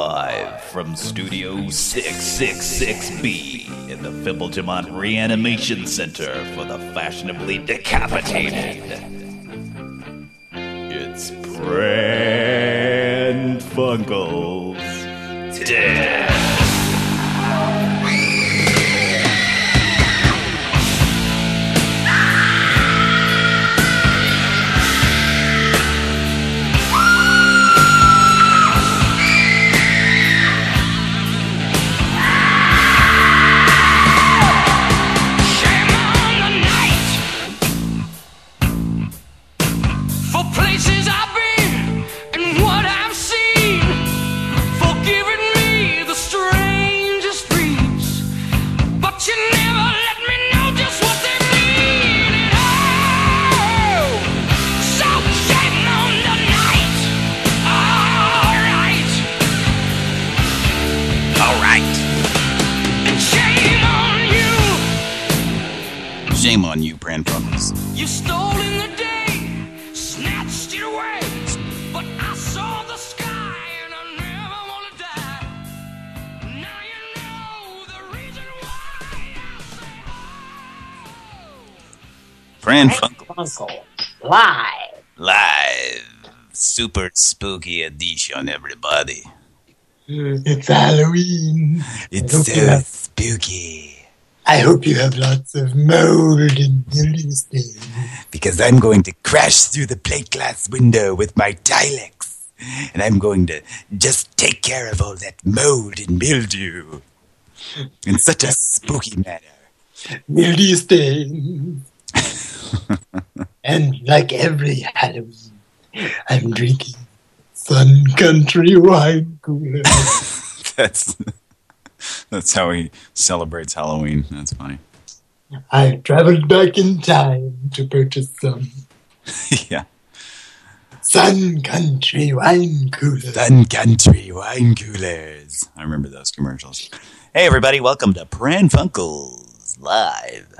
Live from Studio 666B in the Fibbledemont Reanimation Center for the fashionably decapitated. It's Pran Funkels Death. Super spooky edition, everybody. Mm, it's Halloween. It's so have- spooky. I hope you have lots of mold and mildew stains. Because I'm going to crash through the plate glass window with my Tilex. And I'm going to just take care of all that mold and mildew. In such a spooky manner. Mildew stains. and like every Halloween, I'm drinking Sun Country wine cooler. That's that's how he celebrates Halloween. That's funny. I traveled back in time to purchase some yeah. Sun Country wine cooler. Sun Country wine coolers. I remember those commercials. Hey everybody, welcome to Pran Funkels Live.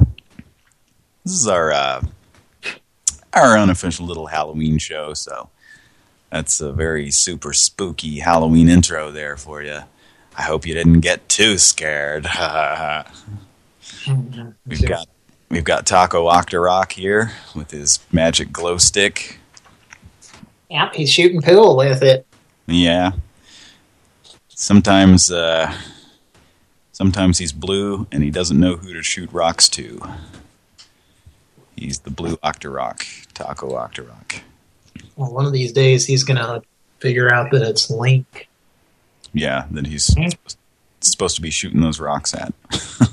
This is our uh, our unofficial little Halloween show, so that's a very super spooky Halloween intro there for you. I hope you didn't get too scared. we've got we've got Taco Octorok here with his magic glow stick. Yep, he's shooting pool with it. Yeah. Sometimes, uh, sometimes he's blue and he doesn't know who to shoot rocks to. He's the blue Octorok, Taco Octorok. Well, one of these days he's gonna figure out that it's Link. Yeah, that he's supposed, supposed to be shooting those rocks at.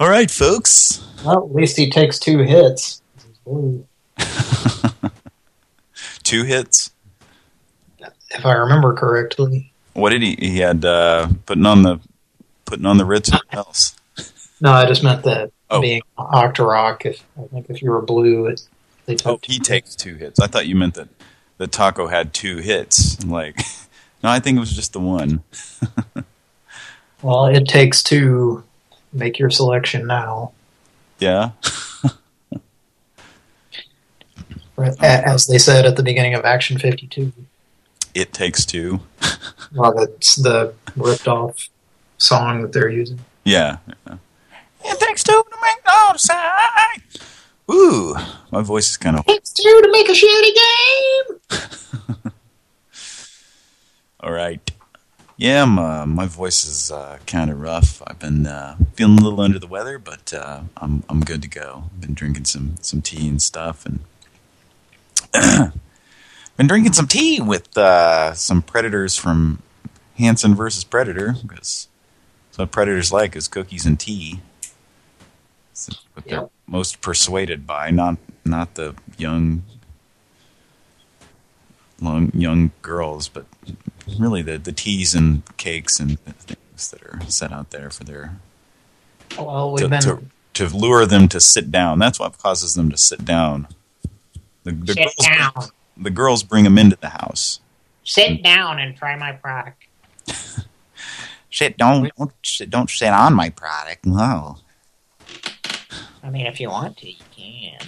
All right, folks. Well, at least he takes two hits. Two hits. If I remember correctly. What did he? He had uh, putting on the putting on the Ritz. What else? No, I just meant that Oh. being Octorok. If I think if you were blue, it, they took Oh, he takes two hits. I thought you meant that the Taco had two hits. Like, no, I think it was just the one. Well, it takes two. Make your selection now. Yeah. As they said at the beginning of Action 52. It takes two. Well, that's the ripped off song that they're using. Yeah. It takes two to make all the side. Ooh, my voice is kind of. Takes two to make a shitty game! All right. Yeah, my, my voice is uh, kind of rough. I've been uh, feeling a little under the weather, but uh, I'm I'm good to go. Been drinking some some tea and stuff, and been drinking some tea with uh, some predators from Hansen versus Predator because that's what predators like is cookies and tea. It's what they're most persuaded by, not not the young long, young girls, but really the the teas and cakes and things that are set out there for their oh, Well, we've to, been... to to lure them to sit down. That's what causes them to sit down. The, the Sit girls down. Bring, the girls bring them into the house. Sit down and try my product. Sit don't don't sit, don't sit on my product. No, I mean, if you want to, you can.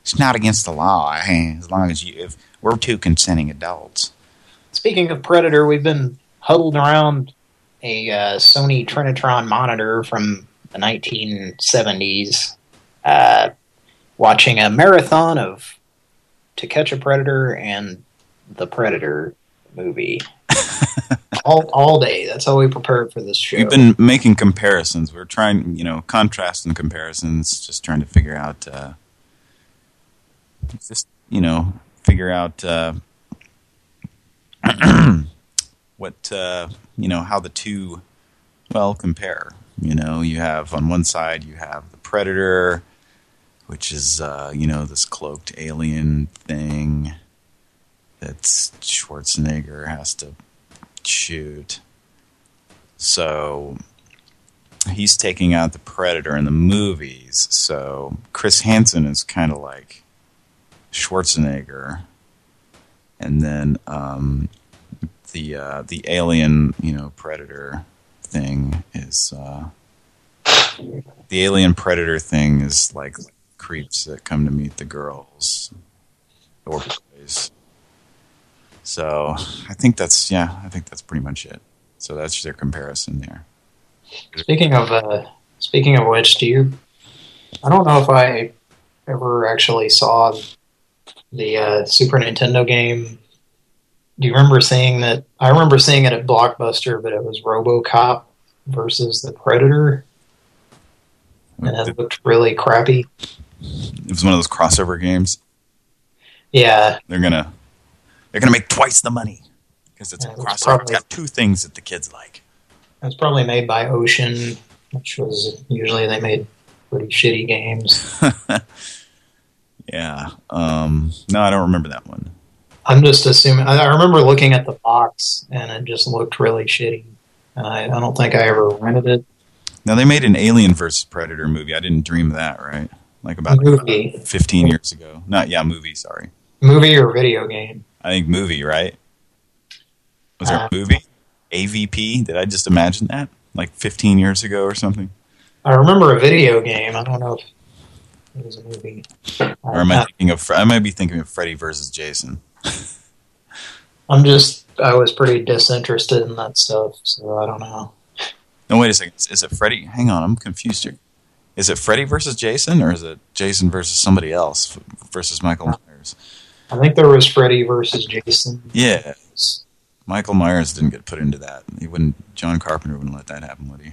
it's not against the law. As long as you if we're two consenting adults. speaking of Predator, we've been huddled around a uh, Sony Trinitron monitor from the 1970s, uh, watching a marathon of To Catch a Predator and The Predator movie. all all day. That's how we prepared for this show. We've been making comparisons. We're trying, you know, contrast and comparisons, just trying to figure out, uh, just, you know, figure out uh, what, uh, you know, how the two, well, compare. You know, you have, on one side, you have the Predator, which is, uh, you know, this cloaked alien thing that Schwarzenegger has to shoot. So he's taking out the Predator in the movies. So Chris Hansen is kind of like Schwarzenegger, and then um, the uh, the alien, you know, Predator thing is uh, the alien Predator thing is like creeps that come to meet the girls or boys. So I think that's yeah, I think that's pretty much it. So that's their comparison there. Speaking of uh, speaking of which, do you? I don't know if I ever actually saw the uh, Super Nintendo game. Do you remember seeing that? I remember seeing it at Blockbuster, but it was RoboCop versus the Predator, and it looked really crappy. It was one of those crossover games. Yeah, They're gonna they're gonna make twice the money because it's Yeah, a crossover. It's got two things that the kids like. it was probably made by Ocean, which was usually they made pretty shitty games. Yeah. Um, no, I don't remember that one. I'm just assuming. I I remember looking at the box, and it just looked really shitty. And I, I don't think I ever rented it. Now they made an Alien versus Predator movie. I didn't dream of that, right? Like about Movie, 15 years ago. Not yeah, movie. Sorry, movie or video game? I think movie. Right? Was there Uh, a movie? AVP? Did I just imagine that? Like 15 years ago or something? I remember a video game. I don't know if it was a movie. Or am I Uh, thinking of? I might be thinking of Freddy versus Jason. I'm just. I was pretty disinterested in that stuff, so I don't know. No, wait a second. Is it Freddy? Hang on, I'm confused here. Is it Freddy versus Jason, or is it Jason versus somebody else versus Michael Myers? I think there was Freddy versus Jason. Yeah, Michael Myers didn't get put into that. He wouldn't. John Carpenter wouldn't let that happen, would he?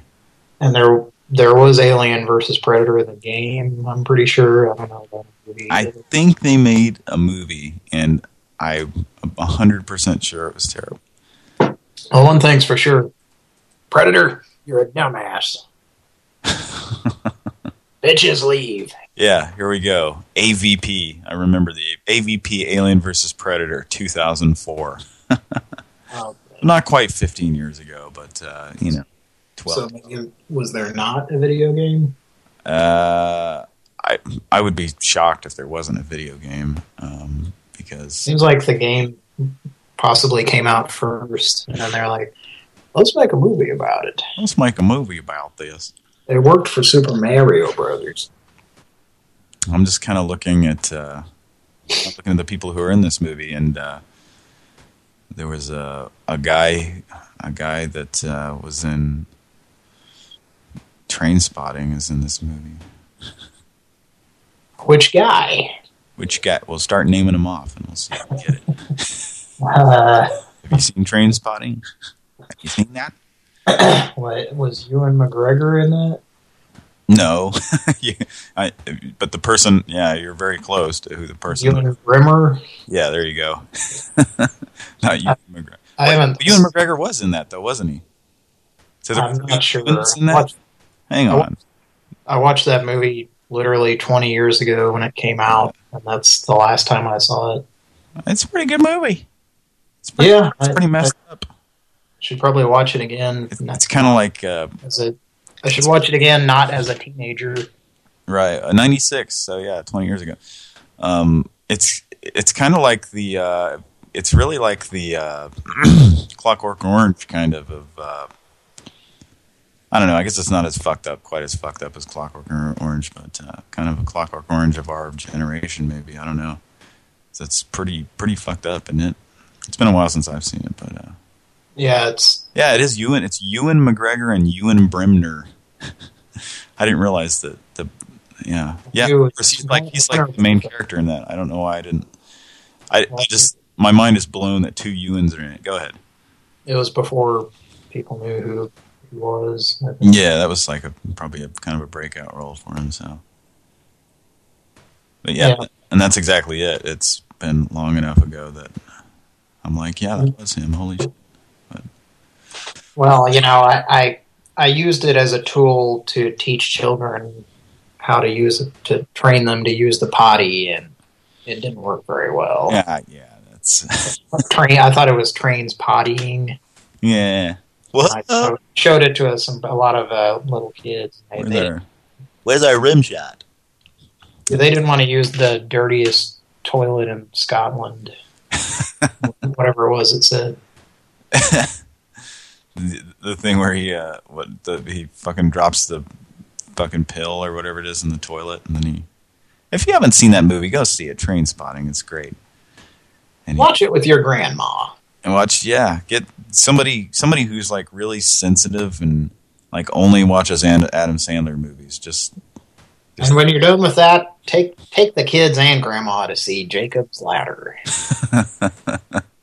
And there there was Alien versus Predator in the game. I'm pretty sure. I don't know. I think they made a movie, and I'm hundred percent sure it was terrible. Well, one thing's for sure. Predator, you're a dumbass. Bitches leave. Yeah, here we go. AVP. I remember the AVP Alien versus Predator 2004. Oh, Not quite 15 years ago, but uh, you know, 12. so was there not a video game? Uh, I I would be shocked if there wasn't a video game, um, because Seems like the game possibly came out first, and then they're like, "Let's make a movie about it." let's make a movie about this. It worked for Super Mario Brothers. I'm just kind of looking at uh, looking at the people who are in this movie, and uh, there was a a guy a guy that uh, was in Trainspotting is in this movie. Which guy? Which guy? We'll start naming them off, and we'll see if we get it. Uh, Have you seen Trainspotting? Have you seen that? what was Ewan McGregor in that? No, I, but the person, yeah, you're very close to who the person. Ewan Bremner. Yeah, there you go. Not Ewan McGregor. I haven't. Ewan McGregor was in that though, wasn't he? So there I'm not sure. In that? watched, Hang on. I watched that movie literally 20 years ago when it came out, and that's the last time I saw it. It's a pretty good movie. It's pretty, Yeah, it's I- pretty messed up. Should probably watch it again. It's, it's kind of like uh, as a. I should watch it again, not as a teenager. right, uh, '96. So yeah, 20 years ago. Um, it's it's kind of like the. Uh, it's really like the uh, Clockwork Orange kind of of. Uh, I don't know. I guess it's not as fucked up, quite as fucked up as Clockwork Orange, but uh, kind of a Clockwork Orange of our generation, maybe. I don't know. So it's pretty pretty fucked up, isn't it? It's been a while since I've seen it, but uh, Yeah, it's yeah, it is Ewan. It's Ewan McGregor and Ewan Bremner. I didn't realize that the yeah yeah. He's like he's like the main character in that. I don't know why I didn't. I, I just my mind is blown that two Ewans are in it. Go ahead. it was before people knew who he was. Yeah, that was like a probably a kind of a breakout role for him. So, but yeah, Yeah. and that's exactly it. It's been long enough ago that I'm like, yeah, that mm-hmm. was him. Holy shit. Well, you know, I, I I used it as a tool to teach children how to use it to train them to use the potty, and it didn't work very well. Yeah, yeah, that's Train, I thought it was trains pottying. yeah. What? showed- showed it to some a lot of uh, little kids. They, Where's they, our, where's our rim shot? they didn't want to use the dirtiest toilet in Scotland, whatever it was. It said. the, the thing where he uh what the he fucking drops the fucking pill or whatever it is in the toilet and then he if you haven't seen that movie go see it. Trainspotting it's great. And, he- Watch it with your grandma. and watch yeah get somebody somebody who's like really sensitive and like only watches Adam Sandler movies just And when you're done with that, take take the kids and grandma to see Jacob's Ladder,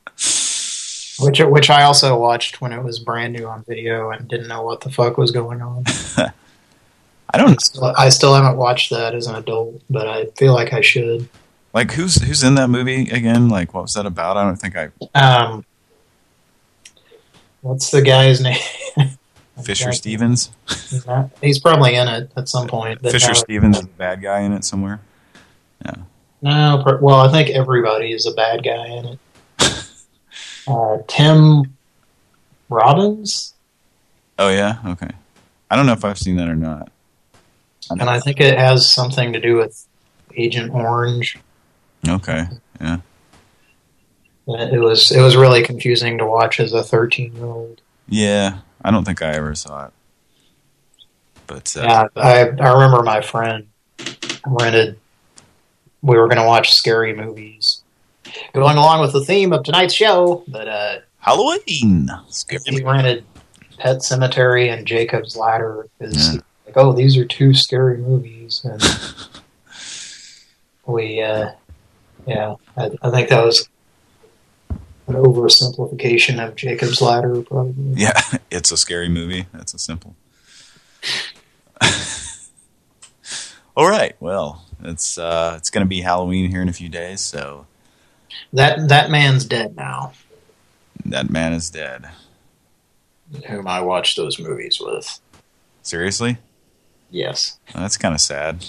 which which I also watched when it was brand new on video and didn't know what the fuck was going on. I don't So I still haven't watched that as an adult, but I feel like I should. like who's who's in that movie again like what was that about I don't think I Um, what's the guy's name? Fisher Stevens He's, not- he's probably in it at some point. Fisher Stevens is the bad guy in it somewhere Yeah. No, well, I think everybody is a bad guy in it. Uh, Tim Robbins, oh yeah okay I don't know if I've seen that or not and I think it has something to do with Agent Orange. okay yeah It was it was really confusing to watch as a 13 year old. Yeah, I don't think I ever saw it. But uh, Yeah, I I remember my friend rented. We were going to watch scary movies, going along with the theme of tonight's show. But uh, Halloween. Scary rented Pet Sematary and Jacob's Ladder because like, oh, these are two scary movies, and we, uh, yeah, I, I think that was an oversimplification of Jacob's Ladder, probably. Yeah, it's a scary movie. That's a simple. All right. Well, it's uh, it's going to be Halloween here in a few days, so That that man's dead now. that man is dead. Whom I watched those movies with. Seriously, Yes. that's kind of sad,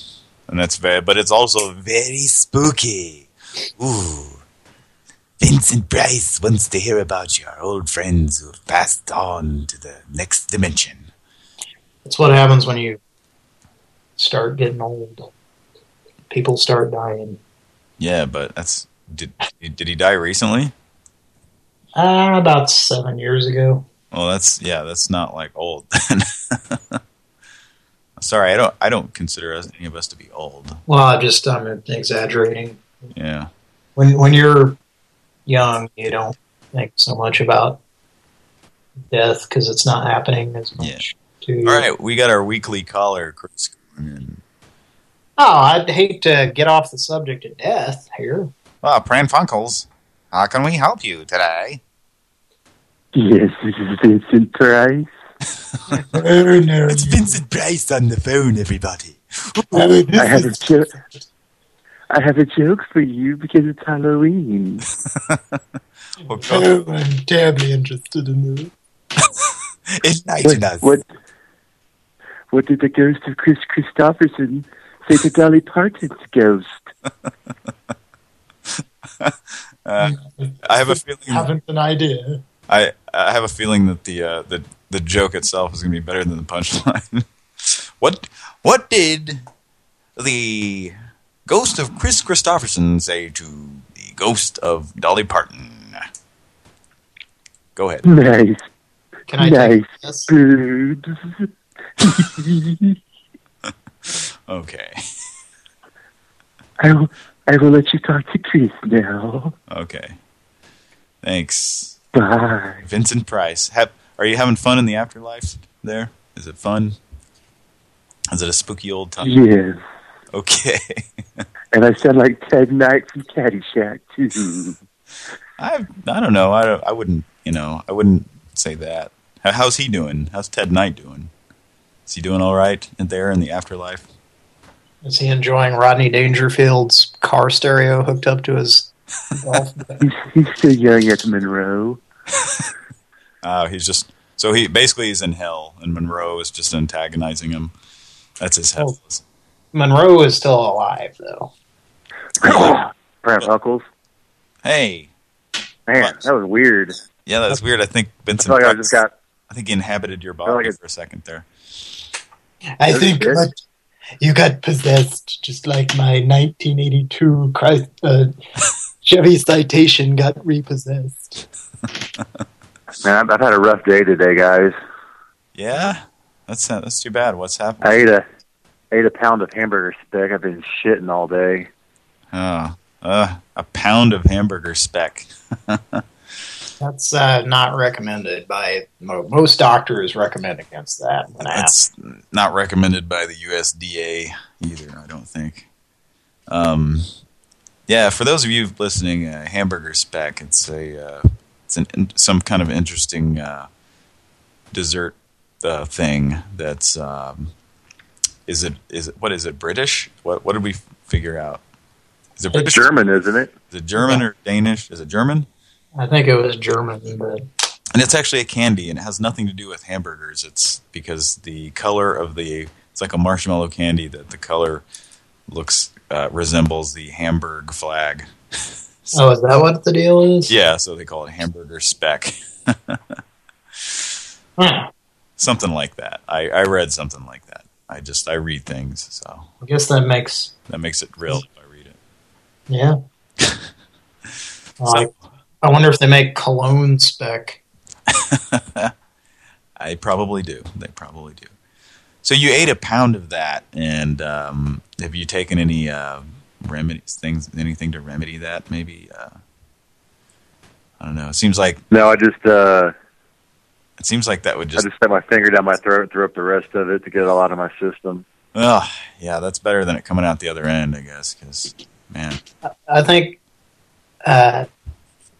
and that's very, but it's also very spooky. Ooh. Vincent Price wants to hear about your old friends who have passed on to the next dimension. That's what happens when you start getting old. People start dying. Yeah, but that's did did he die recently? Ah, about seven years ago. Well, that's yeah, that's not like old. then. Sorry, I don't I don't consider us, any of us to be old. Well, I just I'm exaggerating. Yeah, When when you're young, you don't think so much about death because it's not happening as much to you. All right, we got our weekly caller, Chris. Oh, I'd hate to get off the subject of death here. Ah, Pran Funkels. How can we help you today? Yes, this is Vincent Price. Oh, no. It's Vincent Price on the phone, everybody. Oh, I have a is- joke. I have a joke for you because it's Halloween. Well, go- Oh, I'm terribly interested in this. Enlighten What, us. what, what did the ghost of Kris Kristofferson say to Dolly Parton's ghost? Uh, I have a feeling. Haven't an idea. I I have a feeling that the uh, the the joke itself is going to be better than the punchline. what what did the ghost of Kris Kristofferson say to the ghost of Dolly Parton? Go ahead. Nice, Can I nice take this? birds. Okay. I will, I will let you talk to Chris now. Okay. Thanks. Bye. Vincent Price. Have, are you having fun in the afterlife there? Is it fun? Is it a spooky old time? Yes. Okay. And I sound like Ted Knight from Caddyshack, too. I I don't know. I I wouldn't, you know, I wouldn't say that. How's he doing? How's Ted Knight doing? Is he doing all right in there in the afterlife? Is he enjoying Rodney Dangerfield's car stereo hooked up to his golf bag? He's, he's still young at Monroe. Oh, he's just so he basically he's in hell, and Monroe is just antagonizing him. That's his oh, hell. Monroe is still alive, though. Brad Huckles. Hey, Man, that was weird. yeah, that was weird. I think I Vincent. feel like I just got. I think he inhabited your body like for a second there. I think good. That you got possessed just like my 1982 Christ, uh, Chevy Citation got repossessed. Man, I've, I've had a rough day today, guys. Yeah, that's uh, that's too bad. What's happened? I ate a ate a pound of hamburger speck. I've been shitting all day. Oh, uh, a pound of hamburger speck. That's uh, not recommended by most doctors. Recommend against that when. That's not recommended by the USDA either. I don't think. Um, yeah, for those of you listening, uh, hamburger speck. It's a uh, it's an some kind of interesting uh, dessert uh, thing. That's um, is it is it what is it British? What what did we figure out? Is it It's German, isn't it? Is it German or Danish? Is it German? I think it was German, but And it's actually a candy, and it has nothing to do with hamburgers. It's because the color of the it's like a marshmallow candy that the color looks uh, resembles the Hamburg flag. oh, is that what the deal is? Yeah, so they call it hamburger speck, Huh. something like that. I, I read something like that. I just I read things, so I guess that makes that makes it real if I read it. yeah. Well, I, I wonder if they make cologne spec. I probably do. They probably do. So you ate a pound of that, and um, have you taken any uh, remedies, things, anything to remedy that? Maybe uh, I don't know. It seems like No, I just uh, it seems like that would just I just. just stuck my finger down my throat and threw up the rest of it to get it all out of my system. Oh, yeah, that's better than it coming out the other end, I guess. Because man, I think, uh,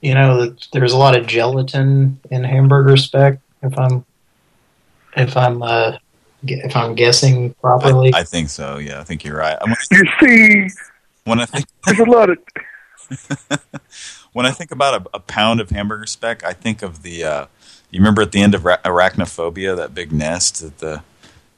you know, that there's a lot of gelatin in hamburger speck. If I'm, if I'm, uh, if I'm guessing properly. I think so. Yeah, I think you're right. When I, You see, when I think there's a lot of when I think about a, a pound of hamburger speck, I think of the. Uh, you remember at the end of Ra- Arachnophobia, that big nest that the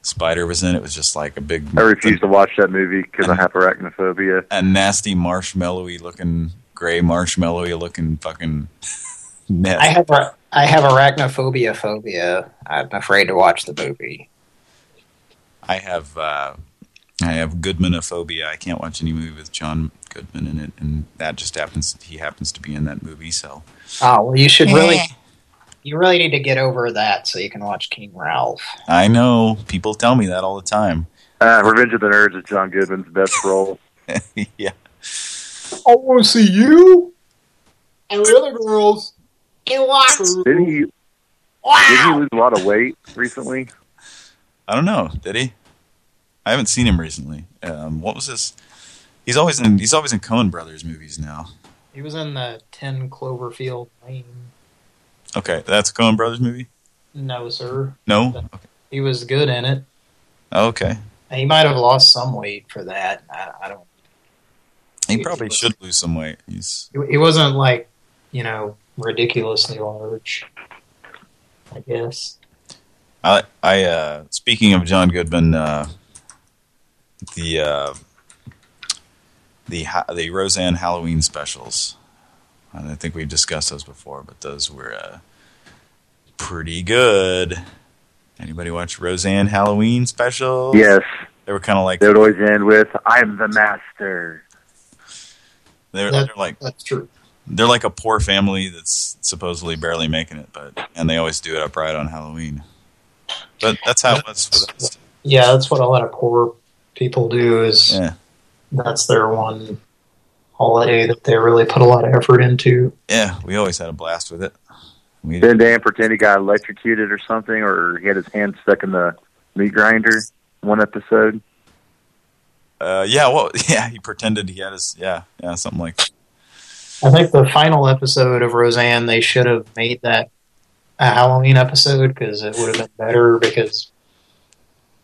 spider was in? It was just like a big. I refuse to watch that movie because I have arachnophobia. a nasty marshmallowy looking, gray marshmallowy looking fucking net. I have a- I have arachnophobia phobia. I'm afraid to watch the movie. I have uh, I have Goodmanophobia. I can't watch any movie with John Goodman in it, and that just happens. He happens to be in that movie, so Oh well, you should really, you really need to get over that so you can watch King Ralph. I know people tell me that all the time. Uh, Revenge of the Nerds is John Goodman's best role. yeah, I want to see you and the other girls. You watch? Didn't he? Did he lose a lot of weight recently? I don't know. Did he? I haven't seen him recently. Um, what was this? He's always in. He's always in Coen Brothers movies now. He was in the Ten Cloverfield Lane. Okay, that's a Coen Brothers movie. No, sir. No. Okay. He was good in it. Okay. He might have lost some weight for that. I, I don't. He probably should lose some weight. He's He, he wasn't like, you know, ridiculously large. I guess. I, I uh, speaking of John Goodman, uh, the uh, the ha the Roseanne Halloween specials. And I think we've discussed those before, but those were uh, pretty good. Anybody watch Roseanne Halloween specials? Yes. they were kind of like They would always end with "I'm the master." They're, That- they're like That's true. they're like a poor family that's supposedly barely making it, but and they always do it upright on Halloween. But that's how it was for us. Yeah, that's what a lot of poor people do. Is Yeah. that's their one holiday that they really put a lot of effort into. Yeah, we always had a blast with it. We, Didn't Dan pretend he got electrocuted or something, or he had his hand stuck in the meat grinder? One episode. Uh, yeah, well, yeah, he pretended he had his, yeah, yeah, something like that. I think the final episode of Roseanne, they should have made that a Halloween episode because it would have been better because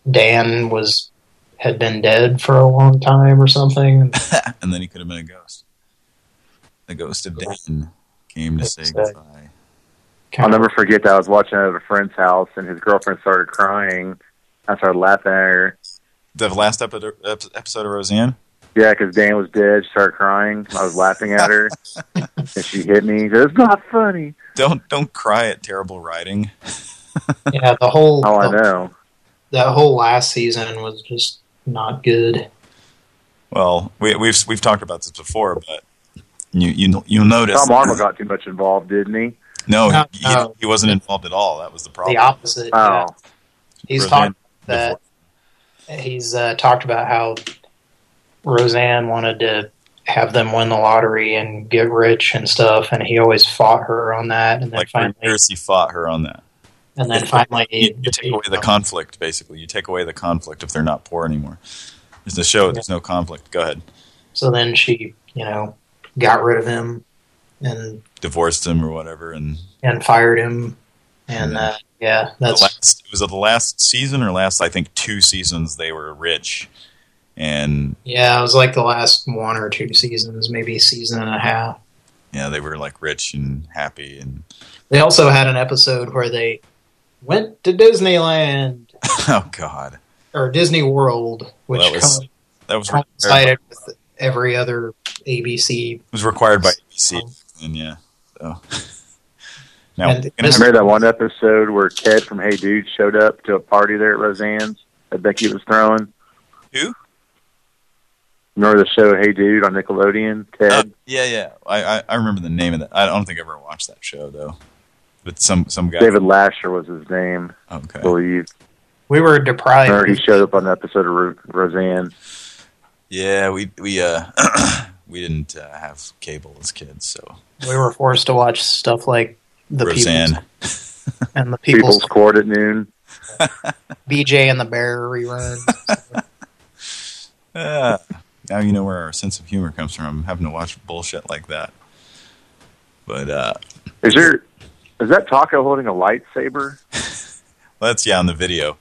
Dan was had been dead for a long time or something. and then he could have been a ghost. The ghost of Dan came to say goodbye. I'll never forget that I was watching it at a friend's house, and his girlfriend started crying. I started laughing at her. The last epi- episode of Roseanne? Yeah, because Dan was dead. She started crying. I was laughing at her, and she hit me. She said, It's not funny. Don't don't cry at terrible writing. Yeah, the whole Oh, I know. that whole last season was just not good. Well, we, we've we've talked about this before, but you you you'll notice. Tom Arnold got too much involved, didn't he? no, No, he, no. he wasn't involved at all. That was the problem. The opposite. yeah. Oh, He's Roseanne talked that he's uh, talked about how Roseanne wanted to have them win the lottery and get rich and stuff, and he always fought her on that. And then like finally, he fought her on that. and then finally, You, you take away the conflict, basically. You take away the conflict if they're not poor anymore. There's the show. There's no conflict. Go ahead. So then she, you know, got rid of him and Divorced him or whatever, and and fired him, and uh, yeah, the that's last was it the last season or last I think two seasons they were rich, and yeah, it was like the last one or two seasons, maybe a season and a half. yeah they were like rich and happy and They also had an episode where they went to Disneyland. Oh god. Or Disney World, which Well, that was- co- that was required, coincided with every other ABC. it was required by ABC and oh. yeah. So now And we're this- have- remember that one episode where Ted from Hey Dude showed up to a party there at Roseanne's that Becky was throwing? Who? Remember the show Hey Dude on Nickelodeon? Ted? uh, yeah yeah I, I I remember the name of that I don't think I ever watched that show though but some some guy David Lascher was his name, I believe. We were deprived. Remember he showed up on the episode of Ro- Roseanne. yeah we we uh we didn't uh, have cable as kids so we were forced to watch stuff like the Roseanne People's and the People's People's Court at noon. BJ and the Bear rerun. Ah, now you know where our sense of humor comes from, having to watch bullshit like that. But uh, Is there is that Taco holding a lightsaber? that's yeah on the video.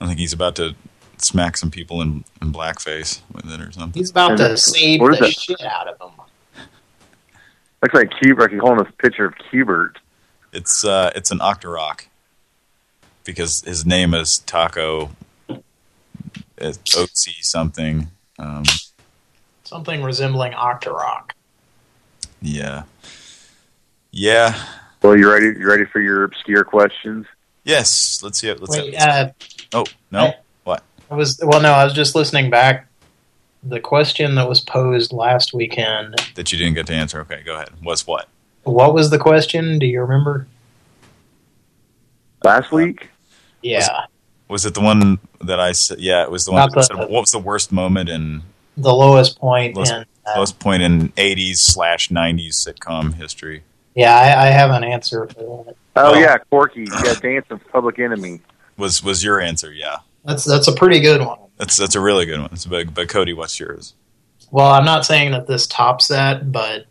I think he's about to smack some people in, in blackface with it or something. He's about to save the it? shit out of them. Looks like Cubert. He's holding a picture of Cubert. It's uh, it's an Octorok because his name is Taco. It's OC something. Um, Something resembling Octorok. yeah, yeah, Well, you ready? You ready for your obscure questions? yes. Let's see it. Let's. Wait, uh, oh no, I- what? I was well. No, I was just listening back. The question that was posed last weekend. That you didn't get to answer. Okay, go ahead. Was what? What was the question? Do you remember? Last week, Yeah, Was it the one that I said? Yeah, it was the one. Not That the- said, what was the worst moment in the lowest point Lowest- in. Uh, lowest point in '80s slash '90s sitcom history? yeah, I, I have an answer for that. oh Oh. yeah, Corky. Yeah, Dance of Public Enemy. Was was your answer? Yeah, That's that's a pretty good one. that's that's a really good one. It's but, but Cody, what's yours? Well, I'm not saying that this tops that, but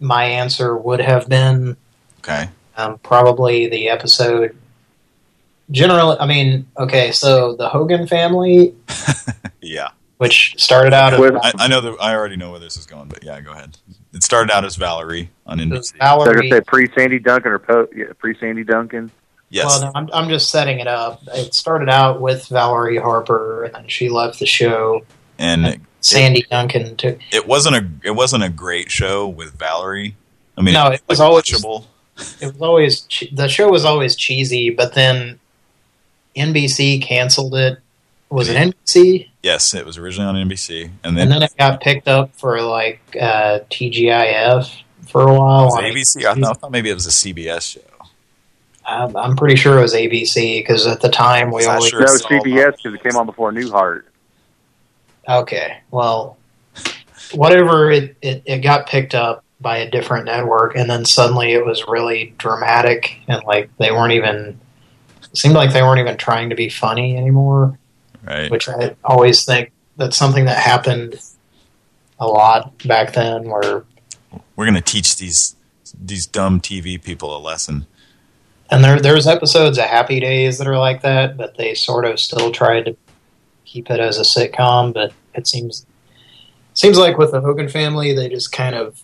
my answer would have been Okay, um, probably the episode. Generally, I mean, okay, so the Hogan family, yeah, which started out as With- I, I know that I already know where this is going, but yeah, go ahead. It started out as Valerie on it was NBC. So I Valerie. gonna say pre Sandy Duncan or po- yeah, pre Sandy Duncan. Yes, Well, no, I'm, I'm just setting it up. It started out with Valerie Harper, and then she left the show. and it, Sandy Duncan too. it wasn't a it wasn't a great show with Valerie. I mean, No, it it was like, always- watchable. It was always the show was always cheesy, but then NBC canceled it. Was it NBC? Yes, it was originally on NBC, and then, And then it got picked up for like uh, TGIF for a while. was on ABC. I thought, I thought maybe it was a CBS show. I'm, I'm pretty sure it was ABC because at the time we always. sure. No, it's all CBS because it came on before Newhart. Okay, well, whatever it, it it got picked up by a different network, and then suddenly it was really dramatic and like they weren't even seemed like they weren't even trying to be funny anymore. Right. which I always think that's something that happened a lot back then where We're gonna teach these these dumb TV people a lesson. and there there's episodes of Happy Days that are like that, but they sort of still tried to keep it as a sitcom, but it seems seems like with the Hogan family they just kind of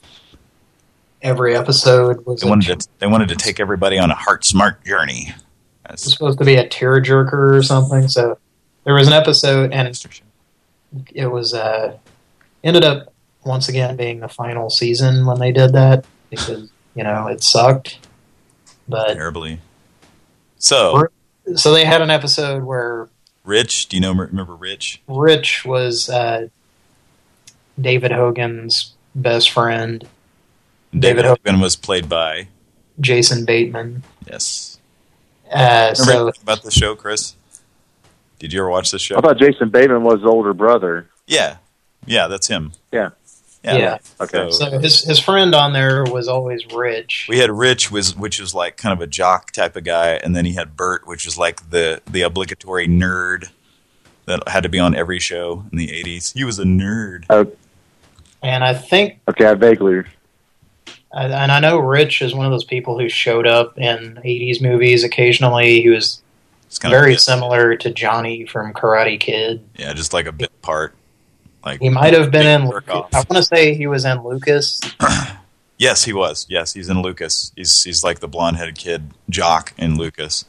every episode was They wanted to they wanted to take everybody on a heart smart journey. It was supposed to be a tearjerker or something, so there was an episode and it was uh ended up once again being the final season when they did that because you know it sucked but terribly. So, so they had an episode where Rich, do you know remember Rich? Rich was uh David Hogan's best friend David David Hogan was played by Jason Bateman yes. uh Remember so about the show, Chris? Did you ever watch the show? I thought Jason Bateman was the older brother. yeah, yeah, that's him. Yeah. Yeah. yeah Okay. so his his friend on there was always Rich We had Rich, was which was like kind of a jock type of guy, and then he had Bert, which was like the the obligatory nerd that had to be on every show in the '80s. He was a nerd. Oh, and I think okay, I vaguely. And and I know Rich is one of those people who showed up in 80s movies occasionally. He was kind very bit- similar to Johnny from Karate Kid. yeah, just like a bit part. Like He might have been in. I want to say he was in Lucas. yes, he was. Yes, he's in Lucas. He's he's like the blonde headed kid jock in Lucas.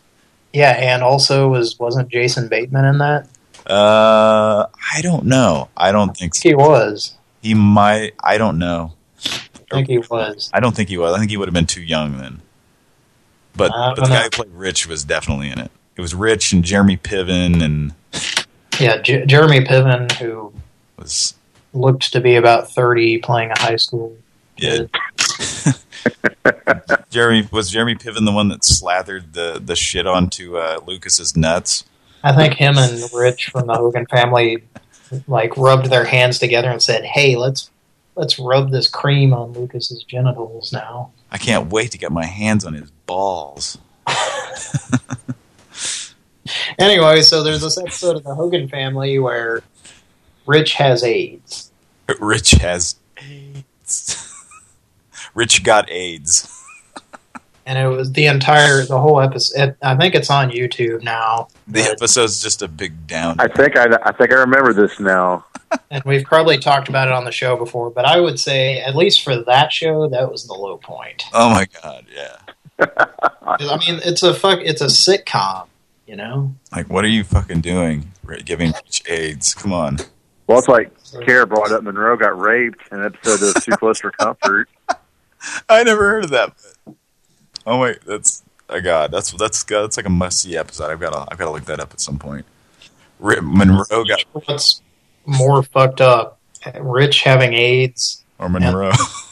Yeah, and also was, wasn't Jason Bateman in that? Uh, I don't know. I don't think I so. think he was. he might. I don't know. I think he was. I don't think he was. I think he would have been too young then. But but the don't guy who played Rich was definitely in it. It was Rich and Jeremy Piven and Yeah, J Jeremy Piven, who was looked to be about 30 playing a high school yeah. Jeremy was Jeremy Piven the one that slathered the the shit onto uh, Lucas's nuts. I think him and Rich from the Hogan family like rubbed their hands together and said, "Hey, let's let's rub this cream on Lucas's genitals now." I can't wait to get my hands on his balls. Anyway, so there's this episode of the Hogan family where Rich has AIDS. Rich has AIDS. Rich got AIDS. And it was the entire, the whole episode. It, I think it's on YouTube now. The episode's just a big down. I think I, I think I remember this now. and we've probably talked about it on the show before, but I would say, at least for that show, that was the low point. Oh my god, yeah. I mean, it's a fuck, it's a sitcom, you know? Like, what are you fucking doing? Giving Rich AIDS? Come on. Well, it's like Kara brought up Monroe got raped in an episode of Too Close for Comfort. I never heard of that. Oh wait, that's oh god, that's that's that's like a must see episode. I've got to I've got to look that up at some point. Ri- Monroe got What's more fucked up? Rich having AIDS. or Monroe.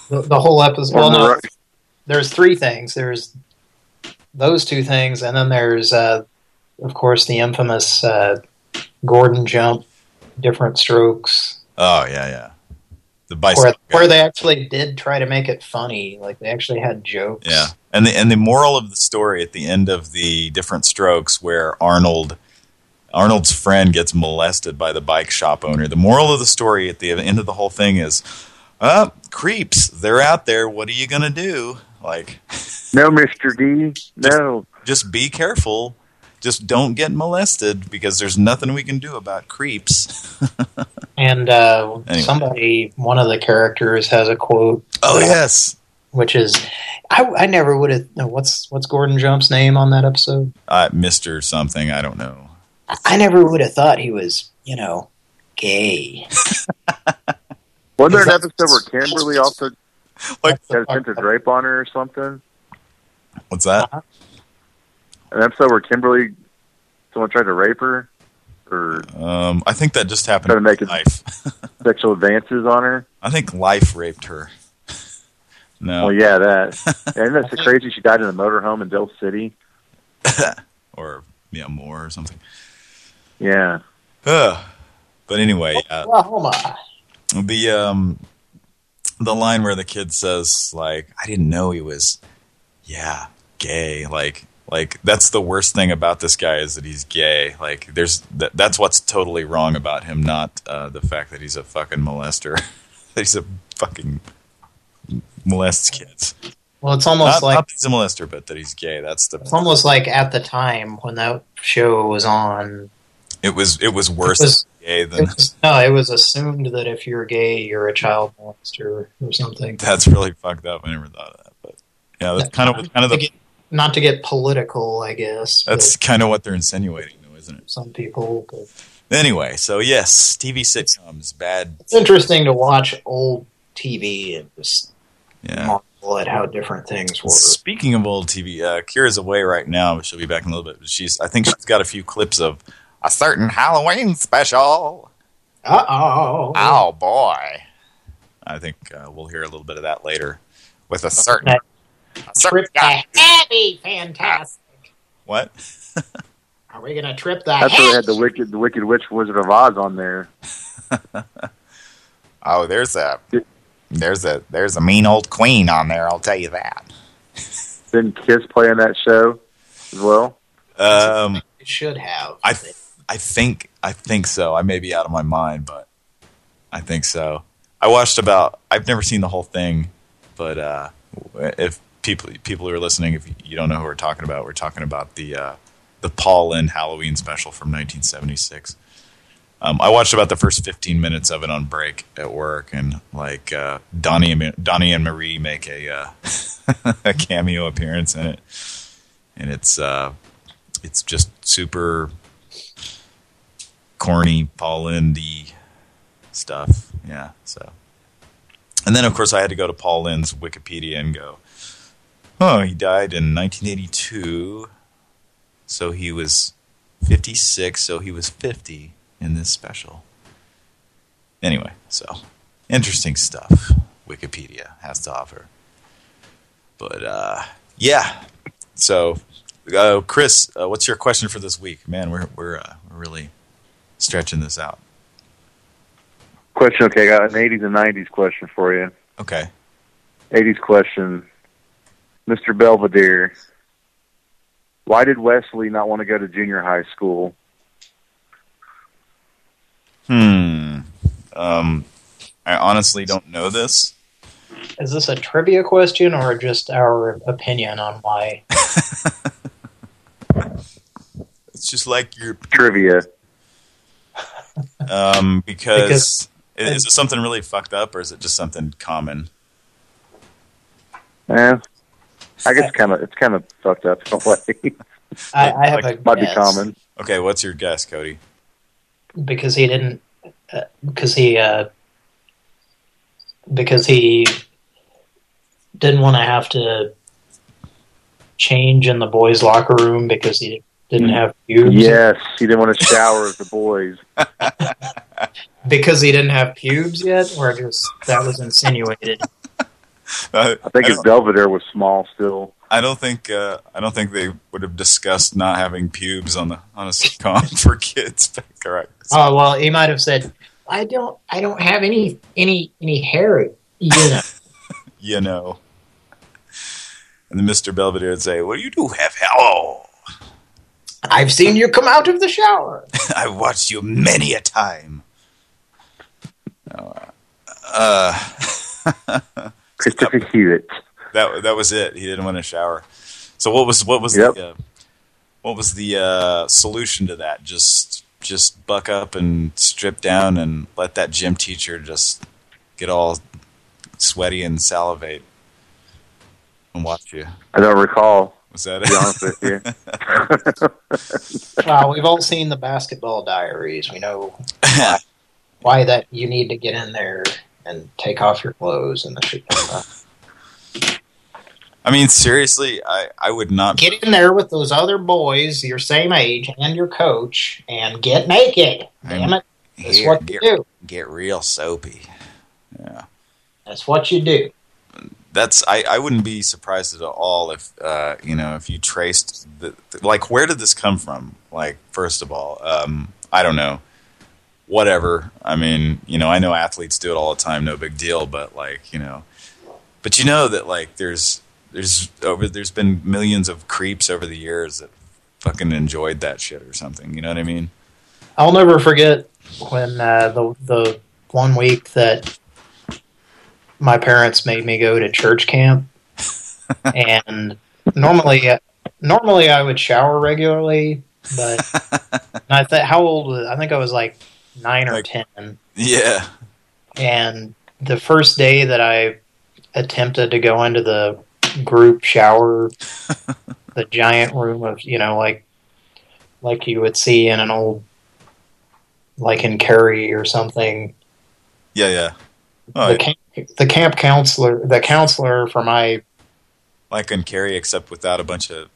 The, the whole episode. Well, no, there's three things. There's those two things, and then there's, uh, of course, the infamous uh, Gordon jump, different strokes, Oh yeah, yeah. The where, bicycle. guy. where they actually did try to make it funny. Like they actually had jokes. Yeah, and the and the moral of the story at the end of the different strokes, where Arnold Arnold's friend gets molested by the bike shop owner. The moral of the story at the end of the whole thing is, uh, creeps. They're out there. What are you gonna do? Like, No, Mr. D. No. just be careful. Just don't get molested because there's nothing we can do about creeps. And uh, Anyway. somebody, one of the characters has a quote, oh yes, which is, I, I never would have. no, What's what's Gordon Jump's name on that episode? uh, Mister something. I don't know. I never would have thought he was, you know, gay. Wasn't there an episode where Kimberly also Like, had attempted rape on her or something? what's that? An episode where Kimberly, someone tried to rape her or Um, I think that just happened Trying to make life. sexual advances on her. I think life raped her. No. Well, yeah, that. and that's so crazy. She died in a motorhome in Dell City. or yeah, more or something. Yeah. Ugh. But anyway, uh, Oklahoma. the um, the line where the kid says, like, I didn't know he was, yeah, gay. Like, like that's the worst thing about this guy is that he's gay. Like, there's that, that's what's totally wrong about him, not uh, the fact that he's a fucking molester. that he's a fucking molests kids. Well, it's almost Not, like not he's a molester, but that he's gay. That's the. it's almost like at the time when that show was on. It was it was worse It was- gay It than. was, no, it was assumed that if you're gay, you're a child molester or something. That's really fucked up. I never thought of that, but yeah, that's kind of kind of the. Not to get political, I guess. That's kind of what they're insinuating, though, isn't it? some people. But Anyway, so yes, TV sitcoms, bad. it's interesting to watch old TV and just Yeah. marvel at how different things were. Speaking of old TV, uh, Kira's away right now, but she'll be back in a little bit. But she's, I think she's got a few clips of a certain Halloween special. Uh oh. Oh boy! I think uh, we'll hear a little bit of that later with a certain. A certain Trip the Happy Fantastic. what? Are we gonna trip the That's where they had the wicked, the Wicked Witch Wizard of Oz on there. Oh, there's a there's a there's a mean old queen on there. I'll tell you that. Didn't Kiss play in that show as well? Um, It should have. I I think I think so. I may be out of my mind, but I think so. I watched about. I've never seen the whole thing, but uh, if people people who are listening, if you don't know who we're talking about, we're talking about the uh, the Paul Lynde Halloween special from 1976. Um, I watched about the first 15 minutes of it on break at work, and like uh, Donnie Donnie and Marie make a uh, a cameo appearance in it, and it's uh, it's just super corny Paul Lynde stuff. Yeah, so. And then, of course, I had to go to Paul Lynde's Wikipedia and go, oh, he died in 1982, so he was 56, so he was 50 in this special. Anyway, so, interesting stuff Wikipedia has to offer. But, uh, yeah, so, uh, Chris, uh, what's your question for this week? Man, we're, we're, uh, we're really stretching this out. Question. Okay, I got an '80s and '90s question for you. Okay. 80s question. Mr. Belvedere, why did Wesley not want to go to junior high school? Hmm. Um, I honestly don't know this. Is this a trivia question or just our opinion on why? It's just like your Trivia. um because, Because- is it something really fucked up or is it just something common? Eh, I guess kind of it's kind of fucked up in a way. I, I have Like, a Might be common. Okay, what's your guess, Cody? because he didn't uh, because he uh, because he didn't want to have to change in the boys' locker room because he didn't have pubes. Yes, he didn't want to shower with the boys. Because he didn't have pubes yet, or just that was insinuated. Uh, I think his don't, Belvedere was small still. I don't think uh, I don't think they would have discussed not having pubes on the on a sitcom for kids. Correct. Oh well, he might have said, "I don't, I don't have any, any, any hair." You know, you know. And then Mr. Belvedere would say, "Well, you do have hello. I've seen you come out of the shower. I've watched you many a time." Uh, Christopher Hewitt. that that was it. He didn't want to shower. So what was what was Yep. the uh, what was the uh, solution to that? Just just buck up and strip down and let that gym teacher just get all sweaty and salivate and watch you. I don't recall. Was that it? honest with you. Well, we've all seen the Basketball Diaries. We know why that you need to get in there and take off your clothes and the shit. like. I mean, seriously, I I would not. Get in there with those other boys your same age and your coach and get naked. Damn it. That's Here, what you get, do. get real soapy. Yeah. That's what you do. that's I, I wouldn't be surprised at all if uh, you know if you traced the, like where did this come from like first of all um, I don't know whatever. I mean, you know, I know athletes do it all the time, no big deal. But like, you know, but you know that like there's there's over there's been millions of creeps over the years that fucking enjoyed that shit or something. You know what I mean? I'll never forget when uh, the the one week that my parents made me go to church camp, and normally normally I would shower regularly, but I th how old was I think I was like nine or Like- ten, Yeah. and the first day that I attempted to go into the group shower, the giant room of you know like like you would see in an old like in Carrie or something. Yeah, yeah. Oh, the camp, the camp counselor, the counselor for my like in Carrie, except without a bunch of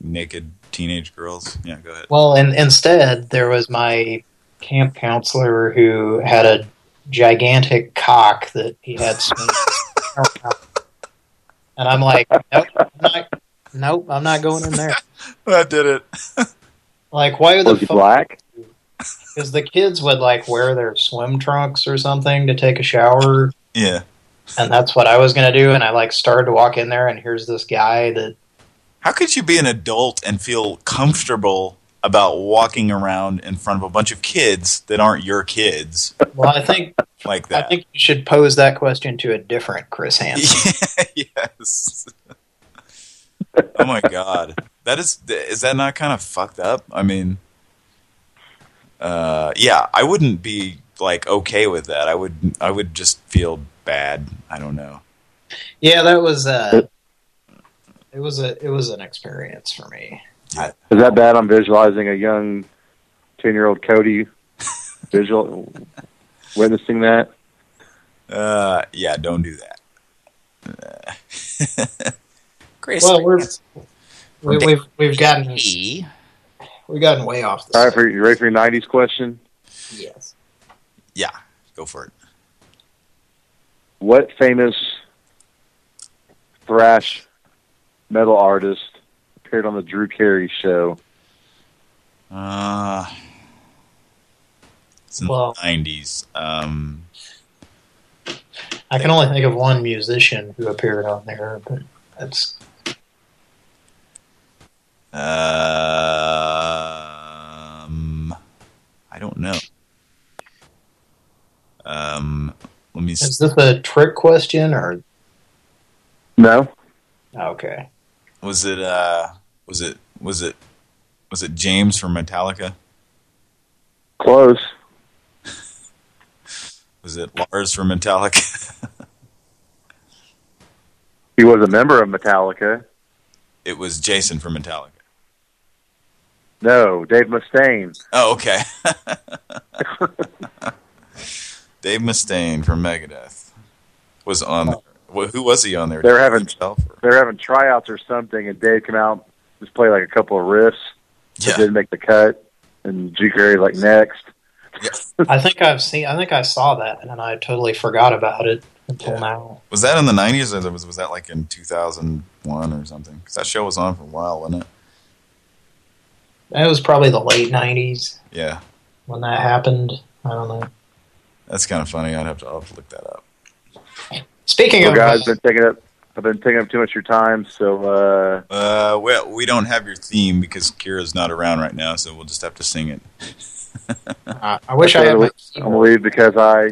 naked teenage girls. Yeah, go ahead. well, and instead there was my camp counselor who had a gigantic cock that he had. and I'm like, nope, I'm not, nope, I'm not going in there. That did it. Like, why are the Was he black? Because the kids would like wear their swim trunks or something to take a shower. Yeah. And that's what I was going to do. And I like started to walk in there and here's this guy that, How could you be an adult and feel comfortable about walking around in front of a bunch of kids that aren't your kids well, I think, like that. I think you should pose that question to a different Chris Hansen. yes. oh my god. That is is that not kind of fucked up? I mean uh yeah, I wouldn't be like okay with that. I would I would just feel bad. I don't know. Yeah, that was, uh, it was a, it was an experience for me. Is that bad? I'm visualizing a young ten-year-old Cody visual witnessing that. Uh yeah, don't do that. Uh, Chris. Well, we're, we, we've, we've gotten, we've gotten way off the All right, for you ready for your '90s question? Yes. yeah, go for it. What famous thrash metal artist appeared on the Drew Carey show? Uh it's in Well- the 90s. Um I can only think of one musician who appeared on there, but that's Um, I don't know. Um, let me. is s- this a trick question or No. okay? Was it? Uh, was it? Was it? Was it James from Metallica? Close. Was it Lars from Metallica? He was a member of Metallica. it was Jason from Metallica. No, Dave Mustaine. Oh, okay. Dave Mustaine from Megadeth was on. Oh. There. Wh- Who was he on there? They were having- They're having tryouts or something, and Dave came out just play like a couple of riffs. that Yeah. didn't make the cut, and Drew Carey like next. I think I've seen. I think I saw that, and then I totally forgot about it until Yeah. now. Was that in the 90s or was, was that like in 2001 or something? Because that show was on for a while, wasn't it? It was probably the late '90s Yeah. when that happened. I don't know. That's kind of funny. I'd have to, I'll have to look that up. Speaking Well, of, guys, been taking up. I've been taking up too much of your time, so uh, Uh, well, we don't have your theme because Kira's not around right now, so we'll just have to sing it. I, I wish I I'm had my gonna I'm gonna leave because I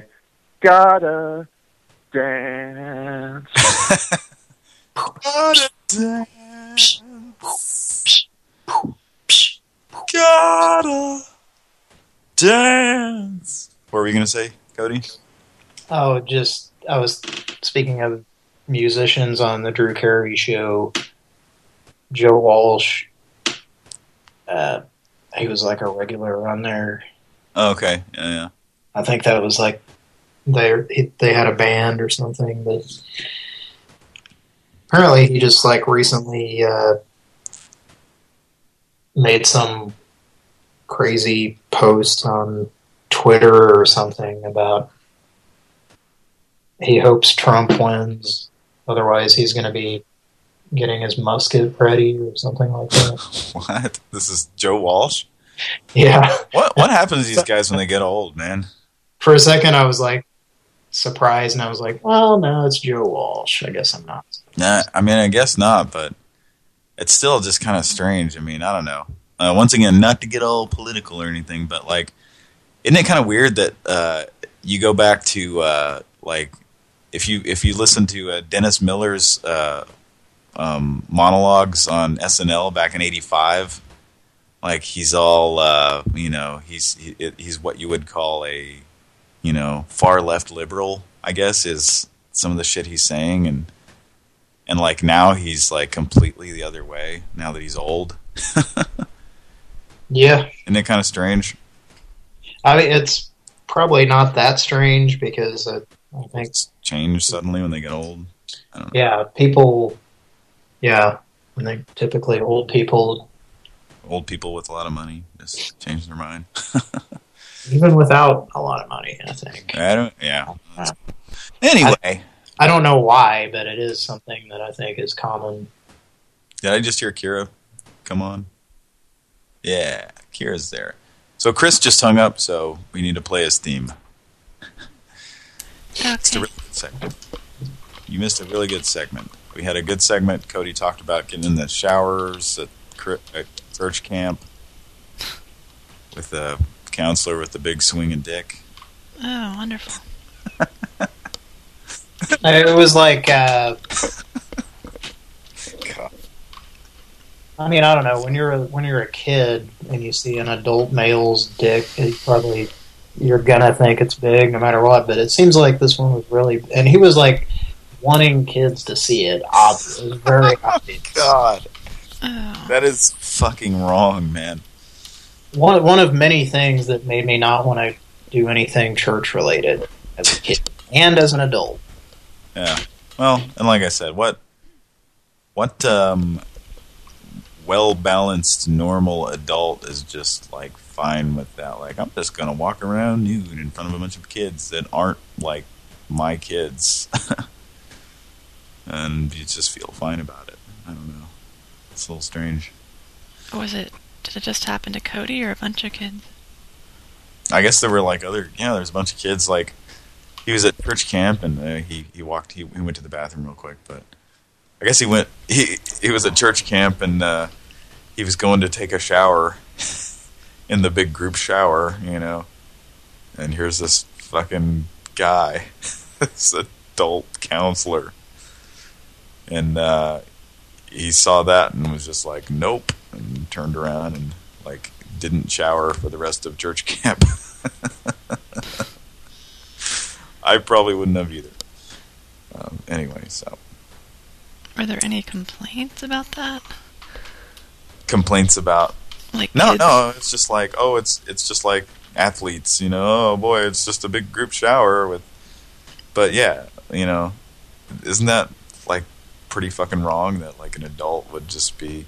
gotta dance. Gotta dance. Gotta dance. What were you going to say, Cody? Oh, just I was speaking of musicians on the Drew Carey show. Joe Walsh, uh, he was like a regular on there. Oh, okay. Yeah, yeah. I think that was like they they had a band or something, but apparently he just like recently uh, made some crazy post on Twitter or something about he hopes Trump wins, otherwise he's going to be getting his musket ready or something like that. What? This is Joe Walsh? Yeah. What what happens to these guys when they get old, man? For a second, I was like surprised, and I was like, "Well, no, it's Joe Walsh. I guess I'm not." Nah, I mean, I guess not, but it's still just kind of strange. I mean, I don't know. Uh, once again, not to get all political or anything, but like, isn't it kind of weird that uh, you go back to uh, like if you if you listen to uh, Dennis Miller's uh, um, monologues on SNL back in '85, like he's all uh, you know he's he, he's what you would call a you know far left liberal, I guess, is some of the shit he's saying and. And like now he's like completely the other way now that he's old. Yeah, Isn't it kind of strange? I mean, it's probably not that strange because uh, I think, It's suddenly when they get old. yeah, people, yeah, when they typically old people, Old people with a lot of money just change their mind. even without a lot of money, I think. I don't. Yeah. Anyway, I don't know why, but it is something that I think is common. did I just hear Kira? Come on. Yeah, Kira's there. So Chris just hung up, so we need to play his theme. It's a Okay. really good segment. You missed a really good segment. We had a good segment. Cody talked about getting in the showers at, at church camp with the counselor with the big swinging dick. Oh, wonderful. It was like, uh, I mean, I don't know. When you're a, when you're a kid and you see an adult male's dick, it probably you're gonna think it's big no matter what. But it seems like this one was really, and he was like wanting kids to see it. Obvious, it was very obvious. God, Oh, that is fucking wrong, man. One one of many things that made me not want to do anything church related as a kid and as an adult. Yeah. Well, and like I said, what what um well balanced normal adult is just like fine with that. Like I'm just gonna walk around nude in front of a bunch of kids that aren't like my kids. and you just feel fine about it. I don't know. It's a little strange. was it? Did it just happen to Cody or a bunch of kids? I guess there were like other yeah, there's a bunch of kids like he was at church camp and uh, he he walked he, he went to the bathroom real quick, but I guess he went he he was at church camp and uh, he was going to take a shower in the big group shower, you know. And here's this fucking guy, this adult counselor, and uh, he saw that and was just like, nope, and turned around and like didn't shower for the rest of church camp. I probably wouldn't have either. Um, anyway, so Were there any complaints about that? complaints about Like no, kids- no. It's just like oh, it's it's just like athletes, you know. Oh boy, it's just a big group shower with. But yeah, you know, isn't that like pretty fucking wrong that like an adult would just be?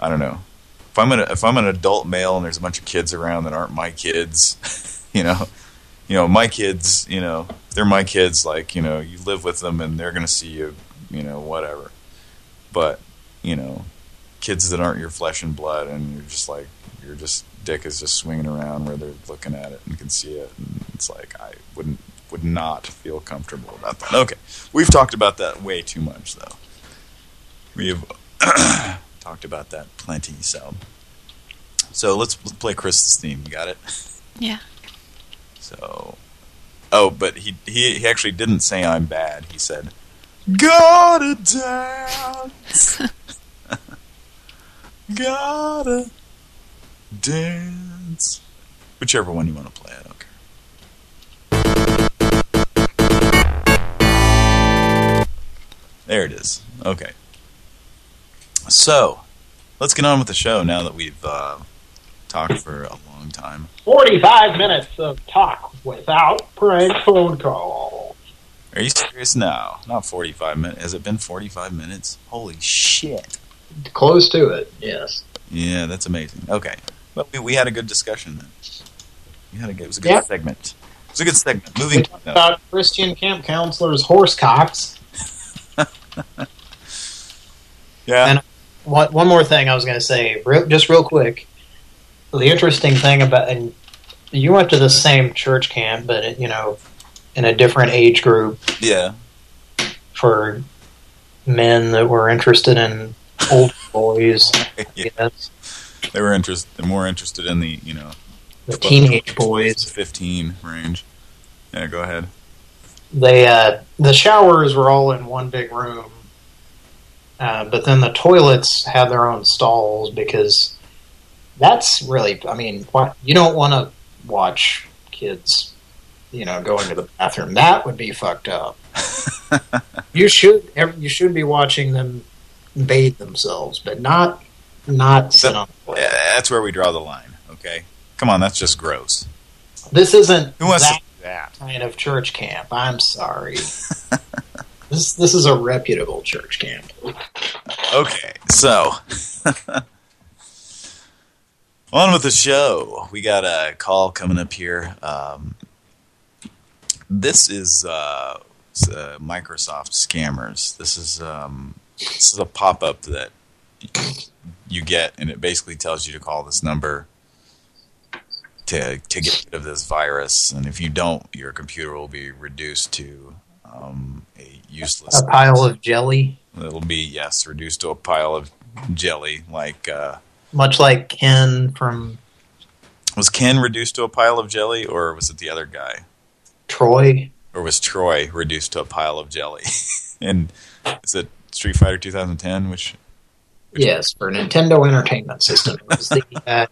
I don't know. If I'm an if I'm an adult male and there's a bunch of kids around that aren't my kids, you know, you know my kids, you know, they're my kids. Like you know, you live with them and they're gonna see you, you know, whatever. But you know, kids that aren't your flesh and blood, and you're just like your just dick is just swinging around where they're looking at it and can see it, and it's like I wouldn't would not feel comfortable about that. Okay, we've talked about that way too much though. We've talked about that plenty. So, so let's, let's play Chris's theme. You got it? Yeah. So, oh, but he he he actually didn't say I'm bad. He said, "Gotta dance, gotta dance." Whichever one you want to play, I. There it is. Okay. So, let's get on with the show now that we've uh, talked for a long time. 45 minutes of talk without prank phone call. Are you serious? No, not 45 minutes. Has it been 45 minutes? Holy shit. Close to it, yes. Yeah, that's amazing. Okay. Well, we, we had a good discussion then. We had a good, it was a good Yeah. segment. It was a good segment. Moving on. about Christian camp counselors' horse cocks. Yeah. And one, one more thing I was going to say, real, just real quick. the interesting thing about and you went to the same church camp, but you know, in a different age group Yeah. for men that were interested in old boys. Yeah. Yes, They were interest, more interested in the, you know, the teenage boys. 15 range. Yeah, go ahead. They uh, the showers were all in one big room, uh, but then the toilets had their own stalls because that's really. I mean, you don't want to watch kids, you know, going to the bathroom. That would be fucked up. you should you should be watching them bathe themselves, but not not sit on. the toilet. Yeah, that's where we draw the line, okay? Come on, that's just gross. This isn't Who wants that that? kind of church camp. I'm sorry. this this is a reputable church camp. Okay, so on with the show. We got a call coming up here. Um, this is uh, uh, Microsoft scammers. This is um, this is a pop up that you get, and it basically tells you to call this number to to get rid of this virus. And if you don't, your computer will be reduced to um, a useless A pile of jelly, It'll be, yes, reduced to a pile of jelly. Like, uh, much like Ken from was Ken reduced to a pile of jelly, or was it the other guy? Troy. Or was Troy reduced to a pile of jelly? and is it Street Fighter 2010? Which, Yes, for Nintendo Entertainment System. It was the, uh,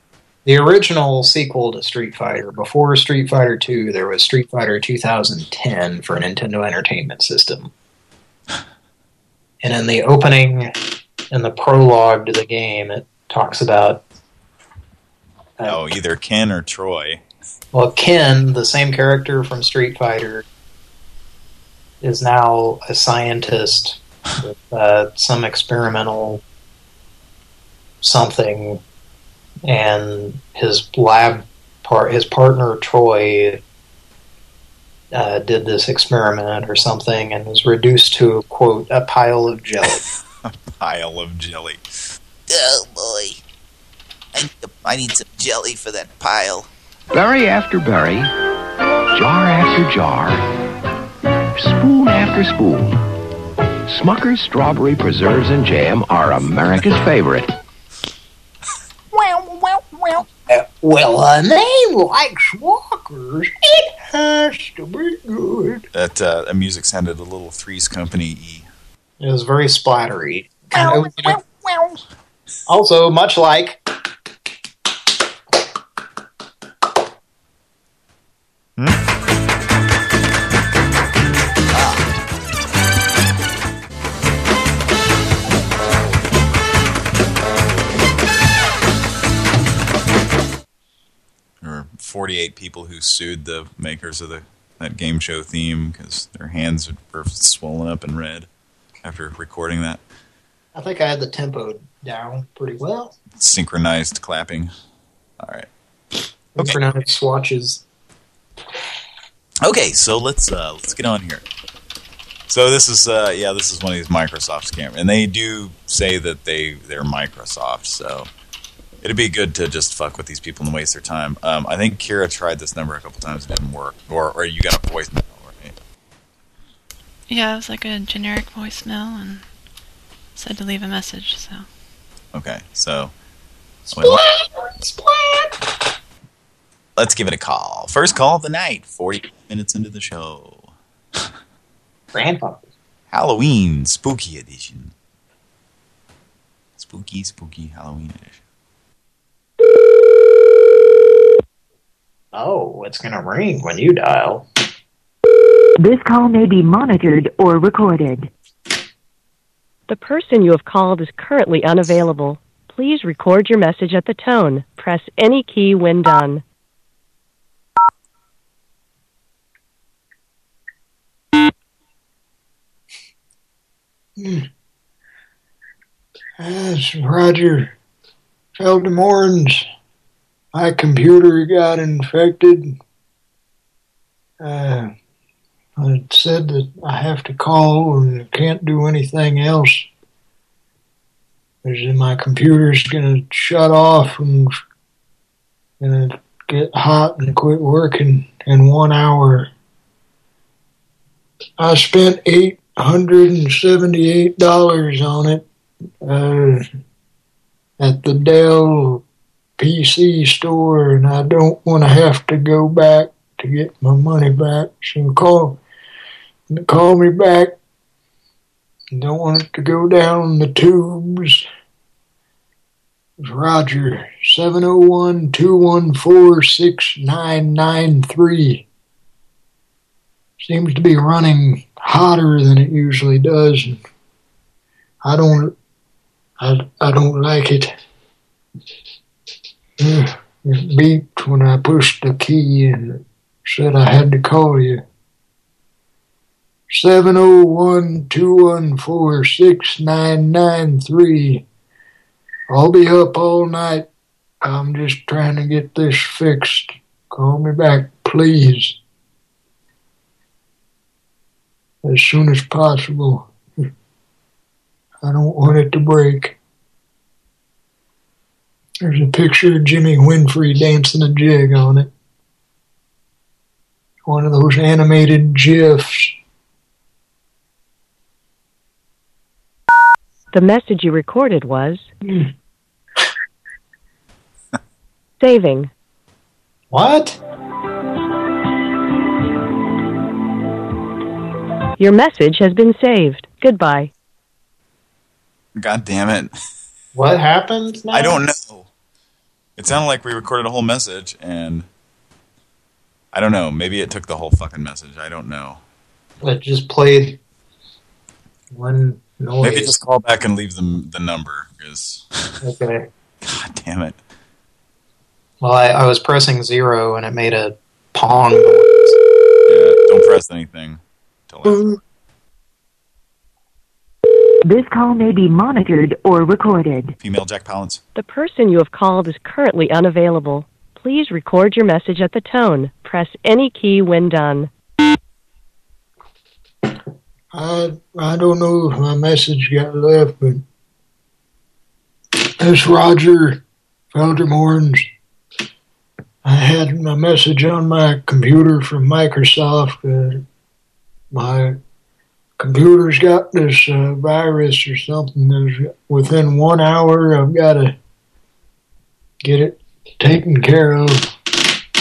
the original sequel to Street Fighter. Before Street Fighter 2, there was Street Fighter 2010 for Nintendo Entertainment System. And in the opening, in the prologue to the game, it talks about uh, oh, either Ken or Troy. Well, Ken, the same character from Street Fighter, is now a scientist with uh, some experimental something, and his lab part, his partner Troy, uh, did this experiment or something, and was reduced to quote a pile of jelly. A pile of jelly. Oh boy. I need, I need some jelly for that pile. Berry after berry, jar after jar, spoon after spoon. Smucker's strawberry preserves and jam are America's favorite. Well, well, well. Uh, well, a name like Smuckers, it has to be good. That, uh, that music sounded a little Three's Company-y. It was very splattery. Kind of, you know, Well, well. also, much like 48 people who sued the makers of the that game show theme because their hands were swollen up and red after recording that I think I had the tempo down pretty well. synchronized clapping. All right. Okay. Synchronized swatches. Okay, so let's uh, let's get on here. So this is uh, yeah, this is one of these Microsoft's scams, and they do say that they they're Microsoft. So it'd be good to just fuck with these people and waste their time. Um, I think Kira tried this number a couple times, it didn't work, or or you got a voicemail, right? Yeah, it was like a generic voicemail and said to leave a message, so. Okay, so well, let's give it a call. First call of the night, forty minutes into the show. Grandpa. Halloween spooky edition. Spooky, spooky Halloween edition. Oh, it's gonna ring when you dial. This call may be monitored or recorded. The person you have called is currently unavailable. Please record your message at the tone. Press any key when done. Yes, Roger. Seldom Orange. My computer got infected. Uh, it said that I have to call and can't do anything else. Because my computer's going to shut off and and it get hot and quit working in one hour. I spent eight hundred and seventy-eight dollars on it uh, at the Dell PC store, and I don't want to have to go back to get my money back. So call call me back. Don't want it to go down the tubes. Roger, 701-214-6993. Seems to be running hotter than it usually does. I don't I, I don't like it. Mm. It beeped when I pushed the key and said I had to call you. 701-214-6993. I'll be up all night. I'm just trying to get this fixed. Call me back, please. As soon as possible. I don't want it to break. There's a picture of Jimmy Winfrey dancing a jig on it. One of those animated GIFs. The message you recorded was hmm. saving. What? Your message has been saved. Goodbye. God damn it. What happened now? I don't know. It sounded like we recorded a whole message, and I don't know. Maybe it took the whole fucking message. I don't know. It just played one noise. Maybe just call back and leave them the number, because Okay. God damn it. Well, I, I was pressing zero and it made a pong noise. Yeah, don't press anything. This call may be monitored or recorded. Female Jack Palance. The person you have called is currently unavailable. Please record your message at the tone. Press any key when done. I I don't know if my message got left, but it's Roger Feldermorns. I had my message on my computer from Microsoft. Uh, my computer's got this uh, virus or something. There's, within one hour, I've got to get it taken care of.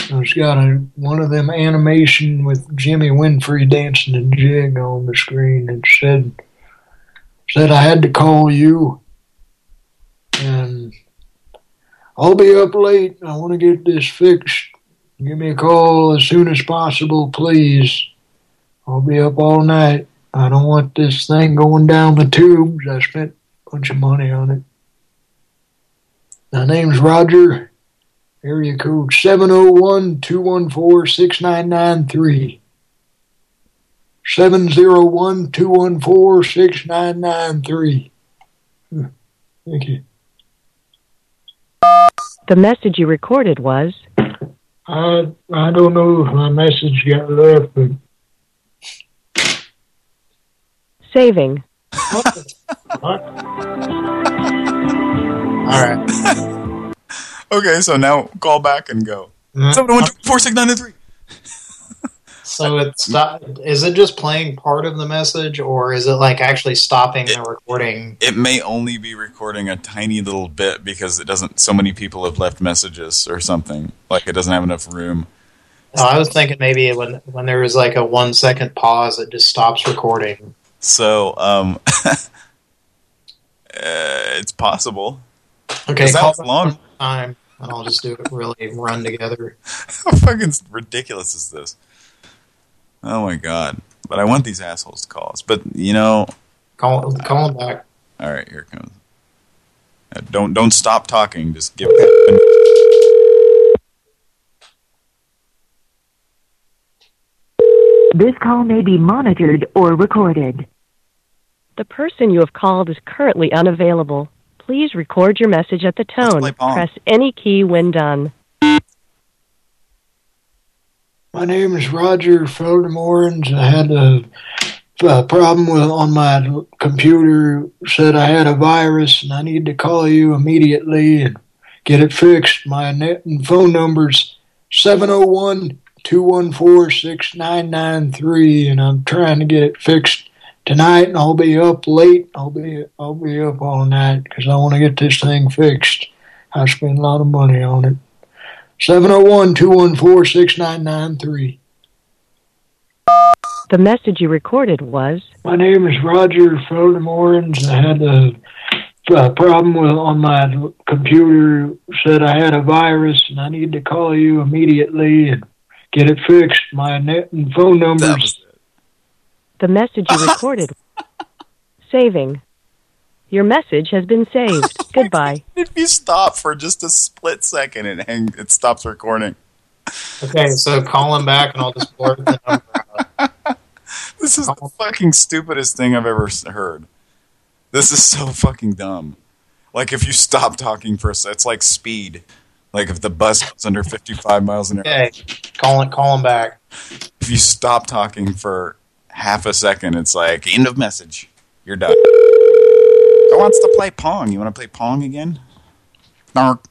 It's got a one of them animation with Jimmy Winfrey dancing a jig on the screen. and said said I had to call you, and I'll be up late. I want to get this fixed. Give me a call as soon as possible, please. I'll be up all night. I don't want this thing going down the tubes. I spent a bunch of money on it. My name's Roger. Area code 701-214-6993. 701-214-6993. Hmm. Thank you. The message you recorded was I I don't know if my message got left, but saving. All right. Okay, so now call back and go. Mhm. 701-214-6993. So it's not, is it just playing part of the message or is it like actually stopping the recording? It may only be recording a tiny little bit because it doesn't. So many people have left messages or something. Like it doesn't have enough room. No, I was thinking maybe when when there was like a one second pause, it just stops recording. So um, uh, it's possible. Okay, 'Cause call that's long. time, and I'll just do it really run together. How fucking ridiculous is this? Oh my god! But I want these assholes to call us. But you know, call call them back. All right, here it comes. Uh, don't don't stop talking. Just give. This call may be monitored or recorded. The person you have called is currently unavailable. Please record your message at the tone. Press any key when done. My name is Roger Feldemorens. I had a, a problem with on my computer. Said I had a virus and I need to call you immediately and get it fixed. My net and phone number's 701-214-6993 and I'm trying to get it fixed tonight and I'll be up late. I'll be I'll be up all night because I want to get this thing fixed. I spent a lot of money on it. 701-214-6993. The message you recorded was My name is Roger Fodemorans. I had a, a problem with on my computer. Said I had a virus and I need to call you immediately and get it fixed. My net and phone numbers. The message you recorded. Saving. Your message has been saved. Goodbye. If you stop for just a split second, it hang, it stops recording. Okay, so call him back and I'll just blurt the number out. This is the fucking stupidest thing I've ever heard. This is so fucking dumb. Like if you stop talking for a sec, it's like speed. Like if the bus goes under 55 miles an hour. Okay, call, it, call him back. If you stop talking for half a second, it's like end of message. You're done. Who wants to play Pong? You want to play Pong again? Nark.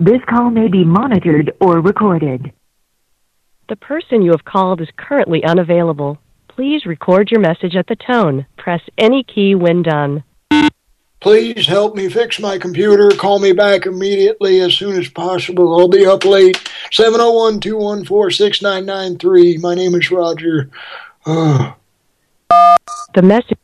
This call may be monitored or recorded. The person you have called is currently unavailable. Please record your message at the tone. Press any key when done. Please help me fix my computer. Call me back immediately as soon as possible. I'll be up late. 701-214-6993. My name is Roger. Uh, The message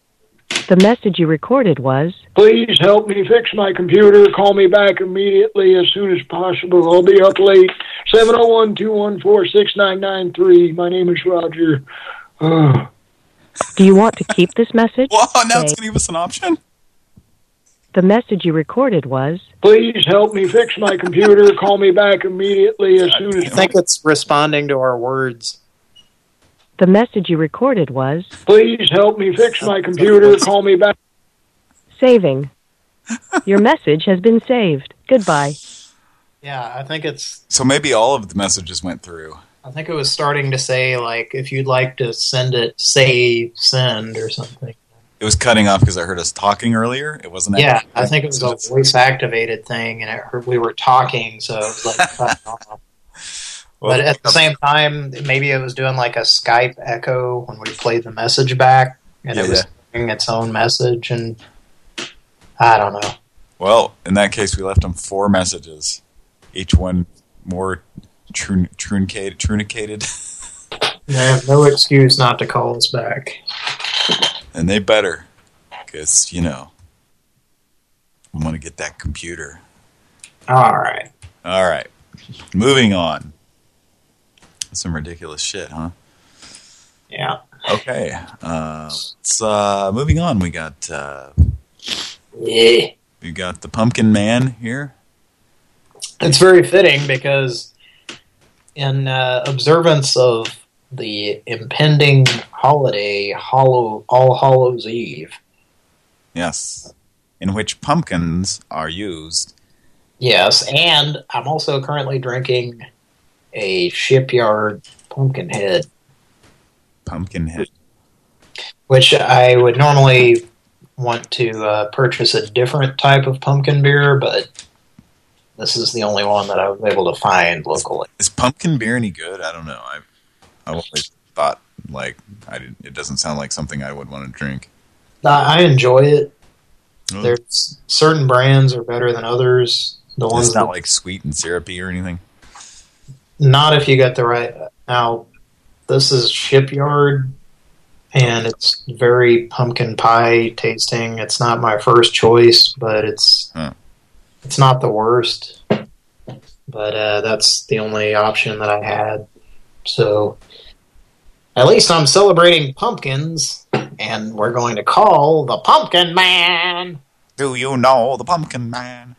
the message you recorded was please help me fix my computer. Call me back immediately as soon as possible. I'll be up late. 701-214-6993. My name is Roger. Uh, Do you want to keep this message? Whoa, now it's Say, going to give us an option? The message you recorded was please help me fix my computer. Call me back immediately as soon as I think it's responding to our words. the message you recorded was Please help me fix my computer. Call me back. saving. Your message has been saved. Goodbye. Yeah, I think it's. So maybe all of the messages went through. I think it was starting to say like if you'd like to send it, say send or something. It was cutting off because I heard us talking earlier. It wasn't. Yeah, I think it was a voice activated thing, and it heard we were talking, so it was like. cutting off. but at the same time, maybe it was doing like a Skype echo when we played the message back, and Yeah, it was yeah. its own message, and I don't know. Well, in that case, we left them four messages, each one more trun truncated. truncated. They have no excuse not to call us back. And they better, because you know, we want to get that computer. All right. All right, moving on. Some ridiculous shit, huh? Yeah. Okay, uh, let's, uh, moving on. We got uh, Yeah. we got the Pumpkin Man here. It's very fitting because in uh, observance of the impending holiday, Hollow, All Hallows Eve, Yes, in which pumpkins are used. yes, and I'm also currently drinking a Shipyard Pumpkinhead, Pumpkinhead. which I would normally want to uh, purchase a different type of pumpkin beer, but this is the only one that I was able to find locally. Is pumpkin beer any good? I don't know. I I always thought like I didn't. It doesn't sound like something I would want to drink. I I enjoy it. Really? There's certain brands are better than others. The ones It's not like sweet and syrupy or anything. not if you get the right. Now, this is Shipyard, and it's very pumpkin pie tasting. It's not my first choice, but it's Huh. it's not the worst. But uh, that's the only option that I had. So at least I'm celebrating pumpkins, and we're going to call the Pumpkin Man. Do you know the Pumpkin Man?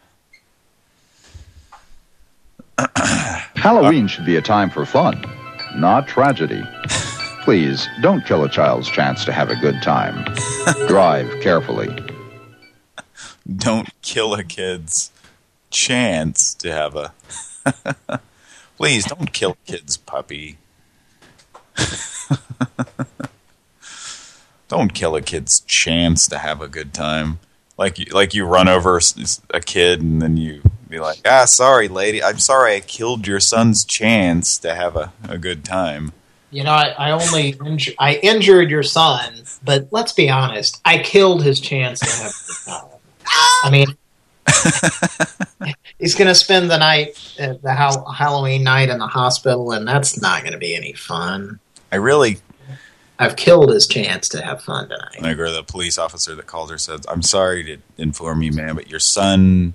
Halloween should be a time for fun, not tragedy. Please don't kill a child's chance to have a good time. Drive carefully. Don't kill a kid's chance to have a. Please don't kill a kid's puppy. don't kill a kid's chance to have a good time. Like you, like you run over a kid and then you Be like, ah, sorry, lady. I'm sorry I killed your son's chance to have a, a good time. You know, I, I only inju I injured your son, but let's be honest, I killed his chance to have a good time. I mean, he's going to spend the night, uh, the ha Halloween night in the hospital, and that's not going to be any fun. I really... I've killed his chance to have fun tonight. Like, or the police officer that called her said, I'm sorry to inform you, ma'am, but your son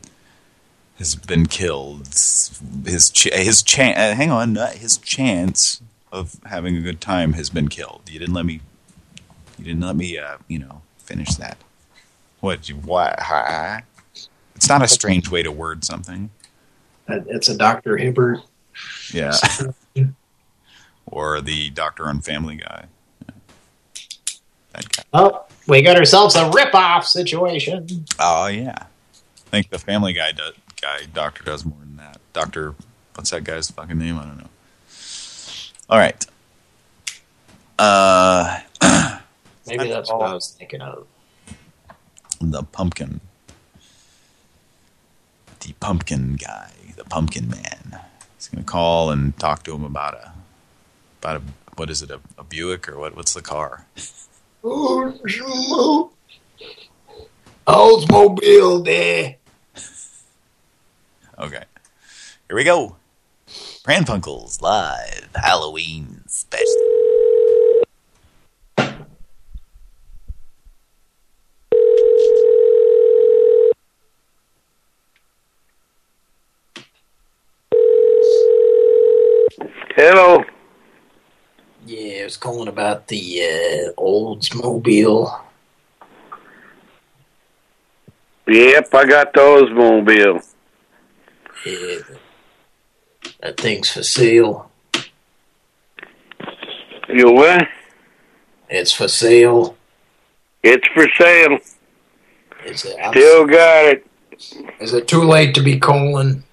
has been killed. His ch his chance, uh, hang on, uh, his chance of having a good time has been killed. You didn't let me, you didn't let me, uh, you know, finish that. What? You, why? Hi? It's not a strange way to word something. Uh, It's a Dr. Hibbert. Yeah. or the doctor on Family Guy. That guy. Oh, we got ourselves a rip-off situation. Oh yeah. I think the Family Guy do, guy doctor does more than that. Doctor, what's that guy's fucking name? I don't know. All right. Uh, Maybe that's what I was thinking of. the pumpkin. The pumpkin guy, the pumpkin man. He's gonna call and talk to him about a, about a, what is it, a, a Buick or what? What's the car? Oldsmobile there. Okay. Here we go. Pranfunkels live Halloween special. Hello. Yeah, I was calling about the uh, Oldsmobile. Yep, I got those mobile. Yeah, that thing's for sale. You what? It's for sale. It's for sale. Is it, Still got it. Is it too late to be calling?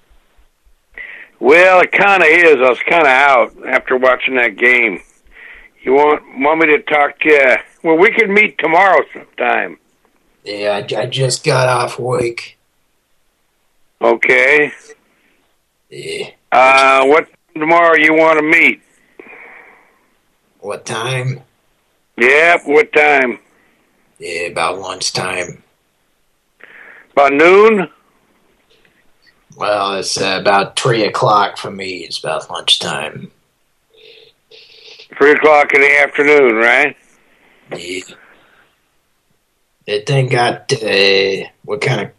Well, it kind of is. I was kind of out after watching that game. You want want me to talk to you? Well, we could meet tomorrow sometime. Yeah, I, I just got off work. Okay. Yeah. Uh, what tomorrow you want to meet? What time? Yeah, What time? Yeah, about lunchtime. About noon. Well, it's uh, about 3 o'clock for me. It's about lunchtime. Three o'clock in the afternoon, right? Yeah. That thing got, uh, what kind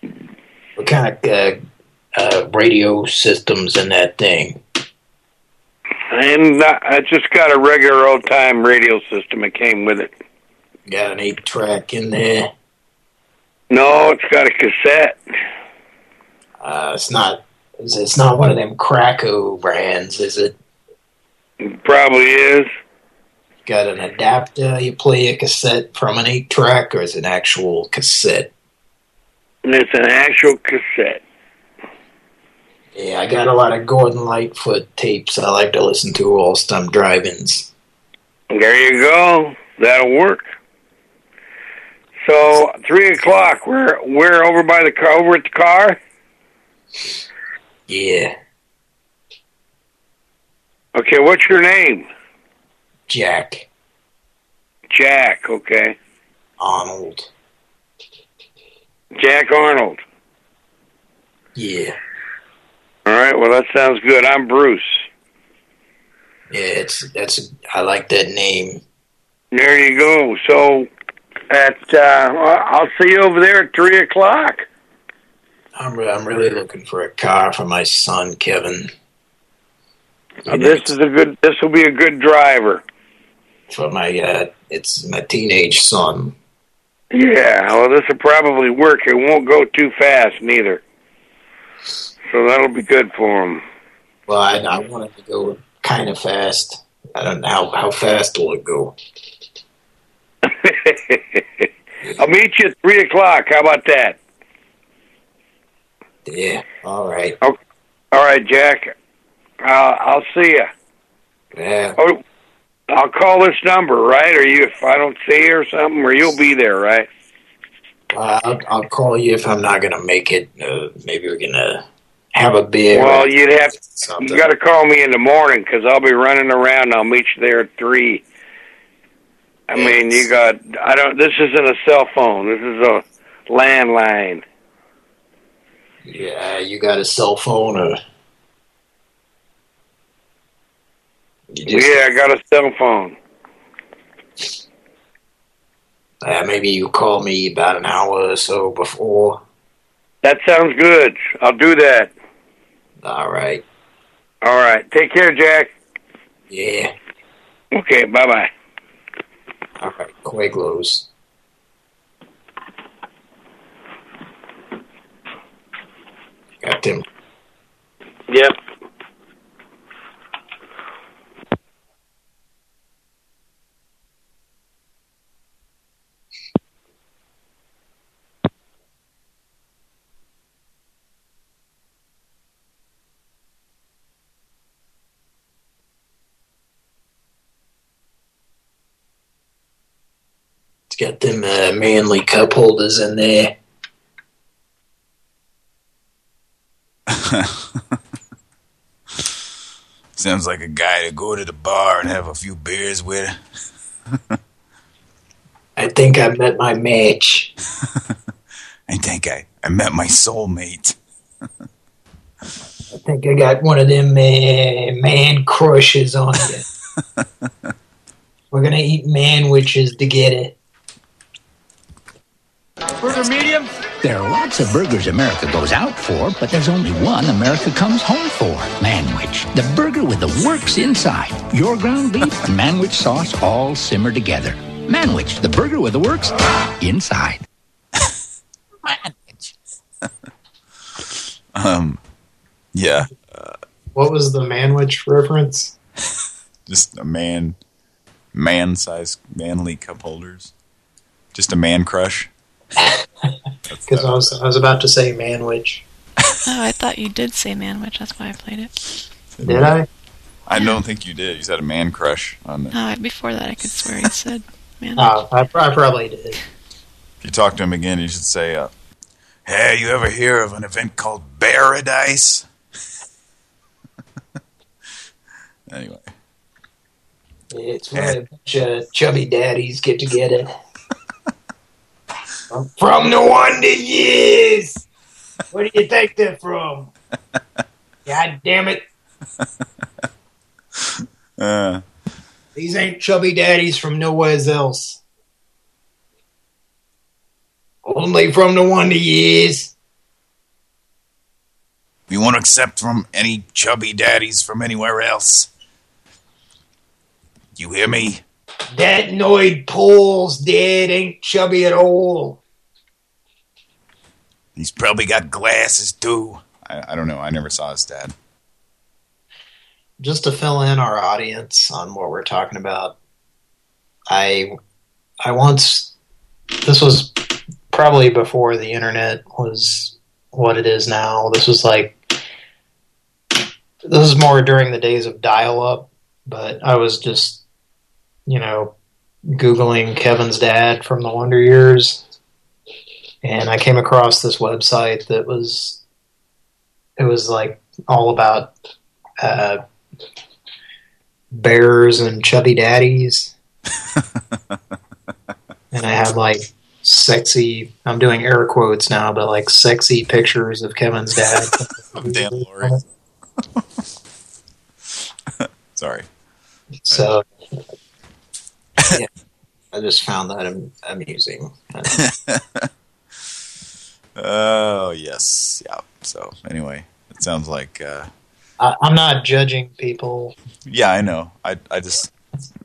of, what kind of uh, uh, radio systems in that thing? And uh, I just got a regular old time radio system that came with it. Got an eight track in there. No, it's got a cassette. Uh, it's not, it's, it's not one of them Kraco brands, is it? Probably is. Got an adapter, you play a cassette from an eight track, or is it an actual cassette? And it's an actual cassette. Yeah, I got a lot of Gordon Lightfoot tapes I like to listen to whilst I'm driving. There you go. That'll work. So three o'clock. We're we're over by the car. Over at the car. Yeah, Okay. What's your name? Jack Jack. Okay. Arnold. Jack Arnold. Yeah, All right. Well, that sounds good. I'm Bruce. yeah, it's that's I like that name. There you go. So at uh, I'll see you over there at three o'clock. I'm I'm really looking for a car for my son Kevin. Uh, this is a good. This will be a good driver. For my uh, it's my teenage son. Yeah. Well, this will probably work. It won't go too fast neither. So that'll be good for him. Well, I, I want it to go kind of fast. I don't know how how fast will it go. I'll meet you at three o'clock. How about that? Yeah. All right. Oh, all right, Jack. Uh, I'll see you. Yeah. Oh, I'll call this number, right? Or you, if I don't see you or something, or you'll be there, right? Uh, I'll, I'll call you if I'm not gonna make it. Uh, maybe we're gonna have a beer. Well, you'd have Something. you got to call me in the morning 'cause I'll be running around. I'll meet you there at three. I mean, you got. I don't. This isn't a cell phone. This is a landline. Yeah, you got a cell phone or you just, yeah, I got a cell phone. uh, maybe you call me about an hour or so before. That sounds good. I'll do that. All right. All right. Take care, Jack. Yeah. Okay. Bye bye. All right. Quaglos. Got them. Yep. It's got them uh, manly cup holders in there. Sounds like a guy to go to the bar and have a few beers with. I think I met my match. I think I, I met my soulmate. I think I got one of them man, man crushes on you. We're gonna eat man manwiches together. Burger medium? There are lots of burgers America goes out for, but there's only one America comes home for. Manwich, the burger with the works inside. Your ground beef and manwich sauce all simmer together. Manwich, the burger with the works inside. Um, yeah, What was the manwich reference? just a man, man-sized, manly cup holders. Just a man crush. Because I was I was about to say manwich. Oh, I thought you did say manwich. That's why I played it. Did I? I don't think you did. You said a man crush on the. No, I- before that I could swear you said manwich. Oh, I, I probably did. If you talk to him again, you should say, uh, "Hey, you ever hear of an event called Paradise?" anyway, It's where a bunch of chubby daddies get together. From the Wonder Years. Where do you think they're from? God damn it! uh, These ain't chubby daddies from nowhere else. Only from the Wonder Years. we won't accept from any chubby daddies from anywhere else. You hear me? That Noid Paul's dad ain't chubby at all. He's probably got glasses too. I, I don't know. I never saw his dad. just to fill in our audience on what we're talking about, I I once this was probably before the internet was what it is now. This was like this is more during the days of dial-up, but I was just you know googling Kevin's dad from the Wonder Years, and I came across this website that was it was like all about uh, bears and chubby daddies. and I had like sexy, I'm doing air quotes now, but like sexy pictures of Kevin's dad. Dan Lauria. Sorry. so, yeah, I just found that am amusing. Oh yes, yeah. So anyway, it sounds like uh, I, I'm not judging people. yeah, I know. I I just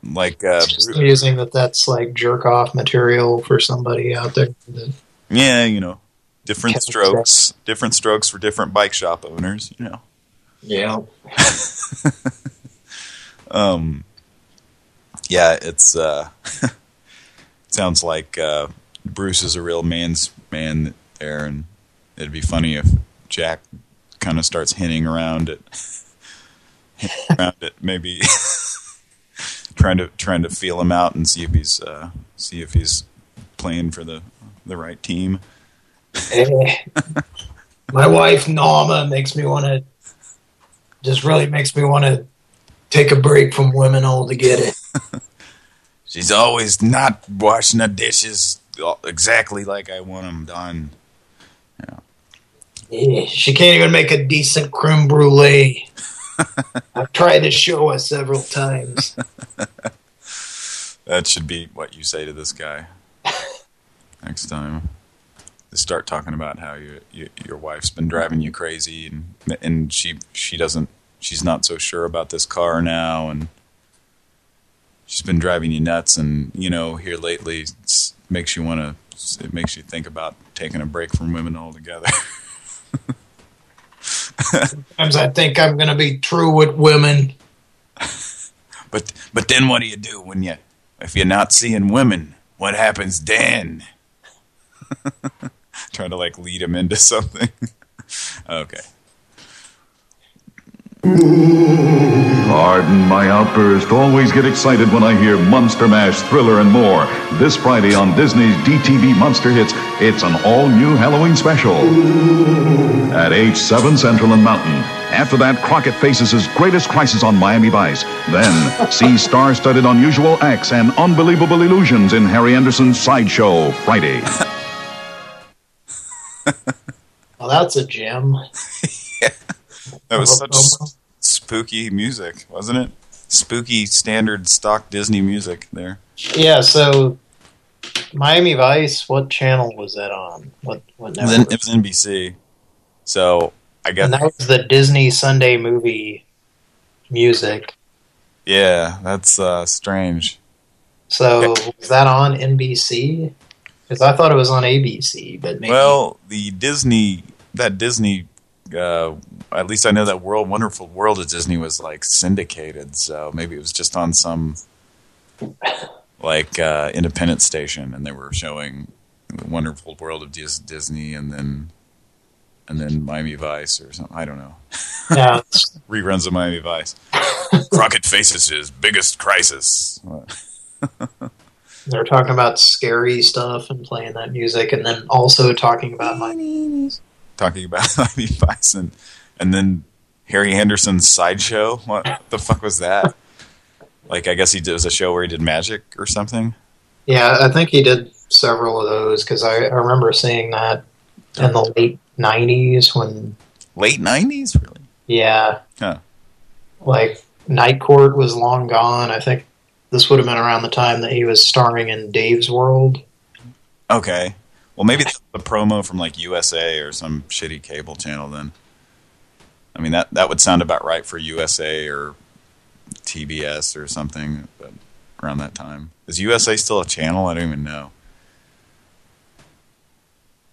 like uh, It's just amusing that that's like jerk off material for somebody out there. that- yeah, you know, different strokes, different strokes for different bike shop owners. You know. Yeah. Um. Yeah, it's uh, sounds like uh, Bruce is a real man's man there, and it'd be funny if Jack kind of starts hinting around it, hinting around it, maybe trying to trying to feel him out and see if he's uh, see if he's playing for the the right team. Eh, my wife Norma makes me want to, just really makes me want to take a break from women all to get it. She's always not washing the dishes exactly like I want them done. Yeah, she can't even make a decent creme brulee. I've tried to show her several times. That should be what you say to this guy next time. Just start talking about how you, you, your wife's been driving you crazy, and and she she doesn't she's not so sure about this car now, and she's been driving you nuts, and you know here lately makes you want to it makes you think about taking a break from women altogether. Sometimes I think I'm going to be true with women. But but then what do you do when you if you're not seeing women? What happens then? Trying to like lead him into something. okay. Pardon my outburst. Always get excited when I hear Monster Mash, Thriller, and more. This Friday on Disney's DTV Monster Hits, it's an all-new Halloween special at H7 Central and Mountain. After that, Crockett faces his greatest crisis on Miami Vice. Then, see star-studded unusual acts and unbelievable illusions in Harry Anderson's Sideshow Friday. Well, that's a gem. That was such spooky music, wasn't it? Spooky standard stock Disney music there. Yeah, so Miami Vice, what channel was that on? What what It was, network? it was NBC. So I guess And that was the Disney Sunday movie music. yeah, that's uh, strange. So was that on NBC? Because I thought it was on ABC, but maybe Well, the Disney that Disney uh, at least I know that World Wonderful World of Disney was like syndicated, so maybe it was just on some like uh, independent station, and they were showing the Wonderful World of Dis Disney, and then and then Miami Vice or something. I don't know. Yeah. Reruns of Miami Vice. Crockett faces his biggest crisis. they're talking about scary stuff and playing that music, and then also talking about my Talking about Miami Vice, and then Harry Anderson's sideshow. What the fuck was that? Like, I guess he did, it was a show where he did magic or something. Yeah, I think he did several of those because I, I remember seeing that in the late '90s when Late nineties, really? yeah, Huh. like Night Court was long gone. I think this would have been around the time that he was starring in Dave's World. Okay. Well, maybe the, promo from like USA or some shitty cable channel. Then, I mean that that would sound about right for USA or TBS or something. But around that time, is USA still a channel? I don't even know.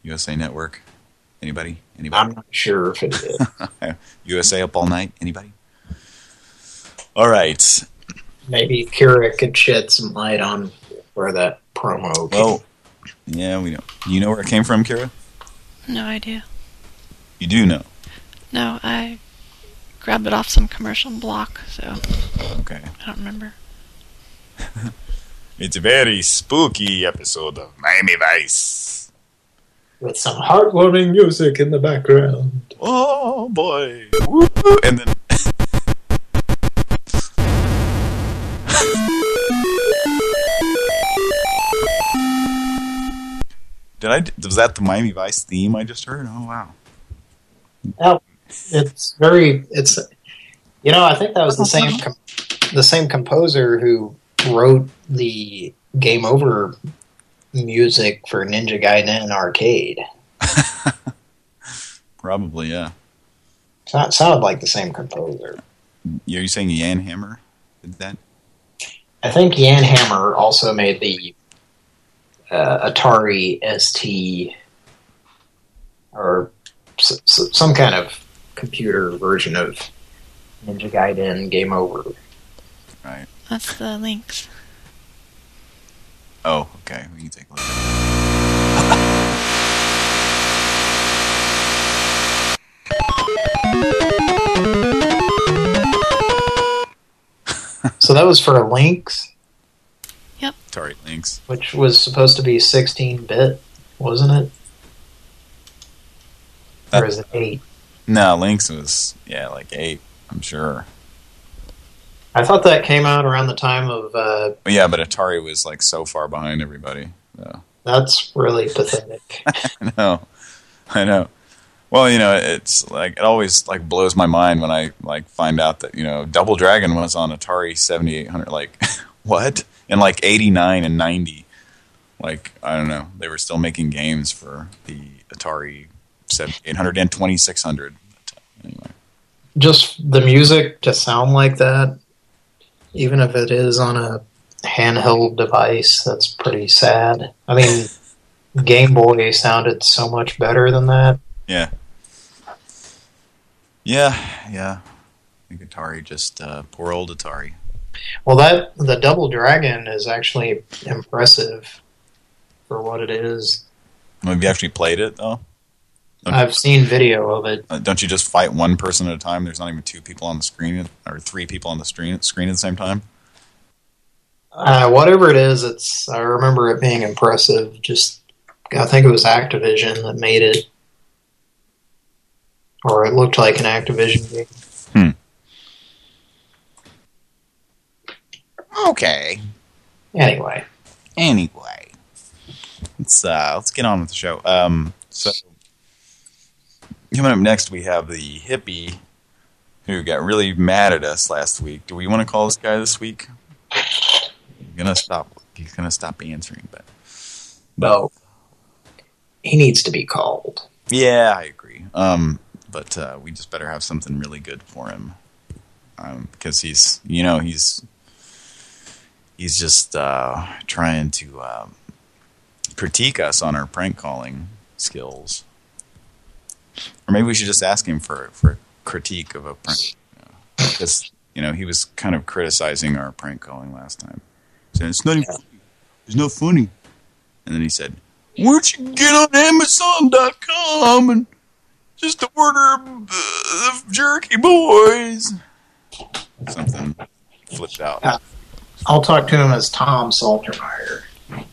USA Network. Anybody? Anybody? I'm not sure if it is. USA up all night. Anybody? All right. Maybe Kira could shed some light on where that promo. came Well, yeah, we don't. You know where it came from, Kira? No idea. You do know. No, I grabbed it off some commercial block, so Okay. I don't remember. It's a very spooky episode of Miami Vice. with some heartwarming music in the background. Oh boy! And then. Did I? Was that the Miami Vice theme I just heard? Oh wow! Oh, it's very. It's you know I think that was the same the same composer who wrote the Game Over music for Ninja Gaiden Arcade. Probably yeah. So it sounded like the same composer. Are you saying Jan Hammer did that? I think Jan Hammer also made the uh, Atari ST or s s some kind of computer version of Ninja Gaiden Game Over. Right. That's the Lynx. Oh, okay. We can take a look. So that was for Lynx, Atari Lynx. which was supposed to be 16-bit wasn't it? Or is it eight? No, Lynx was yeah like eight. I'm sure. I thought that came out around the time of. Uh, yeah, but Atari was like so far behind everybody. So. that's really pathetic. I know, I know. Well, you know, it's like it always like blows my mind when I like find out that you know Double Dragon was on Atari 7800. Like, what? In like 89 and 90. Like, I don't know. They were still making games for the Atari 7800 and 2600. Anyway. Just the music to sound like that, even if it is on a handheld device, that's pretty sad. I mean, Game Boy sounded so much better than that. Yeah. Yeah, yeah. I think Atari just, uh, poor old Atari. Well, that the Double Dragon is actually impressive for what it is. Have you actually played it, though? I've seen video of it. Uh, don't you just fight one person at a time? There's not even two people on the screen, or three people on the screen, screen at the same time? Uh, whatever it is, it's. I remember it being impressive. Just, I think it was Activision that made it, or it looked like an Activision game. Hmm. Okay. Anyway. Anyway. Let's uh let's get on with the show. Um so coming up next we have the hippie who got really mad at us last week. Do we want to call this guy this week? He's gonna stop he's gonna stop answering, but No. He needs to be called. Yeah, I agree. Um but uh we just better have something really good for him. Um because he's you know, he's he's just uh trying to um critique us on our prank calling skills. Or maybe we should just ask him for for a critique of a prank. Because, you know, he was kind of criticizing our prank calling last time. Saying, it's not even funny. It's not funny. And then he said, don't you get on Amazon.com and just order uh, the Jerky Boys? Something flipped out. I'll talk to him as Tom Saltermeyer. Well,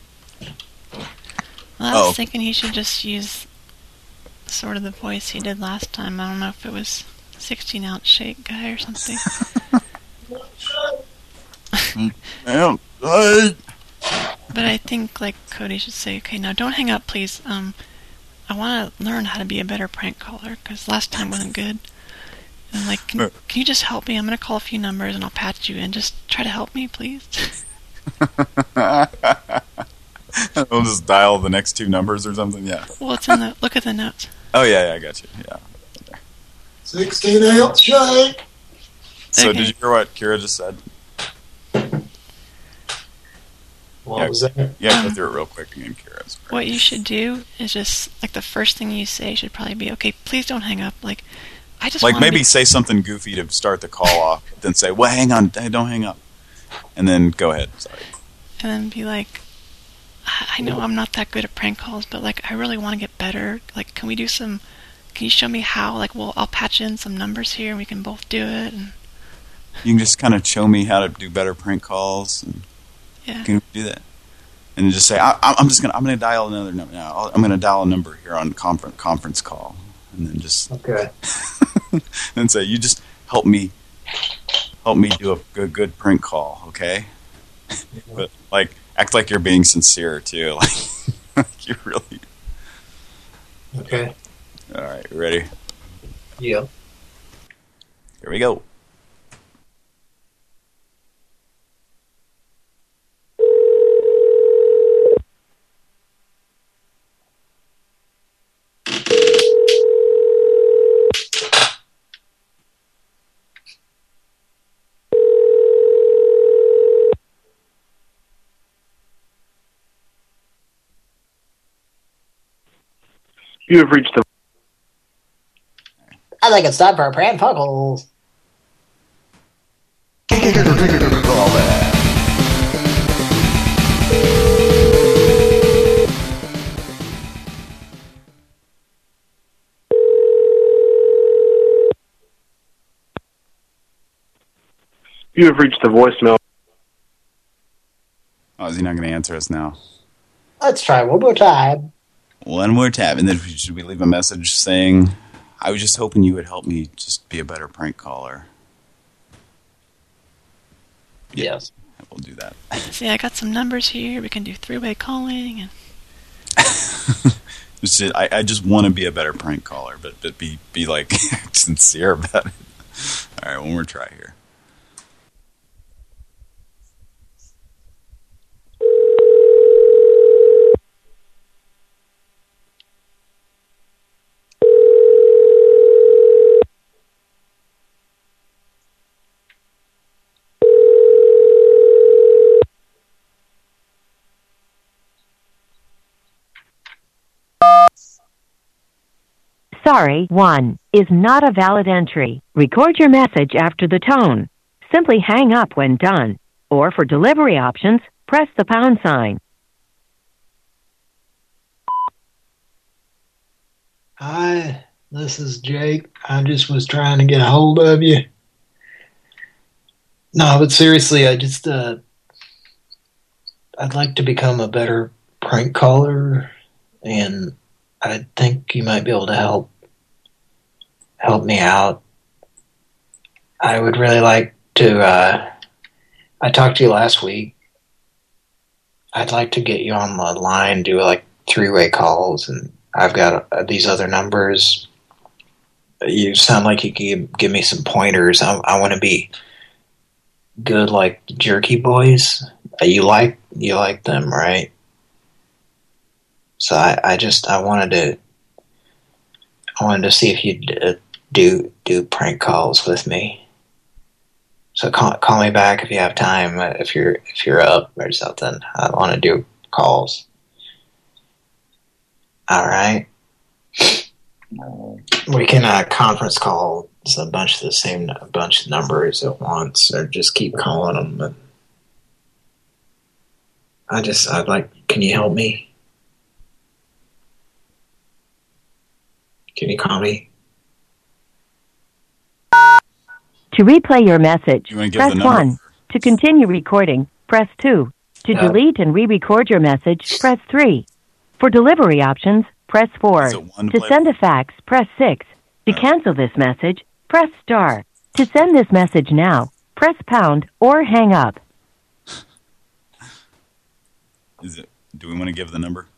I was Oh. thinking he should just use sort of the voice he did last time. I don't know if it was 16 ounce shake guy or something. But I think like Cody should say, okay, now don't hang up, please. Um, I want to learn how to be a better prank caller because last time wasn't good. And like, can, can you just help me? I'm gonna call a few numbers and I'll patch you in. Just try to help me, please. I'll just dial the next two numbers or something. Yeah. well, it's in the look at the notes. Oh yeah, yeah, I got you. Yeah. 16 ounce shake. So Okay. did you hear what Kira just said? What yeah, was that? Yeah, go um, through it real quick again, Kira. Sorry. What you should do is just like the first thing you say should probably be, okay, please don't hang up. Like, I just Like maybe say something goofy to start the call off, then say, "Well, hang on, don't hang up," and then go ahead. Sorry. and then be like, I I know I'm not that good at prank calls, but like I really want to get better. Like, can we do some? Can you show me how? Like, well, I'll patch in some numbers here, and we can both do it. And You can just kind of show me how to do better prank calls. And Yeah. Can do that? And just say, I, I'm just gonna I'm gonna dial another number I'm gonna dial a number here on conference conference call, and then just Okay. and say, you just help me help me do a good good prank call, okay? but like act like you're being sincere too, like, like you really. Okay. All right, ready? Yep. Here we go. You have reached the. I think it's time for Pran Funkels. You have reached the voicemail. Oh, is he not going to answer us now? Let's try one more time. One more tap, and then should we leave a message saying, "I was just hoping you would help me just be a better prank caller." Yes, we'll do that. See, I got some numbers here. We can do three-way calling. And Just, I, I just want to be a better prank caller, but but be be like sincere about it. All right, one more try here. Sorry, 1 is not a valid entry. Record your message after the tone. Simply hang up when done. Or for delivery options, press the pound sign. Hi, this is Jake. I just was trying to get a hold of you. No, but seriously, I just, uh, I'd like to become a better prank caller, and I think you might be able to help, help me out. I would really like to, uh, I talked to you last week. I'd like to get you on the line, do like three-way calls, and I've got uh, these other numbers. You sound like you could give, me some pointers. I, I want to be good like Jerky Boys. Uh, You like you like them, right? So I, I just I wanted to I wanted to see if you'd uh, do do prank calls with me. So call call me back if you have time. uh, If you're if you're up or something, I want to do calls. All right. We can uh, conference call a bunch of the same a bunch of numbers at once, or just keep calling them. But I just I'd like. Can you help me? Can you call me? To replay your message, You press 1. To continue recording, press 2. To Yeah. delete and re-record your message, press 3. For delivery options, press 4. To send a fax, press 6. To cancel this message, press star. To send this message now, press pound or hang up. Is it? Do we want to give the number?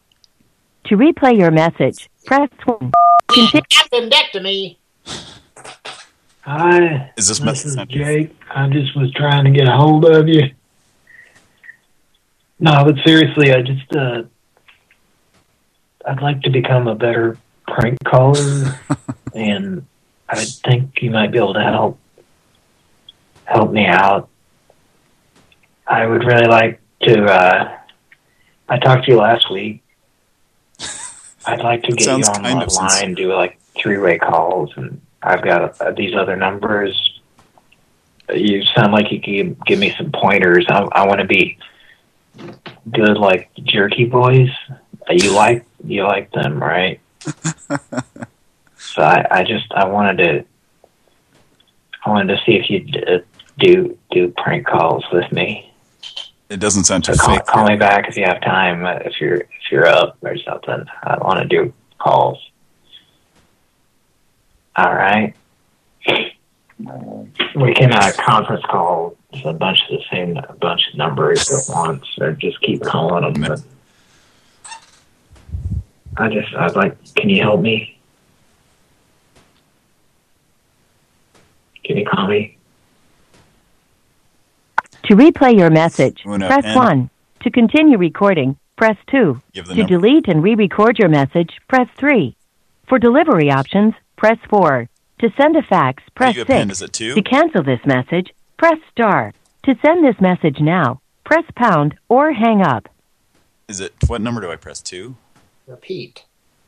To replay your message, press 1. Continue. Appendectomy. Hi, Is this this is? Jake. I just was trying to get a hold of you. No, but seriously, I just uh, I'd like to become a better prank caller, and I think you might be able to help help me out. I would really like to. Uh, I talked to you last week. I'd like to get you on the line, do like three-way calls, and I've got uh, these other numbers. You sound like you could give me some pointers. I, I want to be good, like Jerky Boys. Uh, You like you like them, right? so I, I just I wanted to I wanted to see if you'd uh, do do prank calls with me. It doesn't sound too So call, fake. call me back if you have time. If you're if you're up or something, I want to do calls. All right. We can uh, conference call a bunch of the same a bunch of numbers at once, or just keep calling them. But I just I'd like. Can you help me? Can you call me? To replay your message, press pen? 1. To continue recording, press 2. To number. delete and re-record your message, press 3. For delivery options, press 4. To send a fax, press 6. To cancel this message, press star. To send this message now, press pound or hang up. Is it, what number do I press? 2? Repeat.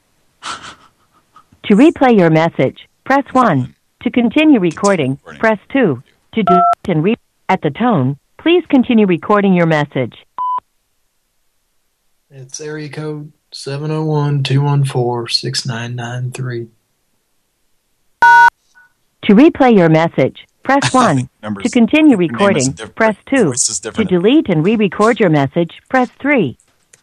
to replay your message, press 1. To continue recording, press 2. To do and re at the tone, please continue recording your message. It's area code 701-214-6993. To replay your message, press 1. Numbers- to continue recording, press 2. To delete and re-record your message, press 3.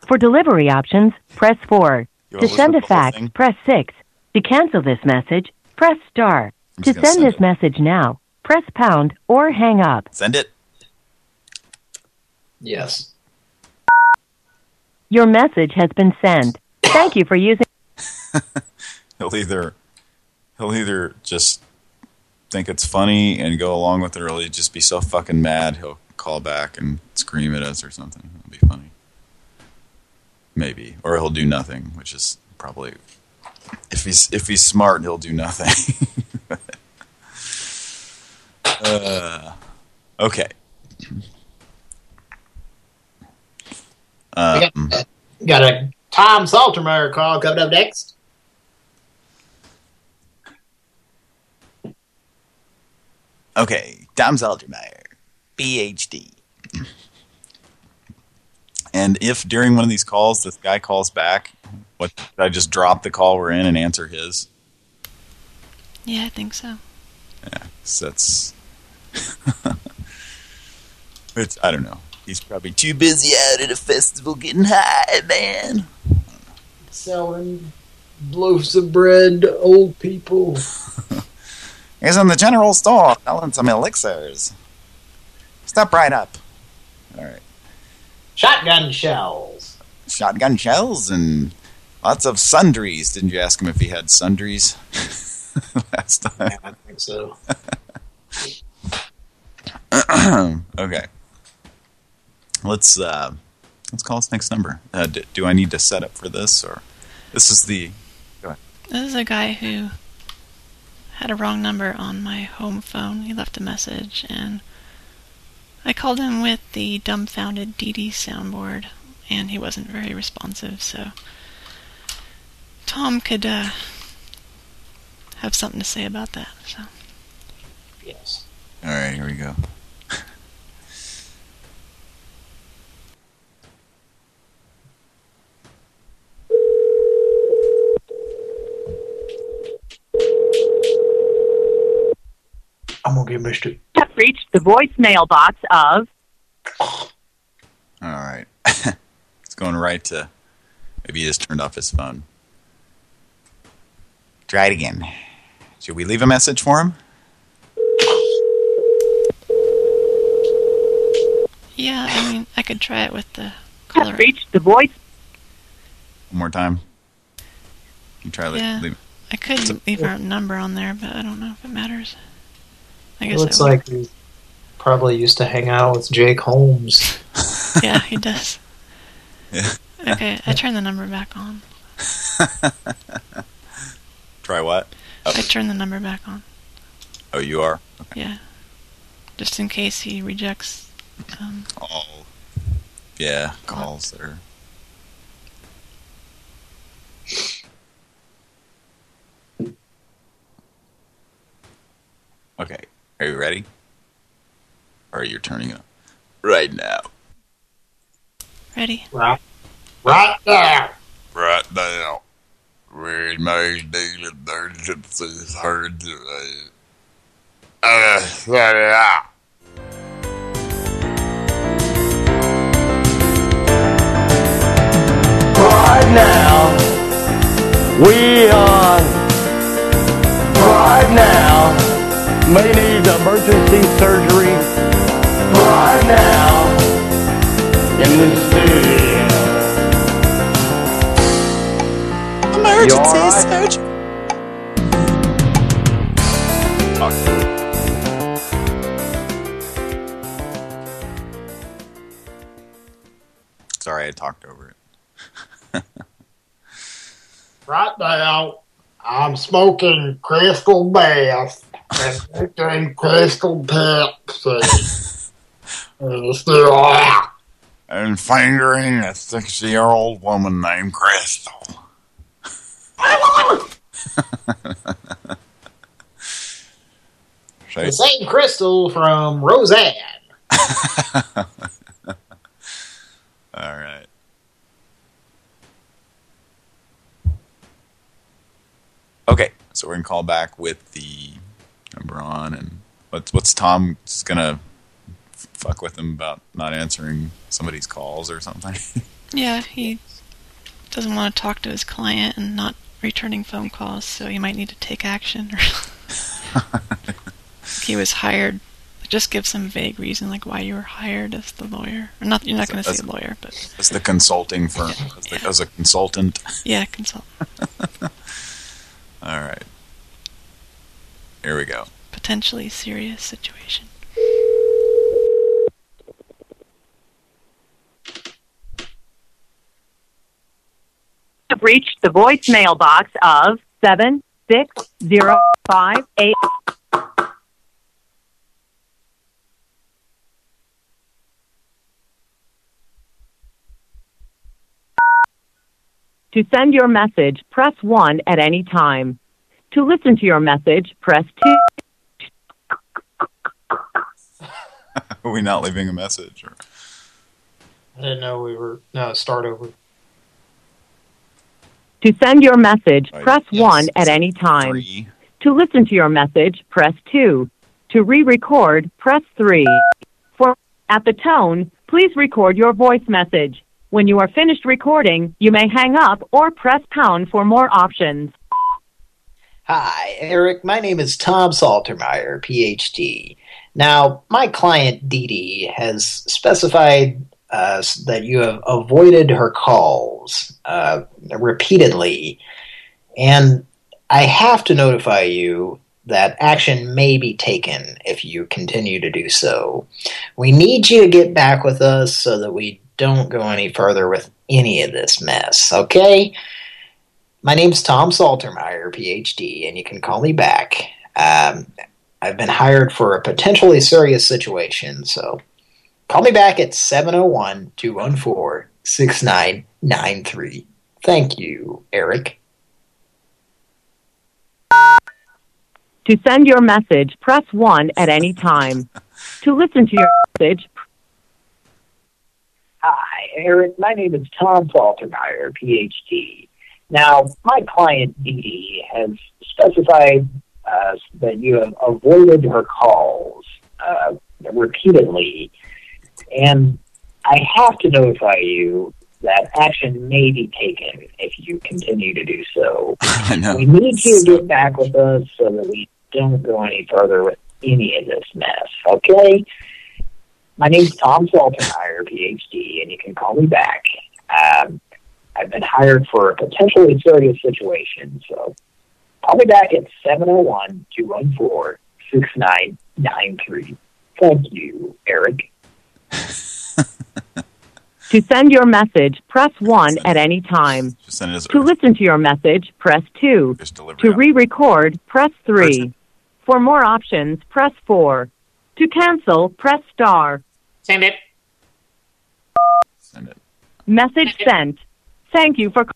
For delivery options, press 4. To send a listen to the whole fax, thing? press 6. To cancel this message, press star. To send send this message now, press pound or hang up. Send it. Yes. Your message has been sent. Thank you for using. He'll either he'll either just think it's funny and go along with it, or he'll just be so fucking mad he'll call back and scream at us or something. It'll be funny. Maybe, or he'll do nothing, which is probably if he's if he's smart, he'll do nothing. uh, okay. Um, got, got a Tom Saltermeyer call coming up next. Okay, Tom Saltermeyer, PhD. And if during one of these calls this guy calls back, what should I just drop the call we're in and answer his? Yeah, I think so. Yeah, 'cause that's. it's I don't know. He's probably too busy out at a festival getting high, man. Selling loaves of bread to old people. He's in the general store selling some elixirs. Step right up. All right. Shotgun shells. Shotgun shells and lots of sundries. Didn't you ask him if he had sundries last time? I think so. okay. Let's uh, let's call this next number. Uh, d do I need to set up for this or this is the? Go ahead. This is a guy who had a wrong number on my home phone. He left a message, and I called him with the dumbfounded DD soundboard, and he wasn't very responsive. So Tom could uh, have something to say about that. So Yes. All right, here we go. I'm gonna give Mister. have reached the voicemail box of All right. it's going right to. Maybe he just turned off his phone. Try it again. Should we leave a message for him? yeah, I mean, I could try it with the caller. have reached the voice. One more time. You try Yeah. leave. I could leave our number on there, but I don't know if it matters. I It looks I like he probably used to hang out with Jake Holmes. yeah, he does. Yeah. Okay, I turn the number back on. Try what? I turn the number back on. Oh, you are? Yeah. Just in case he rejects. Um, Oh. Yeah, calls that are... Okay, are you ready? Or are you turning it up? Right now. ready? Right. Right there. Right now. We may deal emergencies heard today. Uh, yeah. Right now, we on. Right now, may need emergency surgery. Right now, in the studio. Emergency You all right? surgery. Sorry, I talked over it. Right now, I'm smoking crystal bath drinking crystal Pepsi. and. Uh, and fingering a 60-year-old woman named Crystal. The same crystal from Roseanne. All right. Okay, so we're gonna call back with the number on, and what's what's Tom just gonna f- fuck with him about not answering somebody's calls or something? Yeah, he doesn't want to talk to his client and not returning phone calls, so he might need to take action. he was hired. Just give some vague reason, like why you were hired as the lawyer. Or not, you're not going to As- say lawyer, but As the consulting firm, as, the, as a consultant. yeah, consult. All right. Here we go. Potentially serious situation. have reached the voicemail box of seven six zero five eight. To send your message, press 1 at any time. To listen to your message, press 2. Are we not leaving a message? Or... I didn't know we were. No, start over. To send your message, press 1 at any time. To listen to your message, press 2. To re-record, press 3. For at the tone, please record your voice message. When you are finished recording, you may hang up or press pound for more options. Hi, Eric. My name is Tom Saltermeyer, PhD. Now, my client Dee Dee has specified uh, that you have avoided her calls uh, repeatedly, and I have to notify you that action may be taken if you continue to do so. We need you to get back with us so that we don't go any further with any of this mess, okay? My name's Tom Saltermeyer, PhD, and you can call me back. Um, I've been hired for a potentially serious situation, so call me back at 701-214-6993. Thank you, Eric. To send your message, press 1 at any time. To listen to your message, Hi, Eric. My name is Tom Saltermeyer, PhD. Now, my client Dee Dee has specified uh, that you have avoided her calls uh, repeatedly, and I have to notify you that action may be taken if you continue to do so. We need you to get back with us so that we don't go any further with any of this mess, okay? My name's Tom Saltermeyer, PhD, and you can call me back. Um, I've been hired for a potentially serious situation, so call me back at 701-214-6993. Thank you, Eric. to send your message, press 1 at any time. Just send To listen to your message, press 2. To re-record, press 3. For more options, press 4. To cancel, press star. Send it. Send it. Message sent. Thank you for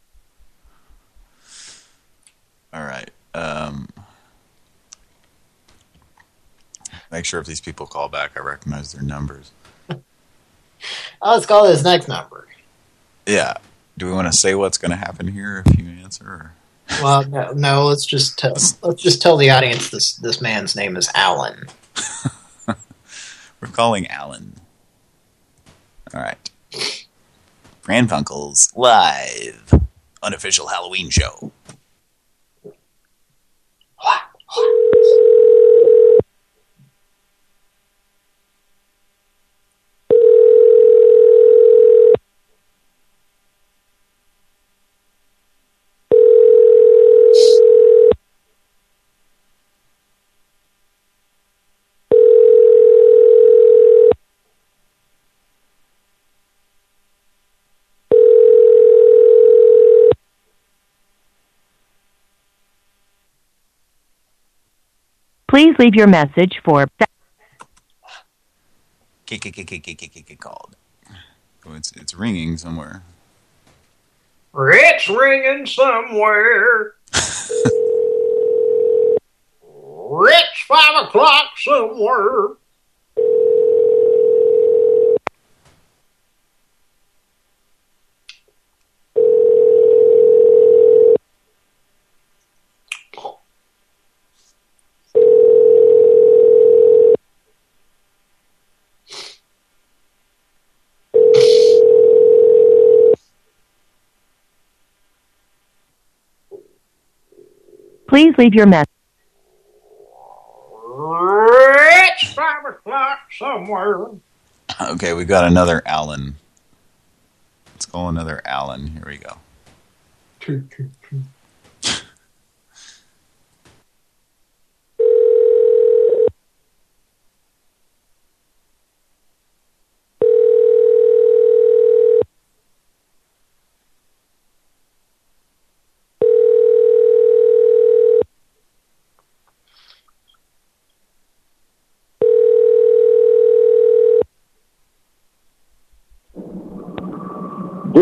All right. Um, make sure if these people call back, I recognize their numbers. Oh, let's call this next number. Yeah. Do we want to say what's going to happen here if you answer? Or? Well, no, no, let's just tell let's just tell the audience this this man's name is Alan. We're calling Alan. All right. Pran Funkels live unofficial Halloween show. Please leave your message for Kick, kick, kick, kick, kick, kick, kick, called. Oh, it's it's ringing somewhere. It's ringing somewhere. it's five o'clock somewhere. Please leave your message. It's five o'clock somewhere. Okay, we got another Alan. Let's call another Alan. Here we go.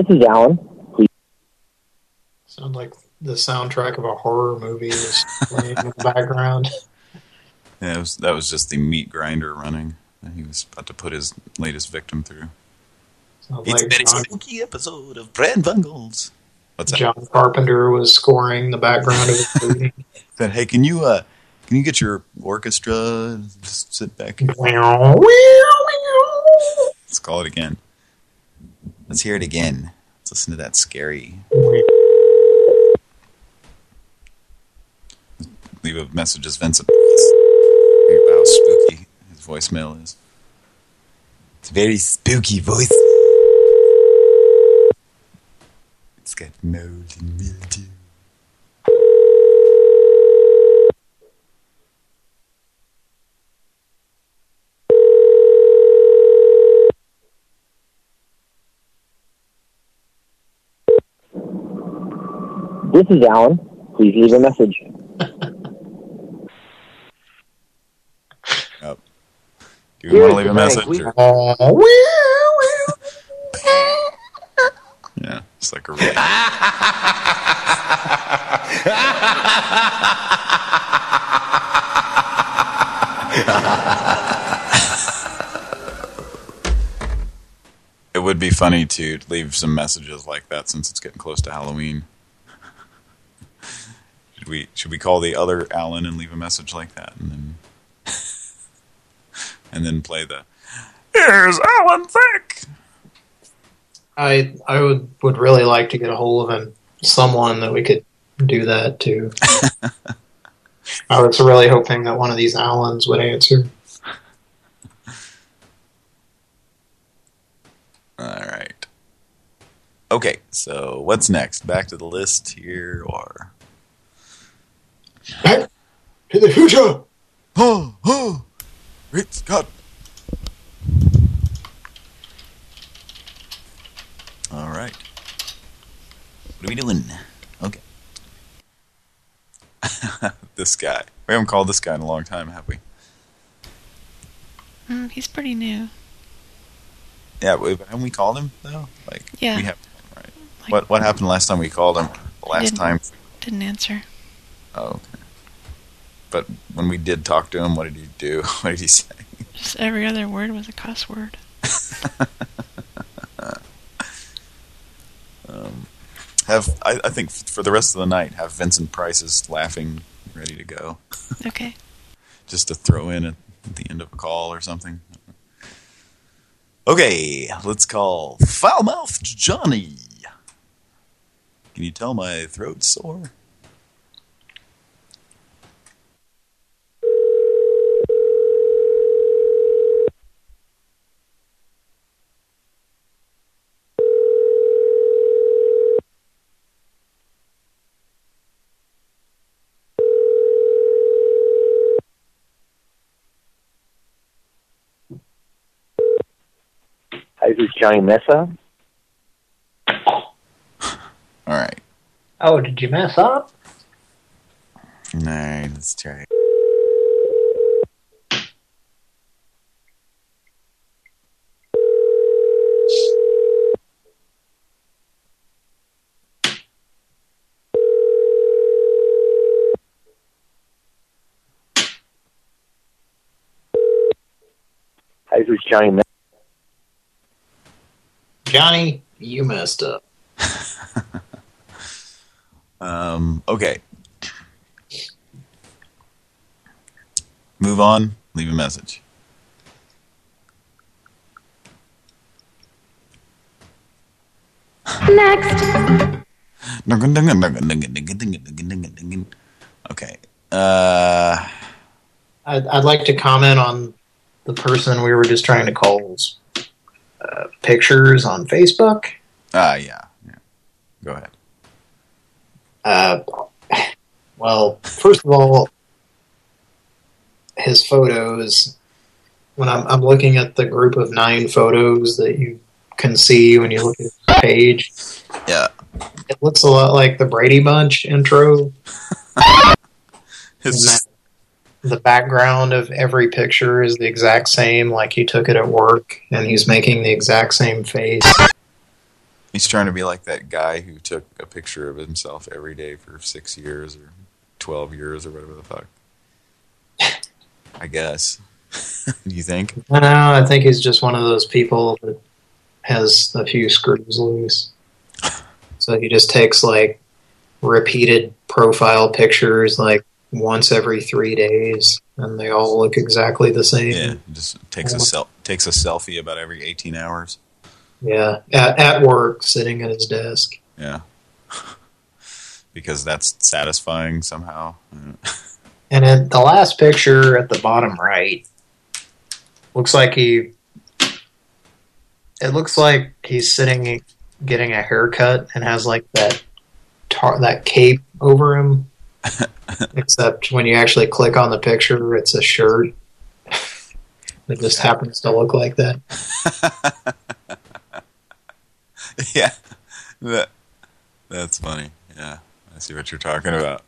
This is Alan. Please. Sound like the soundtrack of a horror movie is playing in the background. Yeah, was, that was just the meat grinder running. He was about to put his latest victim through. Sounds it's like a very John, spooky episode of Pran Funkels. What's that? John Carpenter was scoring the background of the movie. Said, hey, can you uh, can you get your orchestra? and Just sit back. Let's call it again. Let's hear it again. Let's listen to that scary. Leave a message as Vincent. How spooky his voicemail is. It's very spooky voice. It's got mold and mildew. This is Alan. Please leave a message. Do you want to leave a message? or- uh, Yeah, it's like a really. It would be funny to leave some messages like that since it's getting close to Halloween. Should we should we call the other Alan and leave a message like that and then and then play the Here's Alan Thicke. I I would would really like to get a hold of him, someone that we could do that to. I was really hoping that one of these Alans would answer. All right. Okay, so what's next? Back to the list here, or Back to the future. Oh, oh, Great Scott! All right. What are we doing? Okay. this guy. We haven't called this guy in a long time, have we? Mm, he's pretty new. Yeah, we, haven't we called him though? Like, Yeah. We have. Right. what What happened last time we called him? The Last didn't- time. Didn't answer. Oh, okay. But when we did talk to him, what did he do? What did he say? Just every other word was a cuss word. Um, have I, I think for the rest of the night, have Vincent Price's laughing ready to go. Okay. Just to throw in at the end of a call or something. Okay, let's call Foulmouthed Johnny. Can you tell my throat's sore? This is Johnny Mesa. All right. Oh, did you mess up? All right, let's try. Hi, this is Johnny Mesa. Johnny, you messed up. Um, okay. Move on. Leave a message. Next. Okay. Uh, I'd, I'd like to comment on the person we were just trying to call's uh, pictures on Facebook. Ah, uh, yeah. yeah. Go ahead. Uh, well, first of all, his photos. When I'm, I'm looking at the group of nine photos that you can see when you look at the page. Yeah. It looks a lot like the Brady Bunch intro. the background of every picture is the exact same, like he took it at work, and he's making the exact same face. He's trying to be like that guy who took a picture of himself every day for six years or 12 years or whatever the fuck. I guess. Do you think? I know. I think he's just one of those people that has a few screws loose. So he just takes like repeated profile pictures like once every three days, and they all look exactly the same. Yeah, just takes a sel takes a selfie about every 18 hours. Yeah, at, at work, sitting at his desk. Yeah, because that's satisfying somehow. and then the last picture at the bottom right looks like he. It looks like he's sitting, getting a haircut, and has like that tar that cape over him. Except when you actually click on the picture, it's a shirt. It just happens to look like that. yeah, that that's funny. Yeah, I see what you're talking about.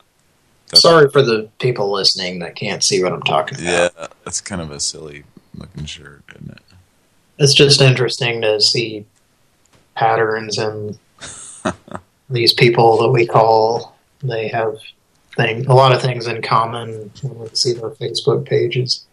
That's Sorry for the people listening that can't see what I'm talking about. Yeah, that's kind of a silly looking shirt, isn't it? It's just interesting to see patterns and these people that we call they have thing, a lot of things in common when we see their Facebook pages.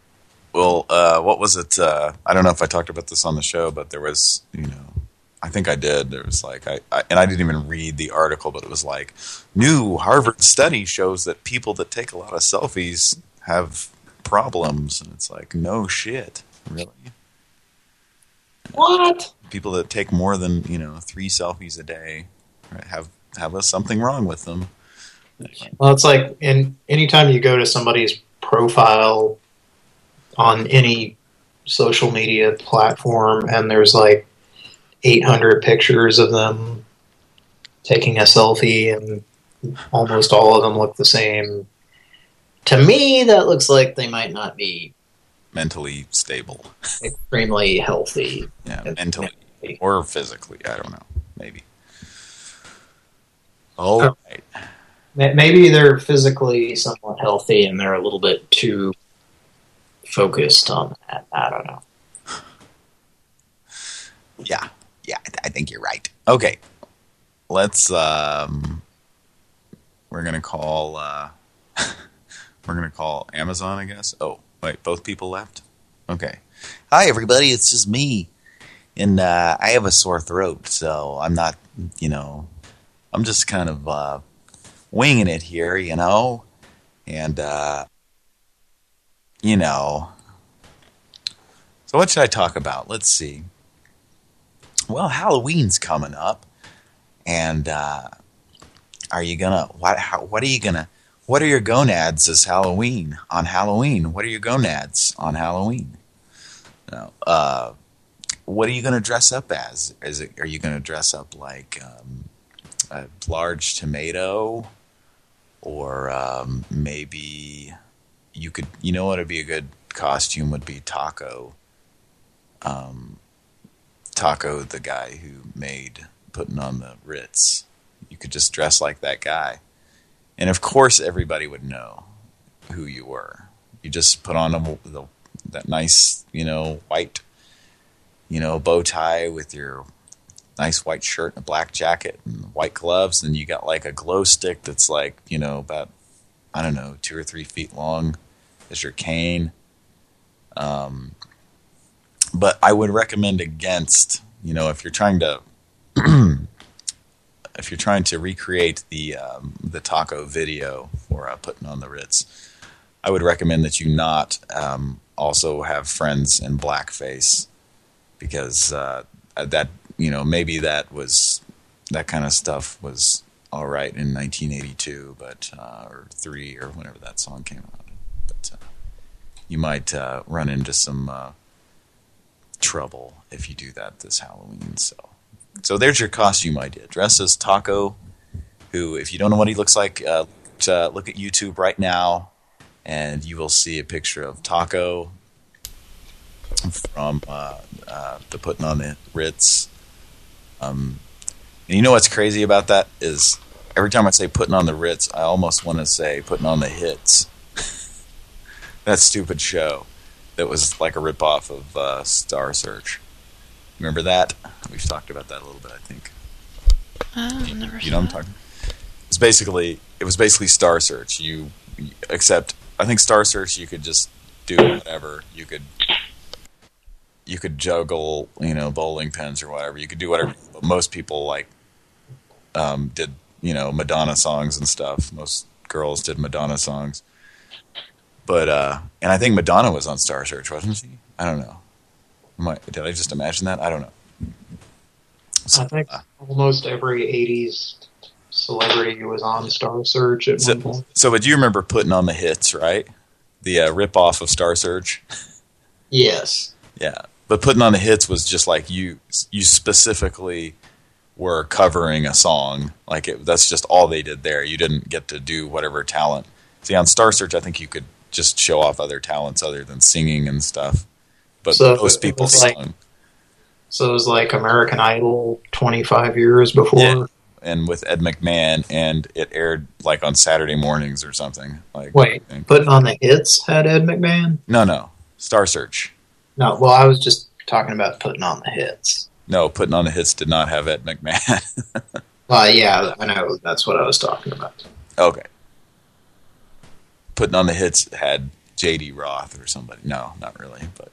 Well, uh, what was it? Uh, I don't know if I talked about this on the show, but there was, you know, I think I did. There was like, I, I, and I didn't even read the article, but it was like, new Harvard study shows that people that take a lot of selfies have problems, and it's like, no shit, really. What? People that take more than you know three selfies a day have have a, something wrong with them. Well, it's like in anytime you go to somebody's profile on any social media platform and there's like 800 pictures of them taking a selfie and almost all of them look the same. To me, that looks like they might not be mentally stable. Extremely healthy. Yeah, mentally or physically. I don't know. Maybe. All oh. right. Maybe they're physically somewhat healthy and they're a little bit too focused on that. I don't know. Yeah, yeah, I think you're right. Okay, let's. Um, we're gonna call. Uh, we're gonna call Amazon, I guess. Oh, wait, both people left. Okay. Hi, everybody. It's just me, and uh, I have a sore throat, so I'm not. You know, I'm just kind of. Uh, winging it here, you know, and, uh, you know. So what should I talk about? Let's see. Well, Halloween's coming up, and uh, are you gonna what? How, what are you gonna? What are your gonads as Halloween on Halloween? What are your gonads on Halloween? No, uh, what are you gonna dress up as? Is it? Are you gonna dress up like um, a large tomato? Or um, maybe you could, you know what would be a good costume would be Taco. Um, Taco, the guy who made putting on the Ritz. You could just dress like that guy. And of course everybody would know who you were. You just put on a, the, that nice, you know, white, you know, bow tie with your nice white shirt and a black jacket and white gloves, and you got like a glow stick that's like, you know, about, I don't know, two or three feet long as your cane. Um, but I would recommend against, you know, if you're trying to, if you're trying to recreate the um, the taco video for uh, putting on the Ritz, I would recommend that you not um, also have friends in blackface because uh, that you know, maybe that was that kind of stuff was all right in 1982, but uh, or three or whenever that song came out. But uh, you might uh, run into some uh, trouble if you do that this Halloween. So, so there's your costume idea. Dress as Taco, who, if you don't know what he looks like, uh, look at YouTube right now, and you will see a picture of Taco from uh, uh, the putting on the Ritz. Um, and you know what's crazy about that is every time I say putting on the Ritz, I almost want to say putting on the hits. that stupid show that was like a ripoff of uh, Star Search. Remember that? We've talked about that a little bit, I think. Oh, never you know what I'm talking. It's basically it was basically Star Search. You except I think Star Search you could just do whatever. You could you could juggle, you know, bowling pins or whatever. You could do whatever. Most people like um, did, you know, Madonna songs and stuff. Most girls did Madonna songs. But uh, and I think Madonna was on Star Search, wasn't she? I don't know. I, did I just imagine that? I don't know. So, I think uh, almost every '80s celebrity was on Star Search at so, one point. So, but you remember putting on the hits, right? The uh, rip off of Star Search. Yes. Yeah, but putting on the hits was just like you you specifically were covering a song. Like it, that's just all they did there. You didn't get to do whatever talent. See, on Star Search, I think you could just show off other talents other than singing and stuff. But so most people like, sung. So it was like American Idol 25 years before? Yeah. And with Ed McMahon, and it aired like on Saturday mornings or something. Like Wait, putting on the hits had Ed McMahon? No, no. Star Search. No, well, I was just talking about putting on the hits. No, putting on the hits did not have Ed McMahon. well, yeah, I know. That's what I was talking about. Okay. Putting on the hits had J.D. Roth or somebody. No, not really, but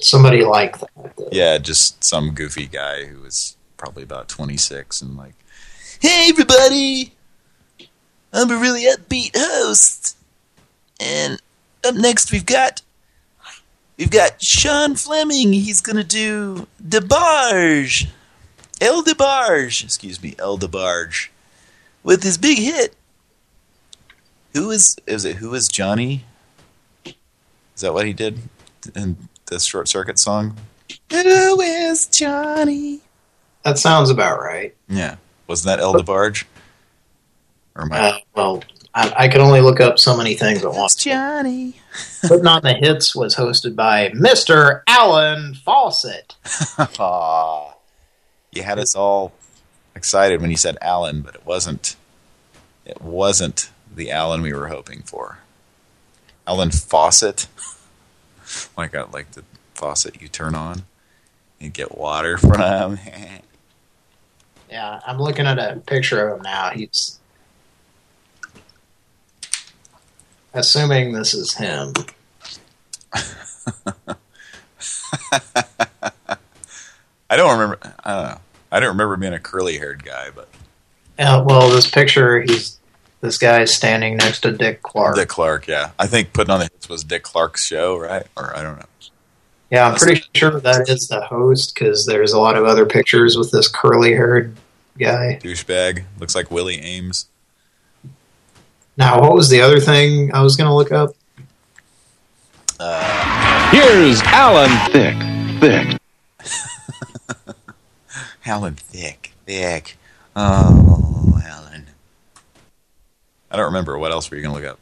somebody like that. Though. Yeah, just some goofy guy who was probably about 26 and like, "Hey, everybody, I'm a really upbeat host, and up next we've got We've got Sean Fleming. He's going to do DeBarge. El DeBarge. Excuse me, El DeBarge. With his big hit. Who is, is it, who is Johnny? Is that what he did in the Short Circuit song? Who is Johnny? That sounds about right. Yeah. Wasn't that El DeBarge? Or my... Uh, well, I, I could only look up so many things at once. Johnny. Putting on the Hits was hosted by Mr. Alan Fawcett. you had us all excited when you said Alan, but it wasn't. It wasn't the Alan we were hoping for. Alan Fawcett, like a, like the faucet you turn on and get water from. yeah, I'm looking at a picture of him now. He's assuming this is him. I don't remember. I don't know. I don't remember being a curly-haired guy, but yeah. Well, this picture, he's this guy is standing next to Dick Clark. Dick Clark, yeah. I think putting on the hits was Dick Clark's show, right? Or I don't know. Yeah, I'm pretty sure that is the host because there's a lot of other pictures with this curly-haired guy. Douchebag. Looks like Willie Aames. Now, what was the other thing I was going to look up? Uh, Here's Alan Thicke. Thick. Alan Thicke. Thick. Oh, Alan. I don't remember. What else were you going to look up?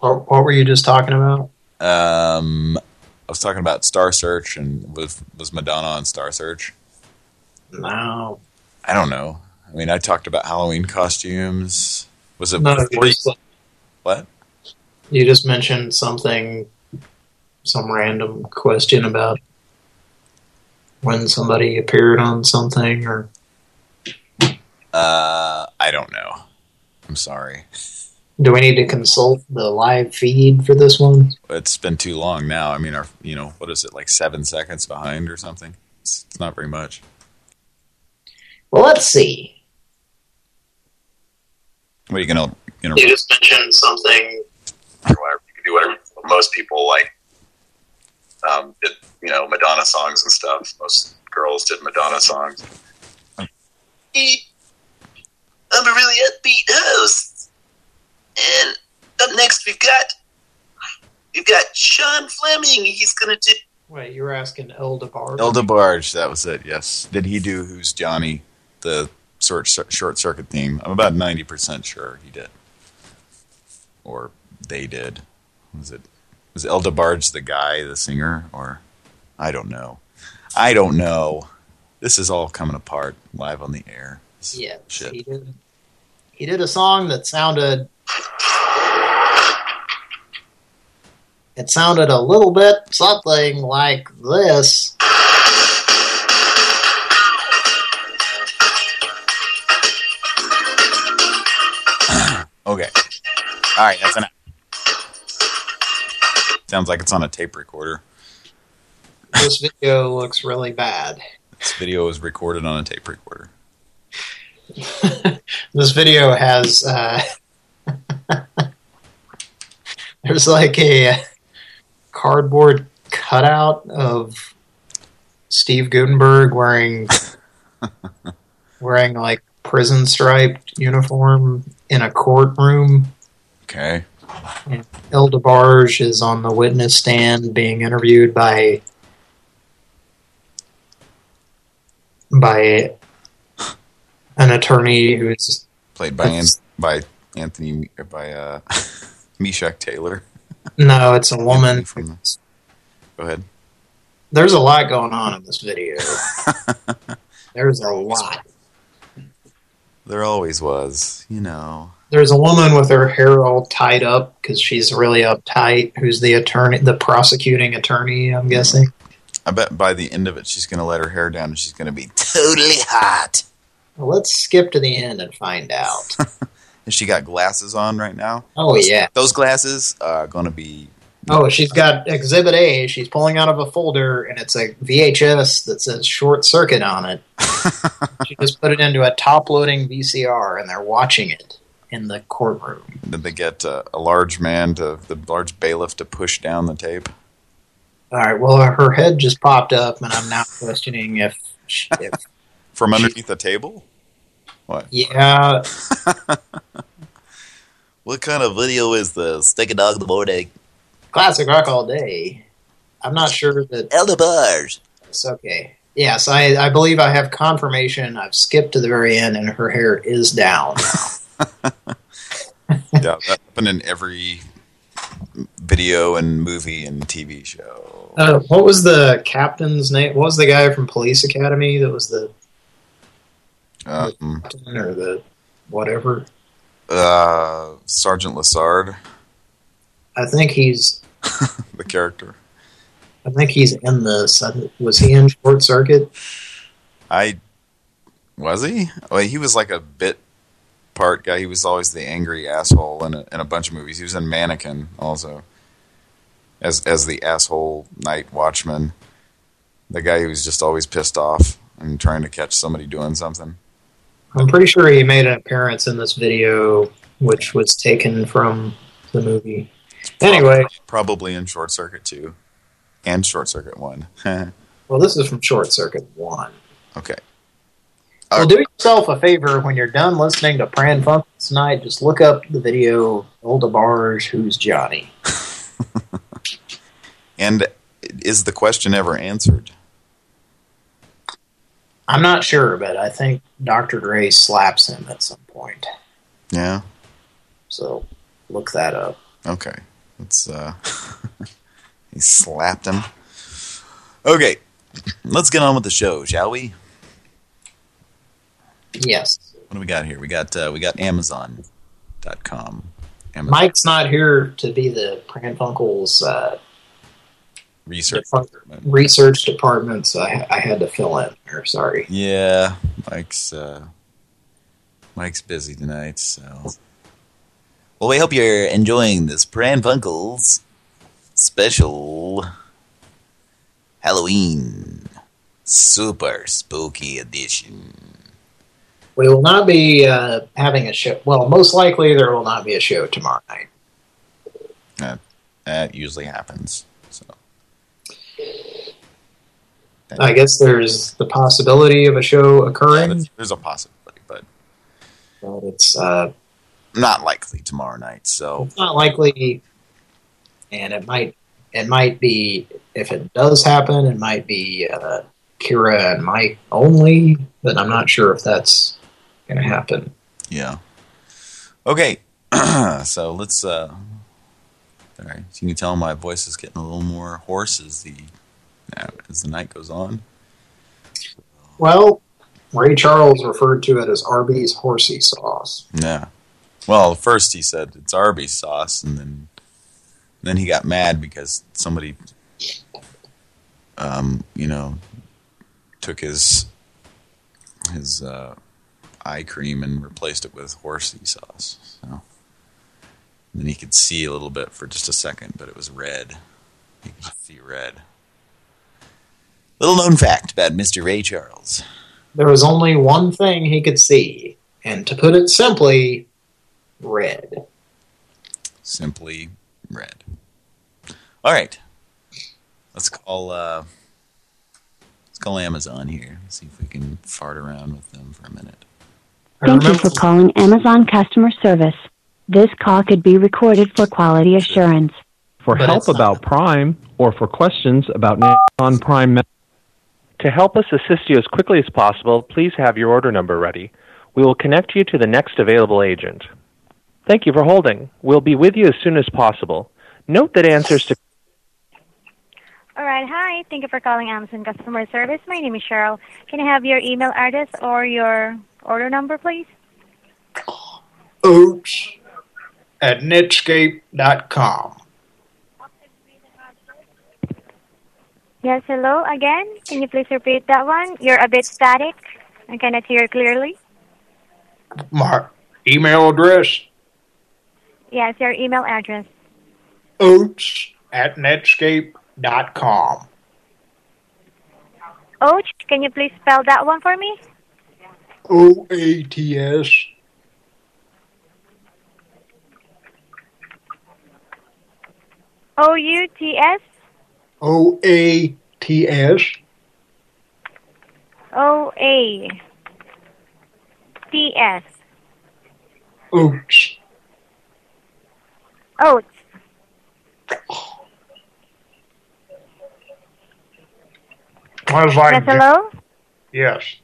What, what, were you just talking about? Um, I was talking about Star Search and was was Madonna on Star Search? No. I don't know. I mean, I talked about Halloween costumes. Was it no, you just, what? You just mentioned something, some random question about when somebody appeared on something or... Uh, I don't know. I'm sorry. Do we need to consult the live feed for this one? It's been too long now. I mean, our you know, what is it, like seven seconds behind or something? It's, it's not very much. Well, let's see. What are you gonna? You, you just mentioned something. Or whatever you can do whatever. Most people like um, did you know Madonna songs and stuff. Most girls did Madonna songs. I'm a really upbeat host. And up next we've got we've got Sean Fleming. He's gonna do Wait, you were asking El DeBarge? El DeBarge, that was it, yes. Did he do Who's Johnny, the short, short circuit theme? I'm about 90% sure he did. Or they did. Was it was El DeBarge the guy, the singer? Or I don't know. I don't know. This is all coming apart live on the air. Yeah, Shit. he did. He did a song that sounded. It sounded a little bit something like this. Okay. All right, that's enough. Sounds like it's on a tape recorder. This video looks really bad. This video was recorded on a tape recorder. This video has. Uh, there's like a cardboard cutout of Steve Guttenberg wearing wearing like prison striped uniform in a courtroom. Okay. And El DeBarge is on the witness stand being interviewed by by an attorney who's Played by An by Anthony by uh Meshach Taylor. no, it's a woman. Go ahead. There's a lot going on in this video. There's a lot. There always was, you know. There's a woman with her hair all tied up because she's really uptight. Who's the attorney, the prosecuting attorney? I'm guessing. I bet by the end of it she's gonna let her hair down and she's gonna be totally hot. Well, let's skip to the end and find out. Has she got glasses on right now? Oh, Those- yeah. Those glasses are gonna be Oh, she's got Exhibit A. She's pulling out of a folder, and it's a VHS that says "Short Circuit" on it. she just put it into a top-loading VCR, and they're watching it in the courtroom. did they get uh, a large man to the large bailiff to push down the tape? All right. Well, her head just popped up, and I'm now questioning if, if From underneath the table? What? yeah, What kind of video is this? Stick a dog in the morning. Classic rock all day. I'm not sure that El DeBarge. It's okay. Yes, I, I believe I have confirmation. I've skipped to the very end, and her hair is down. yeah, that happened in every video and movie and TV show. Uh, what was the captain's name? What was the guy from Police Academy that was the Um, captain or the whatever? uh, Sergeant Lassard, I think he's. the character. I think he's in this. Was he in Short Circuit? I was he? Well, he was like a bit part guy. He was always the angry asshole in a, in a bunch of movies. He was in Mannequin also, as as the asshole night watchman, the guy who was just always pissed off and trying to catch somebody doing something. I'm pretty sure he made an appearance in this video, which was taken from the movie. Anyway, Probably in Short Circuit two, and Short Circuit one. well, this is from Short Circuit 1. okay. Well, uh, do yourself a favor when you're done listening to Pran Funkels tonight. Just look up the video "El DeBarge, Who's Johnny." And is the question ever answered? I'm not sure, but I think Dr. Dre slaps him at some point. Yeah. So look that up. Okay. Let's uh he slapped him. Okay. Let's get on with the show, shall we? Yes. What do we got here? We got uh we got Amazon. Amazon.com. Amazon Mike's not here to be the Pran Funkels uh, research. depart- research department, so I, I had to fill in there. Sorry. Yeah, Mike's uh Mike's busy tonight, so Well, we hope you're enjoying this Pran Funkels special Halloween super spooky edition. We will not be uh, having a show. Well, most likely there will not be a show tomorrow night. that, that usually happens. So I guess there's the possibility of a show occurring. there's, there's a possibility, but but it's uh, not likely tomorrow night. So it's not likely, and it might it might be if it does happen, it might be uh, Kira and Mike only, but I'm not sure if that's going to happen. Yeah. Okay, so let's. Uh, all right, so you can tell my voice is getting a little more hoarse as the as the night goes on. Well, Ray Charles referred to it as Arby's horsey sauce. Yeah. Well, first he said it's Arby's sauce, and then then he got mad because somebody, um, you know, took his his uh, eye cream and replaced it with horsey sauce. So then he could see a little bit for just a second, but it was red. He could see red. Little known fact about Mr. Ray Charles. There was only one thing he could see, and to put it simply, red. Simply red. All right. Let's call uh, let's call Amazon here. See if we can fart around with them for a minute. Thank you for calling Amazon customer service. This call could be recorded for quality assurance. For But help about Prime or for questions about Amazon Prime. mem- To help us assist you as quickly as possible, please have your order number ready. We will connect you to the next available agent. Thank you for holding. We'll be with you as soon as possible. Note that answers to All right. Hi. Thank you for calling Amazon customer service. My name is Cheryl. Can I have your email address or your order number, please? Oops at netscape.com. Yes. Hello again. Can you please repeat that one? You're a bit static. I cannot hear clearly. My email address, Yes, your email address. oops at netscape.com. Och, can you please spell that one for me? O-A-T-S O U T S O-A-T-S O A T S. Oops. Oats. Was like Yes. Hello. Yes.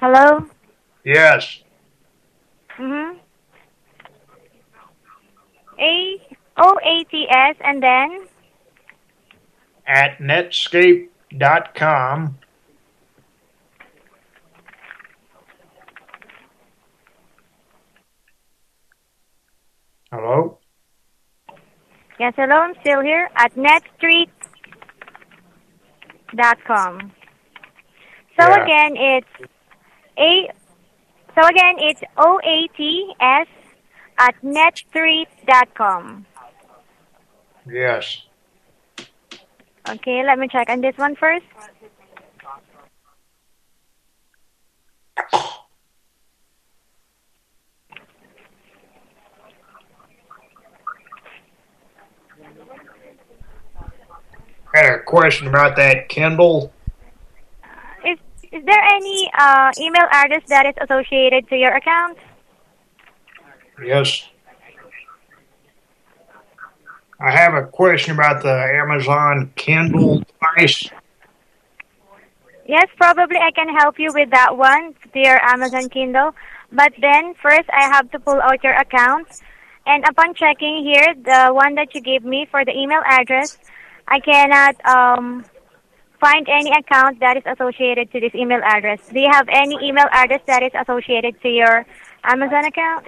Hello. Yes. Mhm. A O A T S and then At netscape.com. Hello? Yes. Hello. I'm still here at netstreet.com. So Yeah. again, it's a. So again, it's O A T S at netstreet.com. Yes. Okay, let me check on this one first. I had a question about that Kindle. Is is there any uh, email address that is associated to your account? Yes. I have a question about the Amazon Kindle device. Yes, probably I can help you with that one your Amazon Kindle. But then first I have to pull out your account. And upon checking here, the one that you gave me for the email address, I cannot um, find any account that is associated to this email address. Do you have any email address that is associated to your Amazon account?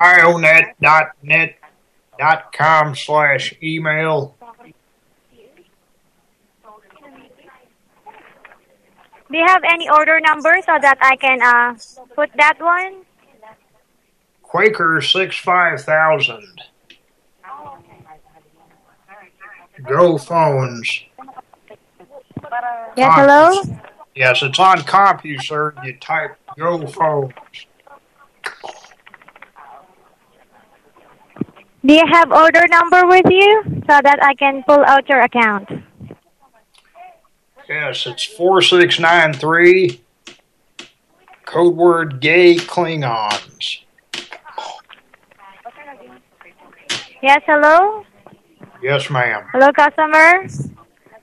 ionet.net.com slash email. Do you have any order number so that I can uh, put that one? Quaker 65000. Go phones. Yes, hello? Yes, it's on CompuServe. You type Go phones. Do you have order number with you so that I can pull out your account? Yes, it's 4693, Code word gay Klingons. Yes, hello? Yes, ma'am. Hello, customer?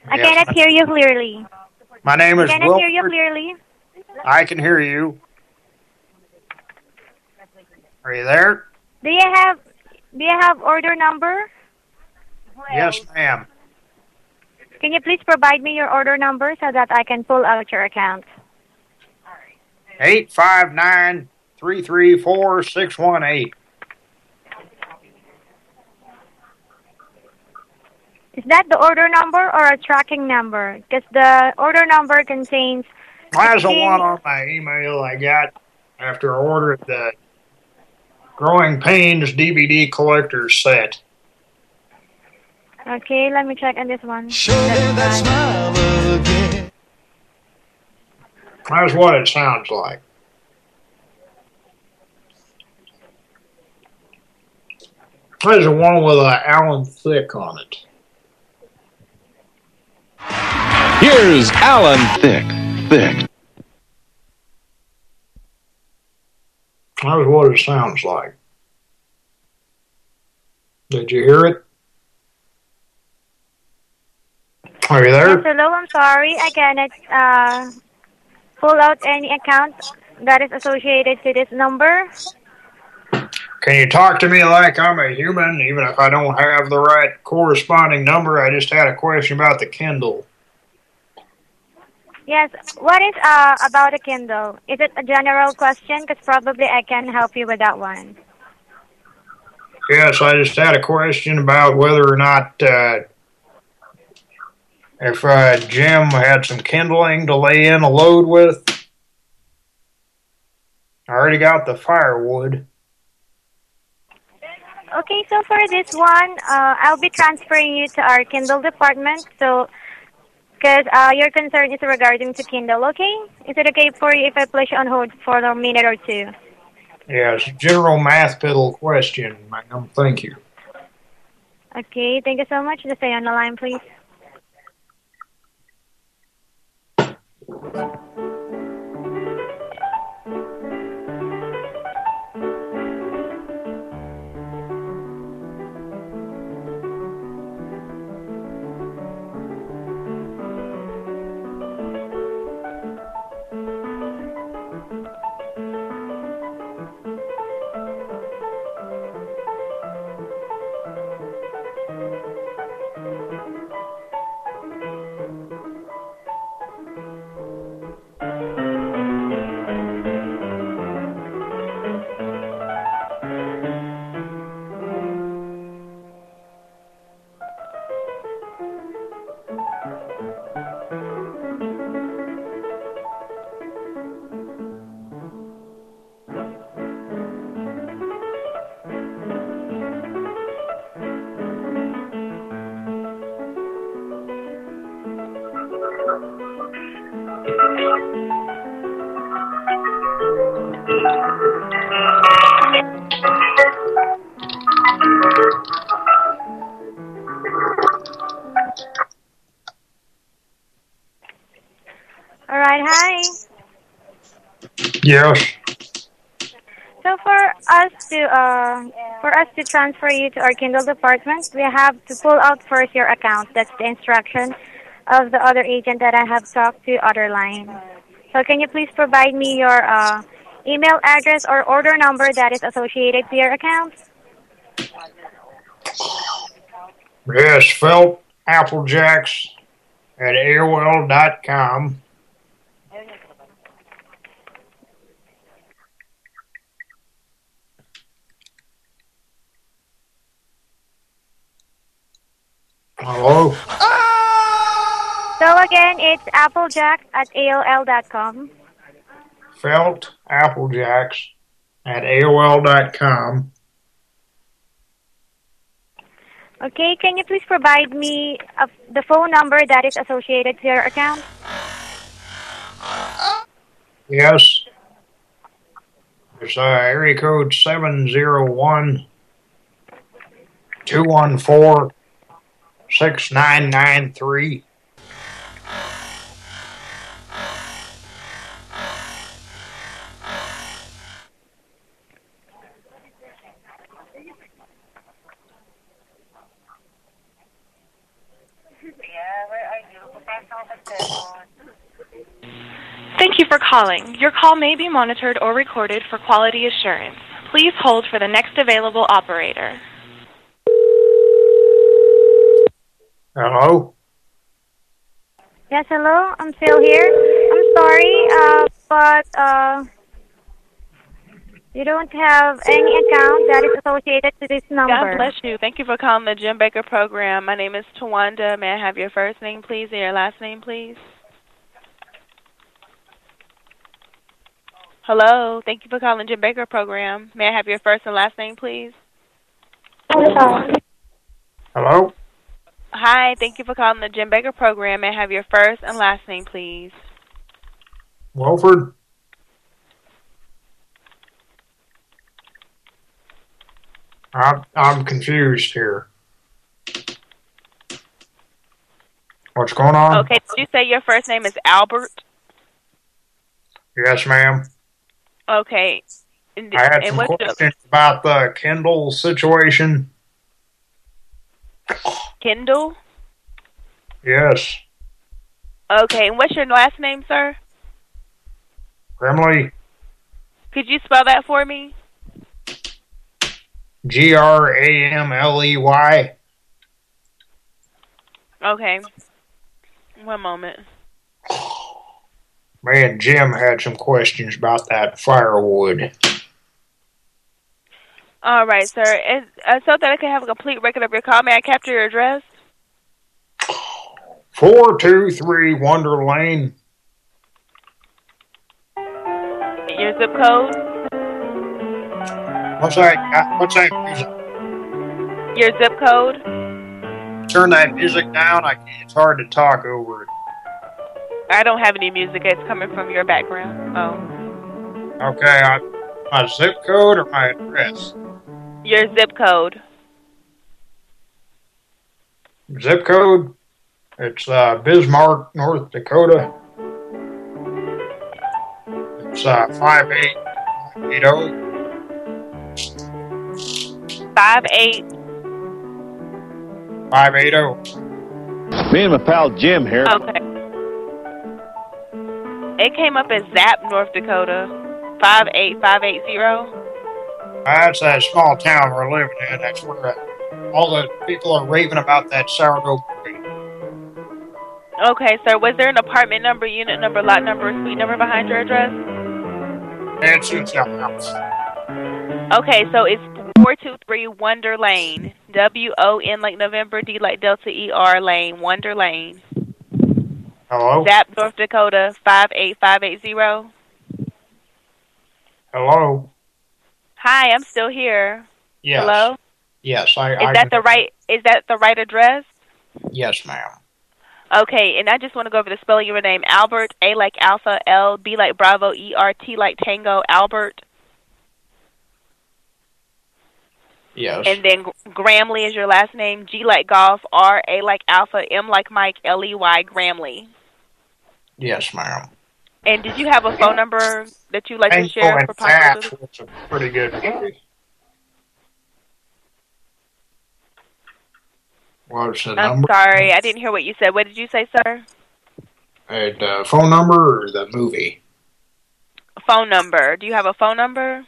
I Yes, cannot hear you clearly. My name I is cannot hear you clearly. I can hear you. Are you there? Do you have do you have order number? Yes, ma'am. Can you please provide me your order number so that I can pull out your account? Eight five nine three three four six one eight. Is that the order number or a tracking number? Because the order number contains That's the one on my email I got after I ordered the Growing Pains DVD collector set. Okay, let me check on this one. That's what it sounds like. There's the one with uh, Alan Thicke on it. Here's Alan Thicke. Thick. That's what it sounds like. Did you hear it? Are you Yes, there? hello, I'm sorry. I cannot uh, pull out any account that is associated to this number. Can you talk to me like I'm a human, even if I don't have the right corresponding number? I just had a question about the Kindle. Yes, what is uh, about a Kindle? Is it a general question? Because probably I can help you with that one. Yes, I just had a question about whether or not uh, if uh, Jim had some kindling to lay in a load with. I already got the firewood. Okay, so for this one, uh, I'll be transferring you to our Kindle department. So, because uh, your concern is regarding to Kindle, okay? Is it okay for you if I place you on hold for a minute or two? Yes, general math piddle question, ma'am. Thank you. Okay, thank you so much. Just stay on the line, please. Yes. So for us to uh, for us to transfer you to our Kindle department, we have to pull out first your account. That's the instruction of the other agent that I have talked to other line. So can you please provide me your uh, email address or order number that is associated to your account? Yes, Felt Applejacks at AOL.com. Hello? So again, it's applejack at AOL.com. Felt Applejacks at AOL.com. Okay, can you please provide me uh, the phone number that is associated to your account? Yes. It's uh, area code 701 214 6993. Thank you for calling. Your call may be monitored or recorded for quality assurance. Please hold for the next available operator. Hello? Yes, hello. I'm still here. I'm sorry, uh, but uh, you don't have any account that is associated to this number. God bless you. Thank you for calling the Jim Bakker program. My name is Tawanda. May I have your first name, please, and your last name, please? Hello. Thank you for calling the Jim Bakker program. May I have your first and last name, please? Hello. Hello? Hi. Thank you for calling the Jim Bakker program. May I have your first and last name, please? Walford. I'm, I'm confused here. What's going on? Okay. Did you say your first name is Albert? Yes, ma'am. Okay. And, I had some questions your about the Kindle situation. Kindle? Yes. Okay. And what's your last name, sir? Grimley, Could you spell that for me? G-R-A-M-L-E-Y. Okay. One moment. Man, Jim had some questions about that firewood. All right, sir. And, uh, so that I can have a complete record of your call, may I capture your address? 423 Wonder Lane. Your zip code? What's that? uh, What's that music? Your zip code? Turn that music down. I it's hard to talk over it. I don't have any music. It's coming from your background. Oh. Okay, I, my zip code or my address? Your zip code. Zip code? It's uh, Bismarck, North Dakota. It's uh, 5880. 58. 580. Me and my pal Jim here. Okay. It came up as Zap, North Dakota. 58580. That's that small town we're living in. That's where all the people are raving about that sourdough bread. Okay, sir. Was there an apartment number, unit number, lot number, suite number behind your address? It's, it's a house. Okay, so it's 423 Wonder Lane. W-O-N like November, D like Delta E-R Lane. Wonder Lane. Hello? Zap, North Dakota, 58580. Hello? Hi, I'm still here. Yes. Hello? Yes, I... Is I that the right is that the right address? Yes, ma'am. Okay, and I just want to go over the spelling of your name. Albert, A like Alpha, L, B like Bravo, E, R, T like Tango, Albert. Yes. And then Gr- Gramley is your last name. G like Golf, R, A like Alpha, M like Mike, L, E, Y, Gramley. Yes, ma'am. And did you have a phone number that you'd like to share for Pop Which a pretty good. What's the I'm number? sorry, I didn't hear what you said. What did you say, sir? And, uh, phone number or the movie? Phone number. Do you have a phone number?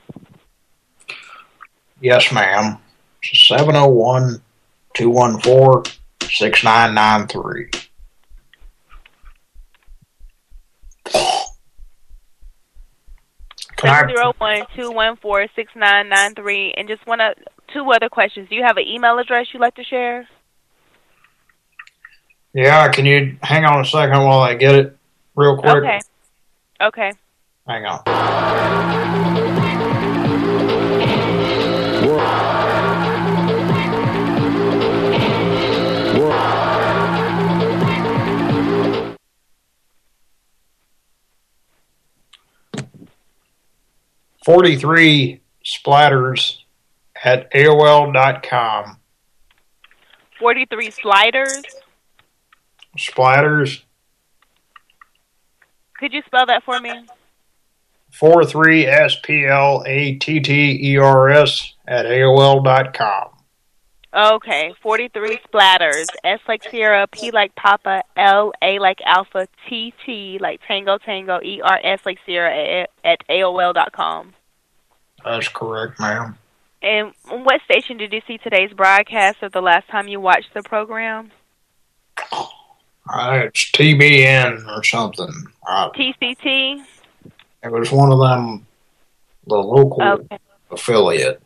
Yes, ma'am. 701-214-6993. Seven zero one two one four six nine nine three. And just one of two other questions. Do you have an email address you'd like to share? Yeah, can you hang on a second while I get it real quick? Okay. Okay. Hang on. Forty-three splatters at AOL.com. Forty three sliders. Splatters Could you spell that for me? four three S P L A T T E R S at AOL.com. Okay, 43 splatters. S like Sierra, P like Papa, L, A like Alpha, T, T like Tango, Tango, E, R, S like Sierra at, AOL dot com. That's correct, ma'am. And what station did you see today's broadcast or the last time you watched the program? Uh, it's TBN or something. Uh, TCT? it was one of them, the local Okay. affiliate.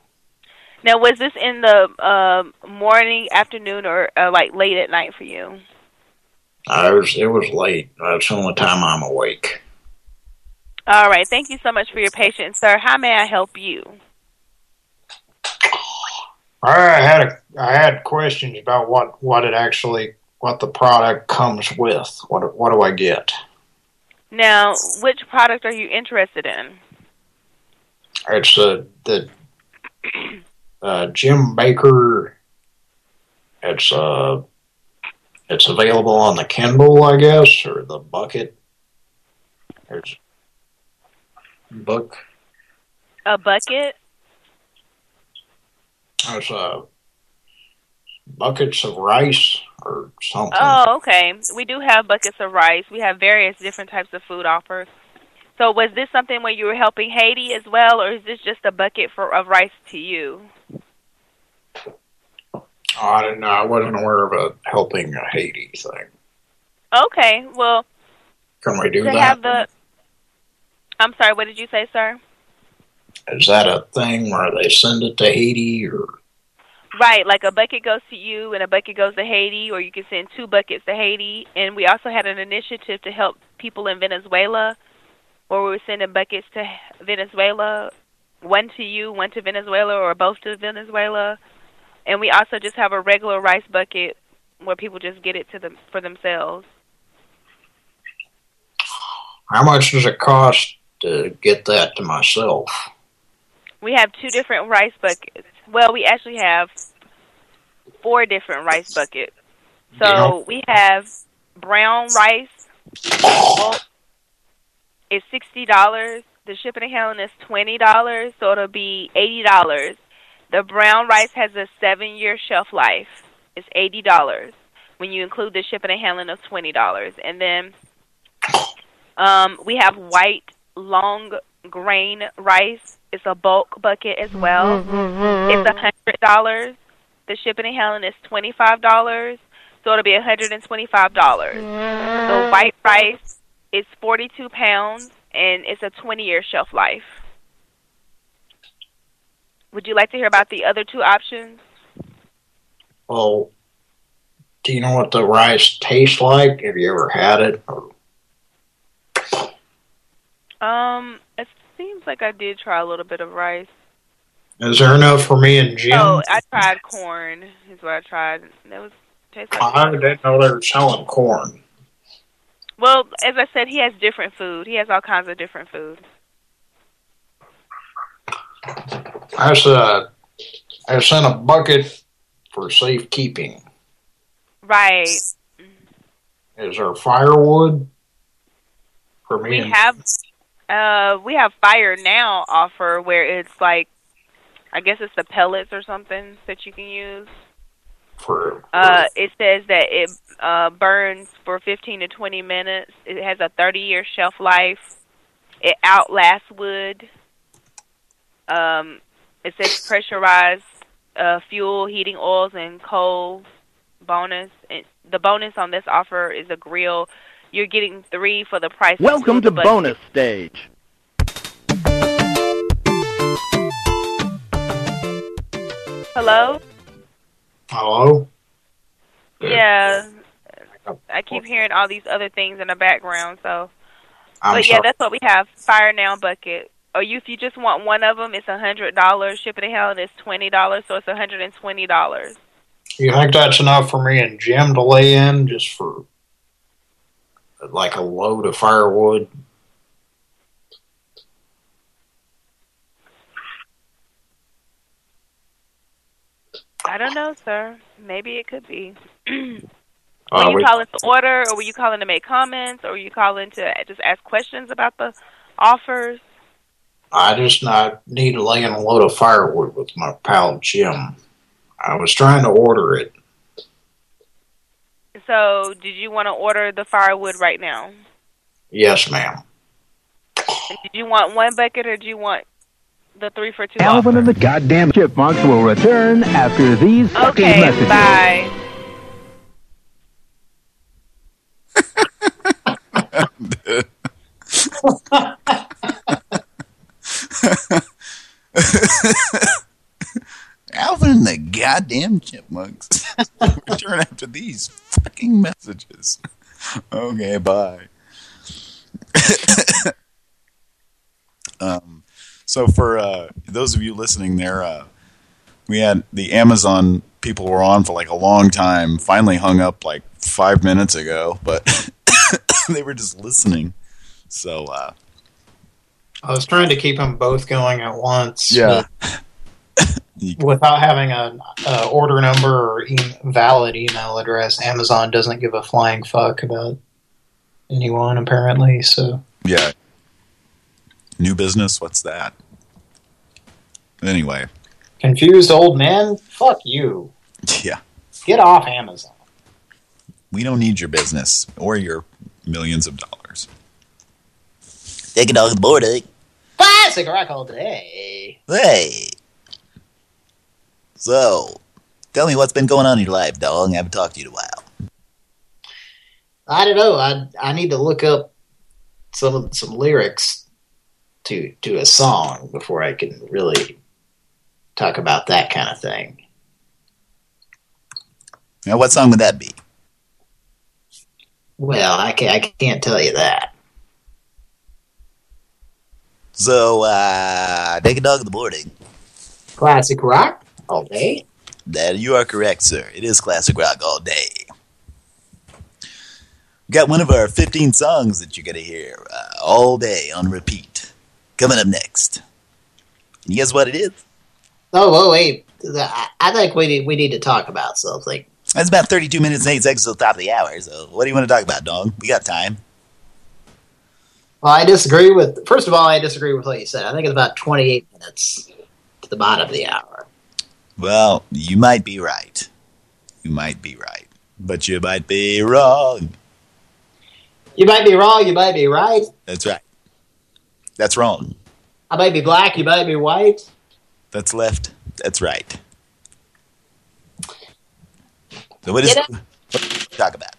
Now, was this in the uh, morning, afternoon, or uh, like late at night for you? I was, it was late. That's the only time I'm awake. All right. Thank you so much for your patience, sir. How may I help you? I had a, I had questions about what what it actually what the product comes with. What what do I get? Now, which product are you interested in? It's uh, the uh, Jim Bakker. It's uh, it's available on the Kindle, I guess, or the Bucket. There's book. A bucket? There's uh, buckets of rice or something. Oh, okay. We do have buckets of rice. We have various different types of food offers. So was this something where you were helping Haiti as well, or is this just a bucket for of rice to you? Oh, I didn't know. I wasn't aware of a helping Haiti thing. Okay, well, Can we do that? have the... I'm sorry, what did you say, sir? Is that a thing where they send it to Haiti or? Right, like a bucket goes to you and a bucket goes to Haiti, or you can send two buckets to Haiti. And we also had an initiative to help people in Venezuela, where we were sending buckets to Venezuela, one to you, one to Venezuela, or both to Venezuela. And we also just have a regular rice bucket where people just get it to them for themselves. How much does it cost to get that to myself? We have two different rice buckets. Well, we actually have four different rice buckets. So Yeah. we have brown rice. It's sixty dollars. The shipping and handling is twenty dollars, so it'll be eighty dollars. The brown rice has a seven year shelf life. It's eighty dollars when you include the shipping and handling of twenty dollars. And then um, we have white long grain rice. It's a bulk bucket as well. It's a hundred dollars. The shipping and handling is twenty five dollars, so it'll be a hundred and twenty five dollars. The white rice is forty two pounds, and it's a twenty year shelf life. Would you like to hear about the other two options? Well, do you know what the rice tastes like? Have you ever had it? Or Um, it seems like I did try a little bit of rice. is there enough for me and Jim? Oh, I tried corn. Is what I tried. That was tastes like. I didn't know they were selling corn. Well, as I said, he has different food. He has all kinds of different food. That's a, I sent a bucket for safekeeping. Right. Is there firewood for me? We have uh we have fire now offer where it's like I guess it's the pellets or something that you can use. for Uh it says that it uh burns for 15 to 20 minutes. It has a 30 year shelf life. It outlasts wood. Um it says pressurized uh fuel, heating oils and coal bonus. And the bonus on this offer is a grill. You're getting 3 for the price of Welcome two, to but- bonus stage. Hello? Hello? Yeah. I keep hearing all these other things in the background, so. I'm but yeah, sorry. that's what we have. Fire now bucket. Or you, if you just want one of them, it's a hundred dollars. Shipping and handling is twenty dollars, so it's a hundred and twenty dollars. You think that's enough for me and Jim to lay in just for like a load of firewood? I don't know, sir. Maybe it could be. Uh, you we- calling to order, or were you calling to make comments, or were you calling to just ask questions about the offers? I just not need to lay in a load of firewood with my pal Jim. I was trying to order it. So, did you want to order the firewood right now? Yes, ma'am. And did you want one bucket or do you want the three for two? Alvin offer? and the goddamn chipmunks will return after these fucking Okay, messages. bye. Alvin and the goddamn chipmunks. Return after these fucking messages. Okay, bye. um, so for uh, those of you listening there, uh, we had the Amazon people were on for like a long time. Finally hung up like five minutes ago, but they were just listening. So uh, I was trying to keep them both going at once. yeah, Without having an a order number or e valid email address, Amazon doesn't give a flying fuck about anyone apparently. So yeah. New business? What's that? Anyway, confused old man, fuck you. yeah. Get off Amazon. We don't need your business or your millions of dollars. Take it on board, eh? Classic rock all day. Hey. So, tell me what's been going on in your life, dog. I haven't talked to you in a while. I don't know. I I need to look up some some lyrics to to a song before I can really talk about that kind of thing. Now, what song would that be? Well, I can't I can't tell you that. So, uh, take a dog in the morning. Classic rock all day. That you are correct, sir. It is classic rock all day. We got one of our 15 songs that you're going to hear uh, all day on repeat. Coming up next. And you guess what it is? Oh, whoa, wait. I think we need we need to talk about something. It's about 32 minutes and 8 seconds to the top of the hour, so what do you want to talk about, dog? We got time. Well, I disagree with. First of all, I disagree with what you said. I think it's about 28 minutes to the bottom of the hour. Well, you might be right. You might be right. But you might be wrong. You might be wrong. You might be right. That's right. That's wrong. I might be black. You might be white. That's left. That's right. So what is You what talk about?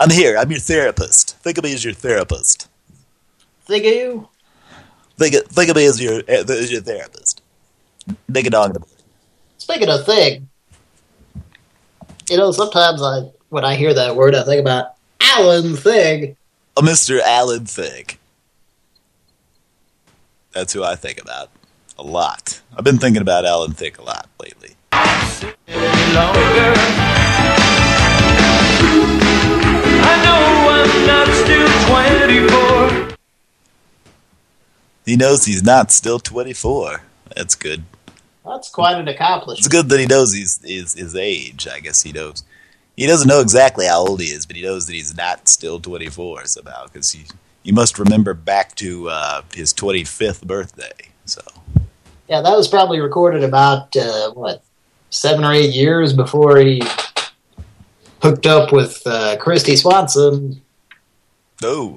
I'm here. I'm your therapist. Think of me as your therapist. Think of you. Think of, think of me as your eh, as your therapist. Take a dog in the Speaking of thing, you know, sometimes I when I hear that word, I think about Alan Thing. A oh, Mr. Alan Thicke. That's who I think about a lot. I've been thinking about Alan Thicke a lot lately. I know I'm not still 24. He knows he's not still 24. That's good. That's quite an accomplishment. It's good that he knows he's, his, his age. I guess he knows. He doesn't know exactly how old he is, but he knows that he's not still 24 somehow because he, he must remember back to uh, his 25th birthday. So Yeah, that was probably recorded about uh, what seven or eight years before he hooked up with uh, Kristy Swanson. Oh.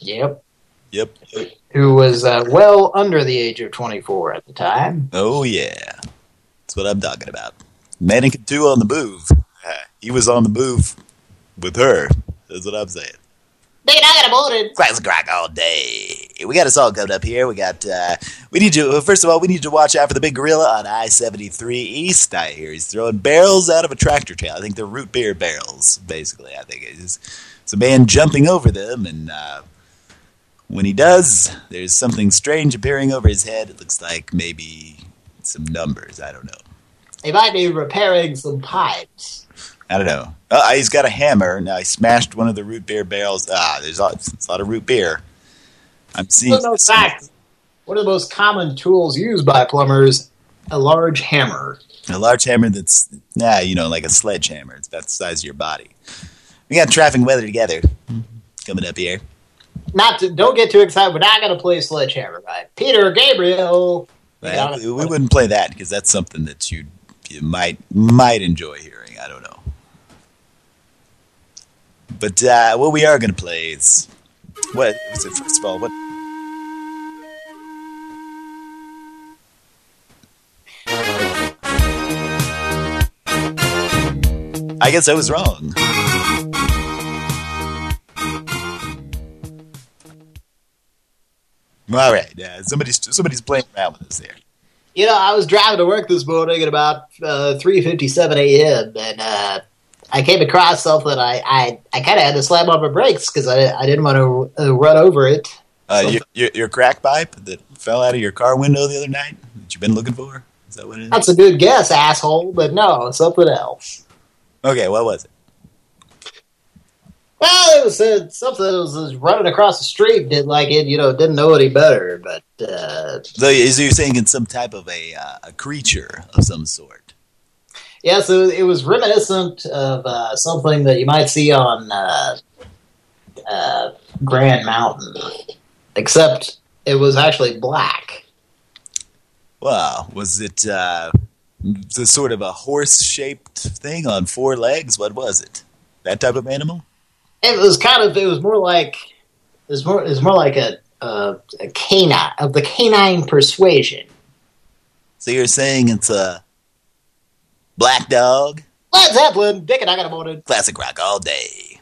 Yep. Yep. Who was uh, well under the age of 24 at the time. Oh, yeah. That's what I'm talking about. Mannequin 2 on the move. He was on the move with her. That's what I'm saying. They not gonna board it. Classic rock all day. We got a song coming up here. We got, uh, we need to, first of all, we need to watch out for the big gorilla on I-73 East, I hear. He's throwing barrels out of a tractor trailer. I think they're root beer barrels, basically. I think it's, it's a man jumping over them, and uh, when he does, there's something strange appearing over his head. It looks like maybe some numbers. I don't know. They might be repairing some pipes. I don't know. Uh, he's got a hammer. Now he smashed one of the root beer barrels. Ah, there's a, there's a lot of root beer. I'm seeing. No fact. One of the most common tools used by plumbers, a large hammer. A large hammer that's, nah, you know, like a sledgehammer. It's about the size of your body. We got traffic weather together coming up here. Not to, don't get too excited. We're not going to play Sledgehammer by Peter Gabriel. Well, we wouldn't play that because that's something that you you might might enjoy hearing. I don't know. But uh, what we are going to play is what was it? First of all, what? I guess I was wrong. All right, yeah, somebody's somebody's playing around with us there. You know, I was driving to work this morning at about uh, 3.57 a.m. and uh, I came across something. I I, I kind of had to slam on my brakes because I, I didn't want to uh, run over it. Uh, your, your, your crack pipe that fell out of your car window the other night that you've been looking for? Is that what it is? That's a good guess, asshole, but no, something else. Okay, what was it? Well, it was uh, something that was, was running across the street. Didn't like it, you know, didn't know any better. But uh, so, so you're saying it's some type of a uh, a creature of some sort? Yeah, so it was reminiscent of uh, something that you might see on uh, uh, Grand Mountain, except it was actually black. Wow, was it uh, the sort of a horse-shaped thing on four legs? What was it? That type of animal? It was kind of. It was more like. It was more. It was more like a, a, a canine of the canine persuasion. So you're saying it's a black dog? Led Zeppelin, Dick and I got a morning. Classic rock all day.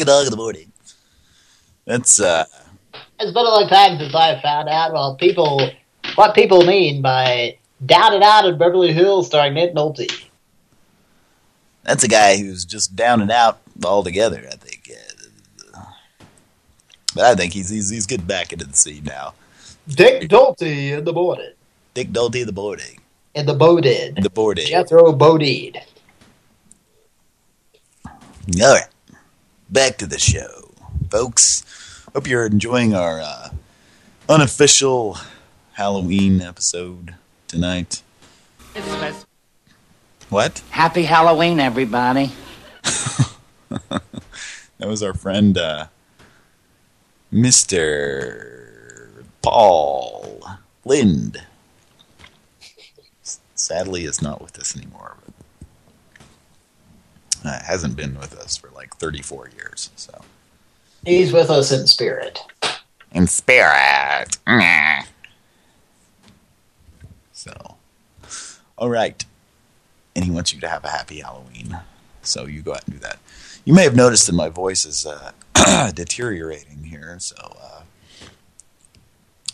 Make a dog in the morning. That's uh It's been a long time since I found out well people what people mean by Down and Out in Beverly Hills starring Nick Nolte. That's a guy who's just down and out altogether, I think. But I think he's he's he's getting back into the scene now. Dick Nolte in the morning. Dick Nolte in the morning. In the Bodid. The Bodid. Jethro Bodine. All right. Back to the show, folks. Hope you're enjoying our uh, unofficial Halloween episode tonight. What? Happy Halloween, everybody. that was our friend, uh, Mr. Paul Lynde. Sadly, is not with us anymore. But, uh, hasn't been with us for 34 years. So He's with us in spirit. In spirit. So, all right. And he wants you to have a happy Halloween. So you go out and do that. You may have noticed that my voice is uh, deteriorating here. So, uh,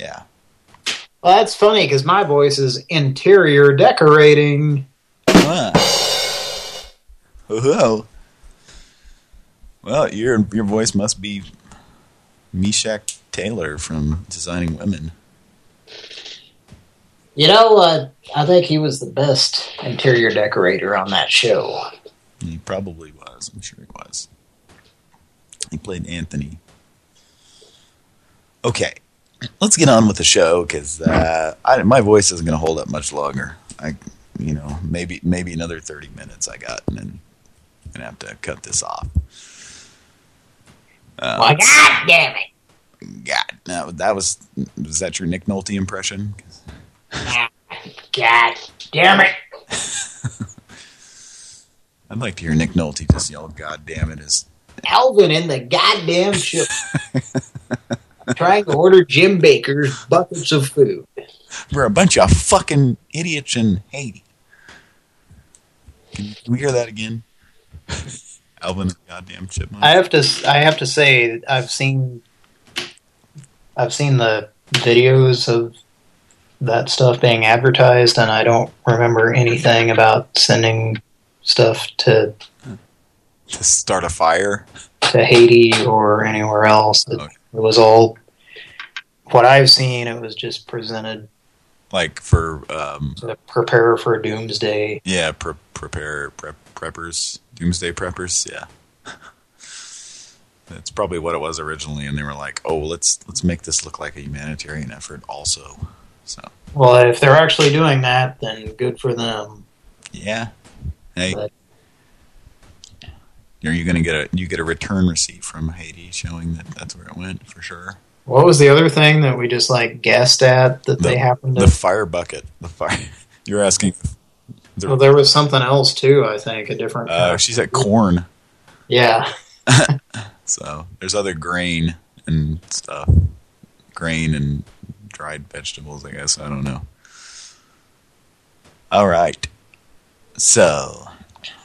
yeah. Well, that's funny because my voice is interior decorating. Ah. Oh. Well, your your voice must be Meshach Taylor from Designing Women. You know, uh, I think he was the best interior decorator on that show. He probably was. I'm sure he was. He played Anthony. Okay, let's get on with the show because uh, my voice isn't going to hold up much longer. I you know, maybe maybe another 30 minutes I got, and then I'm gonna have to cut this off. Uh, Why, God damn it! God, no, that was was that your Nick Nolte impression? God damn it! I'd like to hear Nick Nolte just yell "God damn it!" Is Alvin in the goddamn ship. trying to order Jim Bakker's buckets of food. we're a bunch of fucking idiots in Haiti. Can we hear that again? Alvin, the goddamn chipmunk. I have to. I have to say, I've seen. I've seen the videos of that stuff being advertised, and I don't remember anything about sending stuff to to start a fire to Haiti or anywhere else. It, it was all what I've seen. It was just presented like for um, to prepare for doomsday. yeah, pre prepare prep preppers, doomsday preppers. Yeah, that's probably what it was originally, and they were like, "Oh, let's let's make this look like a humanitarian effort." Also, so Well, if they're actually doing that, then good for them. yeah, hey. Are you gonna get a you get a return receipt from Haiti showing that that's where it went for sure? What was the other thing that we just like guessed at that they happened to? The fire bucket. The fire. You're asking. The, well, there was something else too. I think a different. uh, she said corn. Yeah. So there's other grain and stuff, grain and dried vegetables. I guess I don't know. All right. So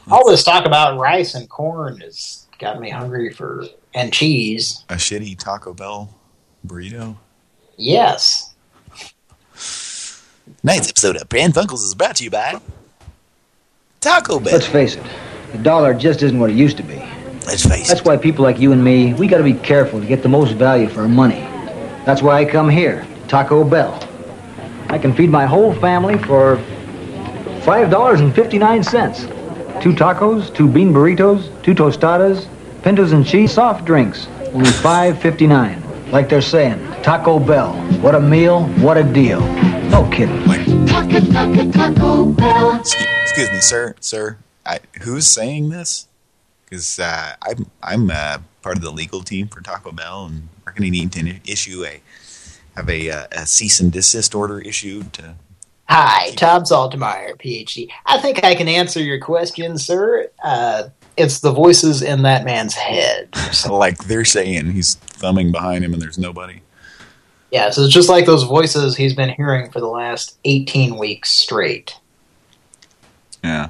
All this talk about rice and corn has got me hungry for and cheese. a shitty Taco Bell burrito. Yes. Tonight's episode of Pran Funkels is brought to you by Taco Bell. Let's face it, the dollar just isn't what it used to be. Let's face it. That's why people like you and me, we gotta be careful to get the most value for our money. That's why I come here, Taco Bell. I can feed my whole family for $5.59. Two tacos, two bean burritos, two tostadas, pintos and cheese, soft drinks. Only $5.59. Like they're saying, Taco Bell. What a meal, what a deal. No kidding. Excuse, excuse me, sir, sir. I, who's saying this? Because uh, I'm I'm uh, part of the legal team for Taco Bell, and we're going to need to issue a have a, uh, a cease and desist order issued to. Hi, Tom Saltermeyer, PhD. I think I can answer your question, sir. Uh, it's the voices in that man's head. like they're saying, he's thumbing behind him, and there's nobody. Yeah, so it's just like those voices he's been hearing for the last 18 weeks straight. Yeah,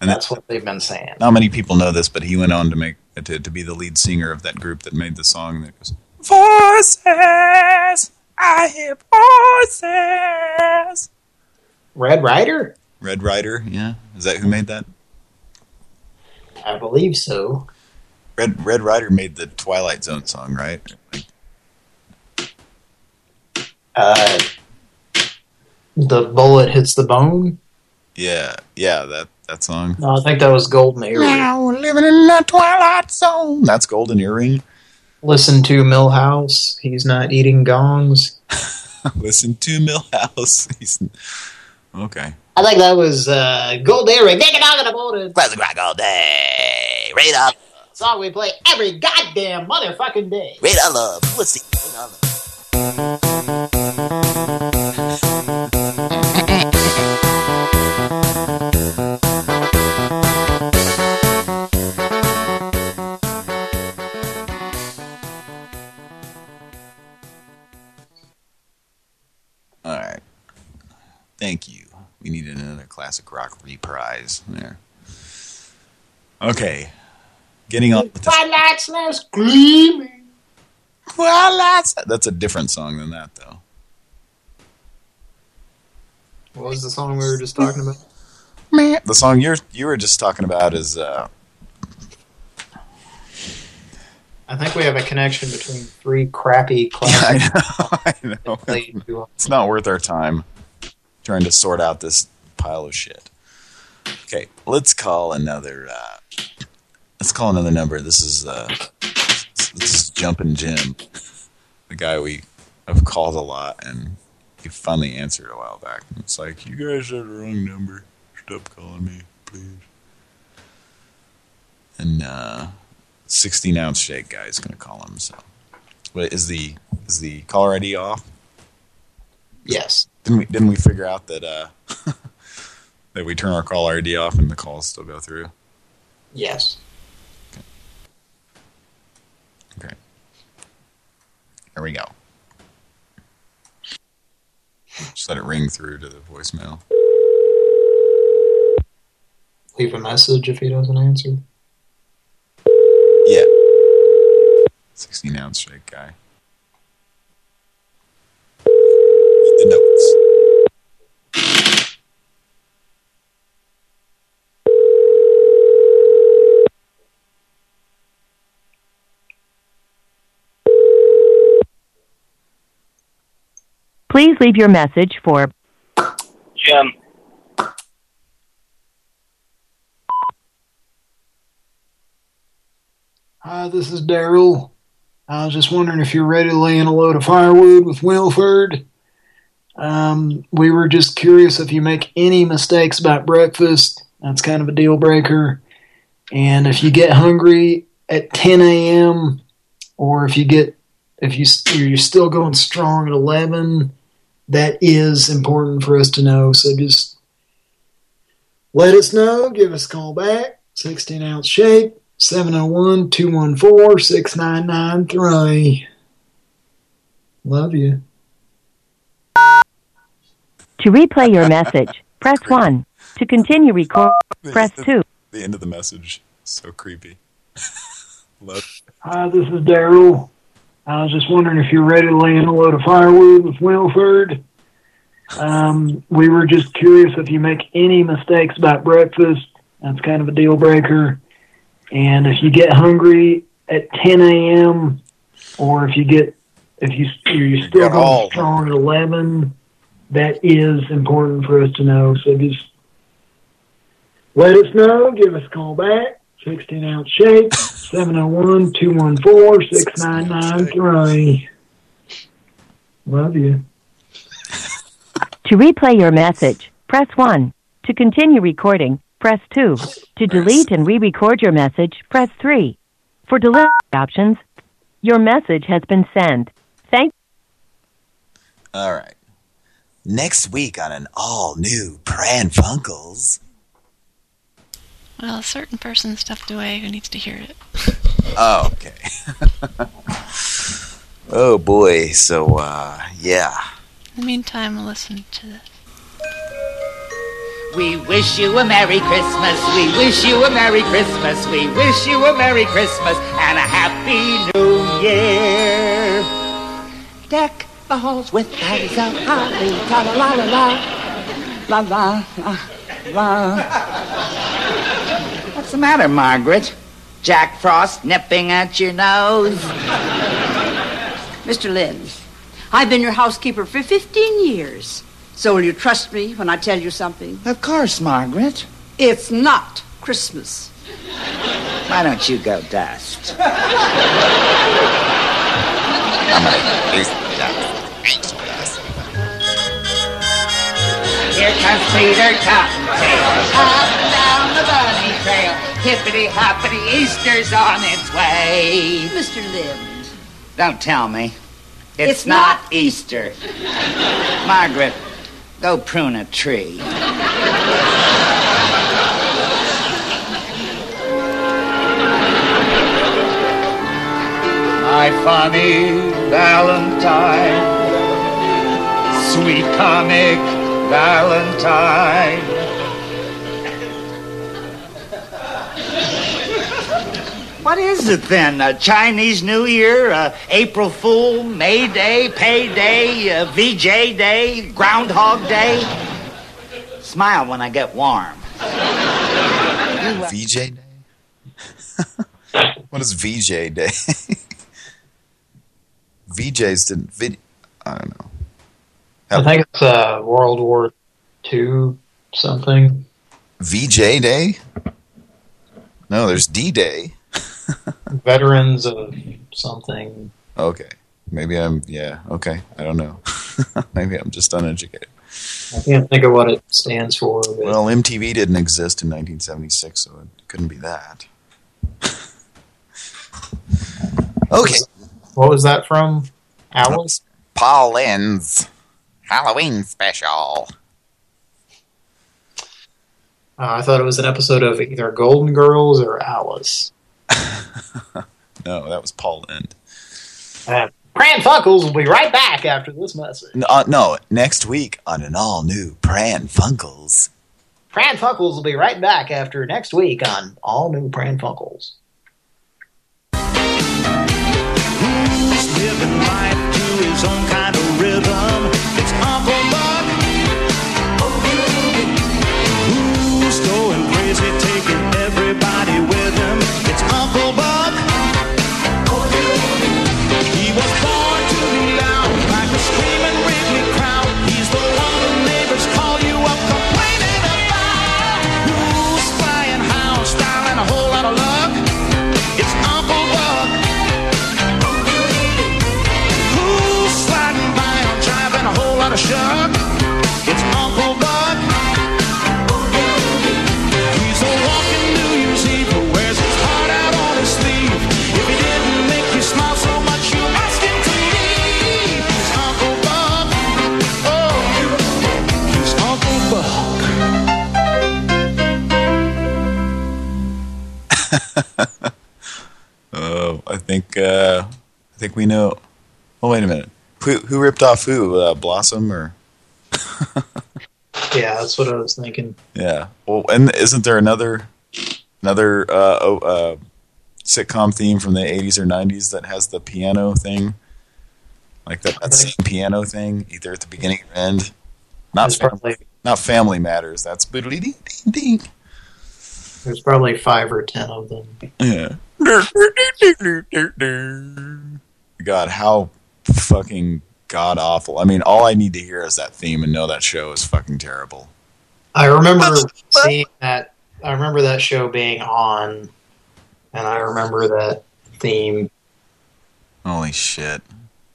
and That's what they've been saying. not many people know this, but he went on to make to to be the lead singer of that group that made the song that goes Voices, I hear voices. Red Rider? Red Rider, yeah, is that who made that? I believe so. Red Red Rider made the Twilight Zone song, right? Uh, The bullet hits the bone. Yeah, yeah, that that song. No, I think that was Golden Earring. Now we're living in the Twilight Zone. That's Golden Earring. Listen to Millhouse. He's not eating gongs. Listen to Millhouse. He's okay. I think that was uh, Gold Earring. Make it out of the morning. Classic rock all day. Radar. Song we play every goddamn motherfucking day. Radar love. Let's see. Radar love. Rock reprise there. Okay. Getting on with this. Twilight's last gleaming. Twilight's... That's a different song than that, though. What was the song we were just talking about? Man. The song you're you were just talking about is uh I think we have a connection between three crappy classic. I know. I know. It's not worth our time trying to sort out this pile of shit. Okay, let's call another uh let's call another number. This is uh this is Jumpin' Jim. The guy we have called a lot and he finally answered a while back. It's like, you guys have the wrong number. Stop calling me, please. And uh, 16 ounce shake guy is going to call him. So, Wait, is the is the caller ID off? Yes. Didn't we didn't we figure out that uh that we turn our call ID off and the calls still go through? Yes. Okay. Here we go. Just let it ring through to the voicemail. Leave a message if he doesn't answer. Yeah. 16 ounce shake guy. The notes. Please leave your message for Jim. Hi, this is Daryl. I was just wondering if you're ready to lay in a load of firewood with Wilford. Um, we were just curious if you make any mistakes about breakfast. That's kind of a deal breaker. And if you get hungry at 10 a.m. or if you get if you you're still going strong at 11, that is important for us to know. So just let us know. Give us a call back. 16 ounce shape, 701-214-6993. Love you. to replay your message. Press 1. To continue record, press 2. The end of the message. So creepy. Love. Hi, this is Daryl. I was just wondering if you're ready to lay in a load of firewood with Wilford. Um, we were just curious if you make any mistakes about breakfast. That's kind of a deal breaker. And if you get hungry at 10 a.m. or if you get if you you're still going strong at 11, that is important for us to know. So just let us know. Give us a call back. 16 ounce shake. 701-214-6993. Love you. To replay your message, press 1. To continue recording, press 2. To delete and re-record your message, press 3. For delivery options, your message has been sent. Thank All right. Next week on an all-new Pran Funkels. Well, a certain person stepped away who needs to hear it. Oh, okay. oh, boy. So, uh, yeah. In the meantime, we'll listen to this. We wish you a Merry Christmas. We wish you a Merry Christmas. We wish you a Merry Christmas and a Happy New Year. Deck the halls with boughs of holly. La la la la la la la la. What's the matter, Margaret? Jack Frost nipping at your nose? Mr. Lynde, I've been your housekeeper for 15 years. So will you trust me when I tell you something? Of course, Margaret. It's not Christmas. Why don't you go dust? I'm gonna use Here comes Peter Cottontail, up and down the bunny trail. Hippity hoppity, Easter's on its way. Mr. Lynde. Don't tell me. It's, It's not, not- Easter. Margaret, go prune a tree. My funny Valentine, sweet comic Valentine. What is it then? A Chinese New Year, uh, April Fool, May Day, Pay Day, uh, VJ Day, Groundhog Day? Smile when I get warm. VJ Day? what is VJ Day? VJs didn't vid. I don't know. I think it's uh, World War II something. VJ Day? No, there's D Day. Veterans of something. Okay. Maybe I'm, yeah, okay. I don't know. Maybe I'm just uneducated. I can't think of what it stands for. Well, MTV didn't exist in 1976, so it couldn't be that. okay. What was that from? Alice? Paul Lynde's Halloween special. Uh, I thought it was an episode of either Golden Girls or Alice. No, that was Paul Lynde. Uh, Pran Funkels will be right back after this message. No, uh, no, next week on an all-new Pran Funkels. Pran Funkels will be right back after next week on All New Pran Funkels. Who's living life to his own kind of rhythm? Oh, I think uh, I think we know. Oh, wait a minute. Who who ripped off who? Uh, Blossom or Yeah, that's what I was thinking. yeah? Well, and isn't there another another uh, oh, uh, sitcom theme from the 80s or 90s that has the piano thing? Like that, that same piano thing, either at the beginning or end. Not family, not Family Matters. That's ding ding. There's probably five or ten of them. Yeah. God, how fucking god awful. I mean, all I need to hear is that theme and know that show is fucking terrible. I remember seeing that. I remember that show being on, and I remember that theme. Holy shit.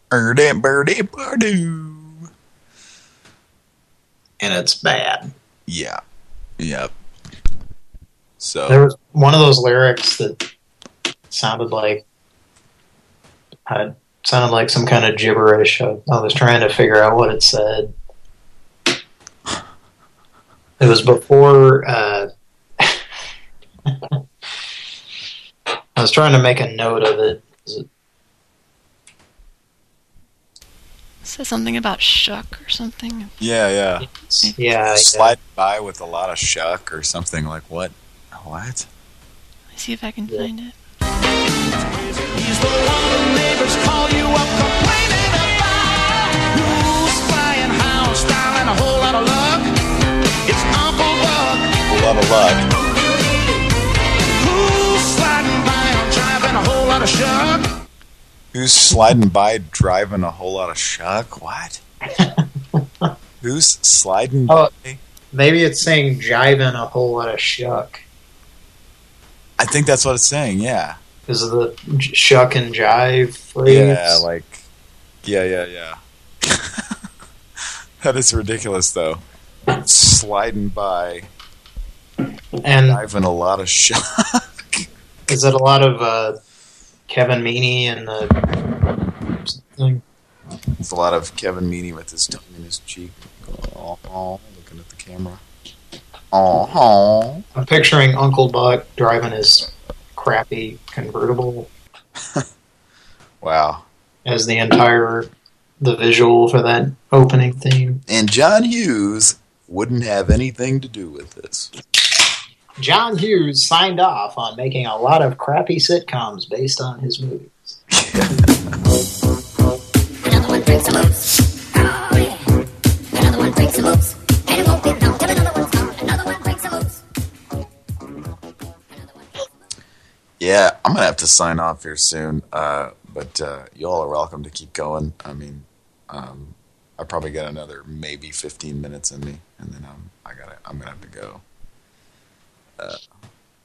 Birdie, birdie, birdoo. And it's bad. Yeah. Yep. So There was one of those lyrics that sounded like had sounded like some kind of gibberish. I, I was trying to figure out what it said. It was before. Uh, I was trying to make a note of it. Is it- Says something about shuck or something. yeah, yeah. Yeah, yeah. Slide by with a lot of shuck or something like what? What? Let me see if I can find it. He's the one the neighbors call you up complaining about. Who's flying high on style and a whole lot of luck? It's Uncle Buck. A lot of luck. Who's sliding by on driving a whole lot of shuck? Who's sliding by driving a whole lot of shuck? What? Who's sliding Oh, by? maybe it's saying jiving a whole lot of shuck. I think that's what it's saying, yeah. Is of the shuck and jive phrase? Yeah, like, yeah, yeah, yeah. that is ridiculous, though. Sliding by, and driving a lot of shuck. is it a lot of uh, Kevin Meaney and the thing? It's a lot of Kevin Meaney with his tongue in his cheek. Oh, oh, looking at the camera. Oh, oh. I'm picturing Uncle Buck driving his crappy convertible Wow. as the entire the visual for that opening theme. And John Hughes wouldn't have anything to do with this. John Hughes signed off on making a lot of crappy sitcoms based on his movies. Another one breaks some oops. Oh, yeah. Another one breaks some oops. Yeah, I'm gonna have to sign off here soon. Uh, but uh, you all are welcome to keep going. I mean, um, I probably got another maybe 15 minutes in me, and then I'm I got I'm gonna have to go. Uh,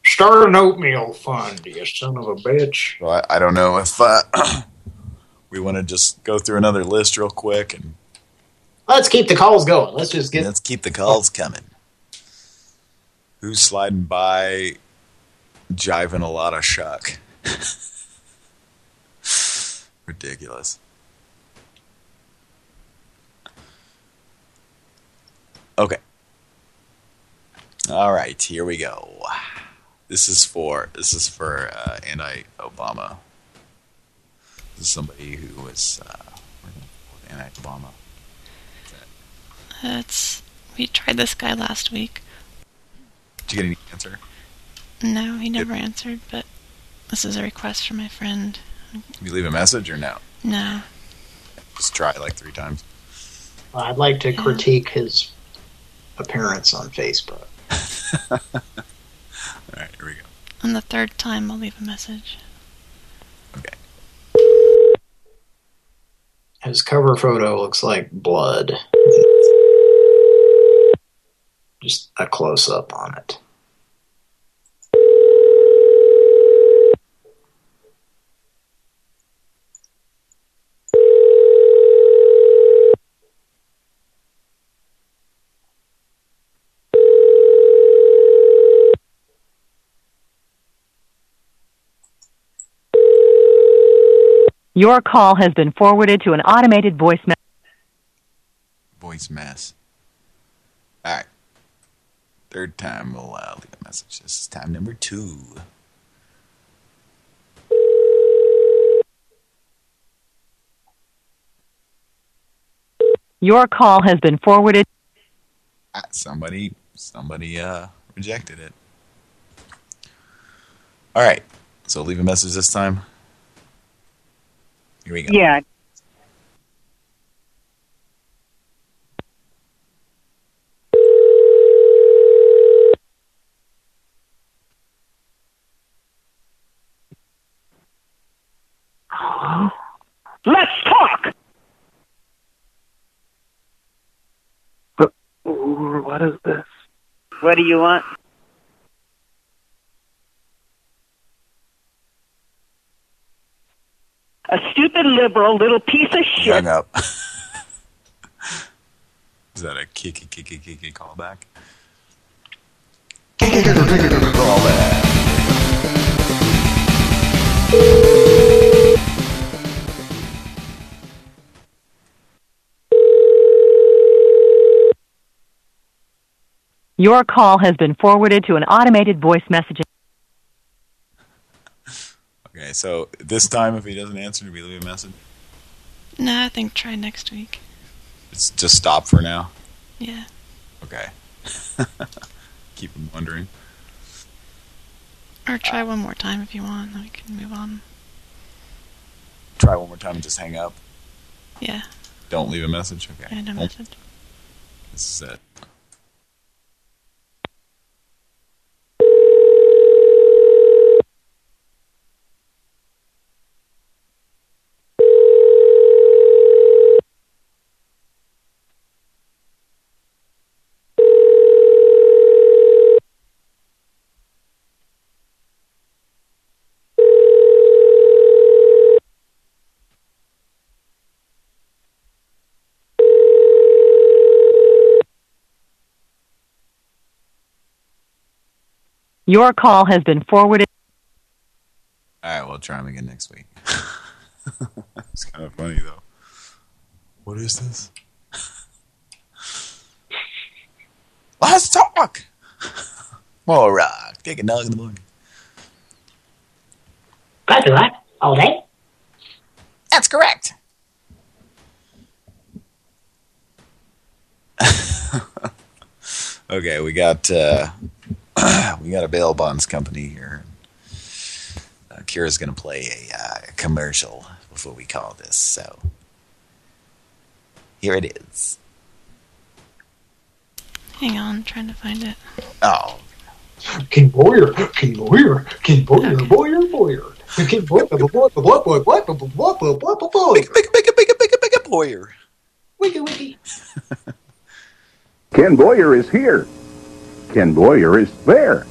Start an oatmeal fund, you son of a bitch. so I, I don't know if uh, we want to just go through another list real quick and Let's keep the calls going. Let's just get. Let's keep the calls coming. Who's sliding by, jiving a lot of shuck? Ridiculous. Okay. All right, here we go. This is for this is for uh, anti-Obama. This is somebody who was uh, anti-Obama. That's we tried this guy last week. Did you get any answer? No, he never answered. But this is a request from my friend. Did you leave a message or no? No. Just try like three times. I'd like to critique his appearance on Facebook. All right, here we go. On the third time, I'll leave a message. Okay. His cover photo looks like blood. Just a close-up on it. Your call has been forwarded to an automated voice message. Voice mess. All right. Third time we'll uh, leave a message. This is time number two. Your call has been forwarded. Ah, somebody, somebody uh, rejected it. All right. So leave a message this time. Here we go. Yeah. Let's talk! Ooh, what is this? What do you want? A stupid liberal little piece of shit. Hung up. is that a kicky, kicky, kicky callback? Callback. Your call has been forwarded to an automated voice messaging. Okay, so this time if he doesn't answer, do we leave a message? No, I think try next week. It's just stop for now. Yeah. Okay. Keep him wondering. Or try one more time if you want, then we can move on. Try one more time and just hang up. Yeah. Don't leave a message. Okay. Yeah, no message. This is it. Your call has been forwarded. All right, we'll try him again next week. it's kind of funny though. What is this? Let's talk. More rock. Take a nug in the morning. That's right. All day. That's correct. okay, we got uh, we got a bail bonds company here. Uh, Kira's going to play a uh, commercial before we call this, so here it is. Hang on, I'm trying to find it. Oh, King Boyer, King Boyer, King Boyer, Boyer, Boyer. King Boyer, boy, boy, boy, boy, boy, boy, boy, boy, boy, boy, boy. Make it, make it, make it, make it, make it, Boyer. Wiki, wiki. Ken Boyer is here. Ken Boyer is there.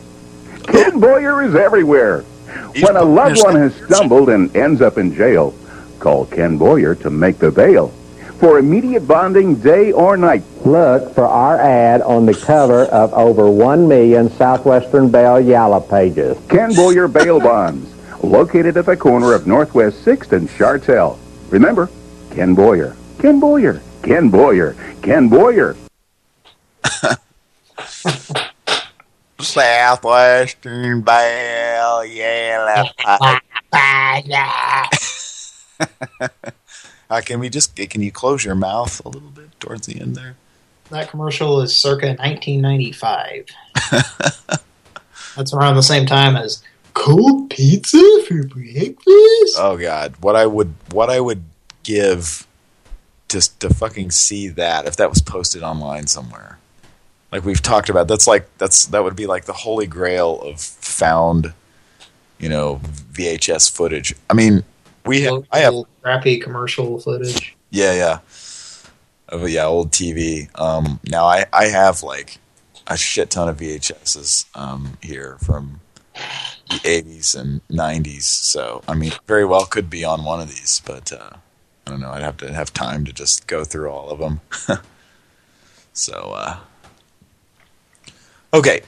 Ken Boyer is everywhere. When a loved one has stumbled and ends up in jail, call Ken Boyer to make the bail. for immediate bonding day or night. Look for our ad on the cover of over 1 million Southwestern Bell Yalla pages. Ken Boyer Bail Bonds, located at the corner of Northwest 6th and Shartel. Remember, Ken Boyer, Ken Boyer, Ken Boyer, Ken Boyer. Southwestern Bell yeah. uh, can we just can you close your mouth a little bit towards the end there? That commercial is circa 1995. That's around the same time as cold pizza for breakfast. Oh God, what I would what I would give just to fucking see that if that was posted online somewhere. Like we've talked about, that's like that's that would be like the holy grail of found, you know, VHS footage. I mean, we have I have crappy commercial footage. yeah yeah, of yeah old TV. Um, now I I have like a shit ton of VHSs um here from the 80s and 90s. So I mean, very well could be on one of these, but uh, I don't know. I'd have to have time to just go through all of them. so. uh Okay,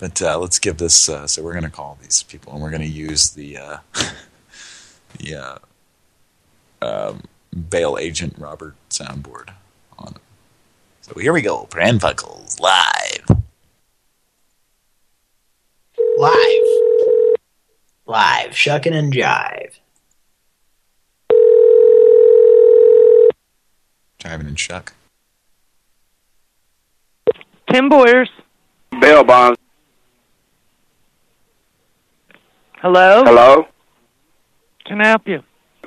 but uh, let's give this. Uh, so we're going to call these people, and we're going to use the uh, the uh, um, bail agent Robert soundboard on it. So here we go, Pranfuckles live. Live. Live. Shucking and jive. Jiving and shuck. Ken Boyers. Bail bonds. Hello? Hello? Can I help you?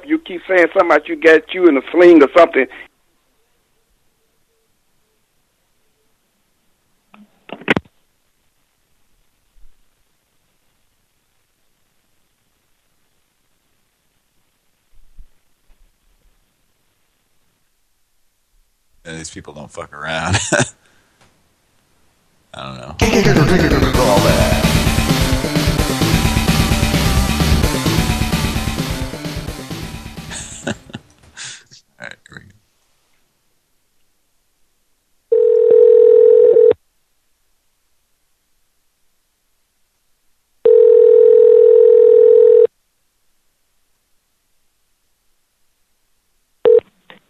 You keep saying something about you got you in a sling or something. And these people don't fuck around. I don't know. All right, here we go.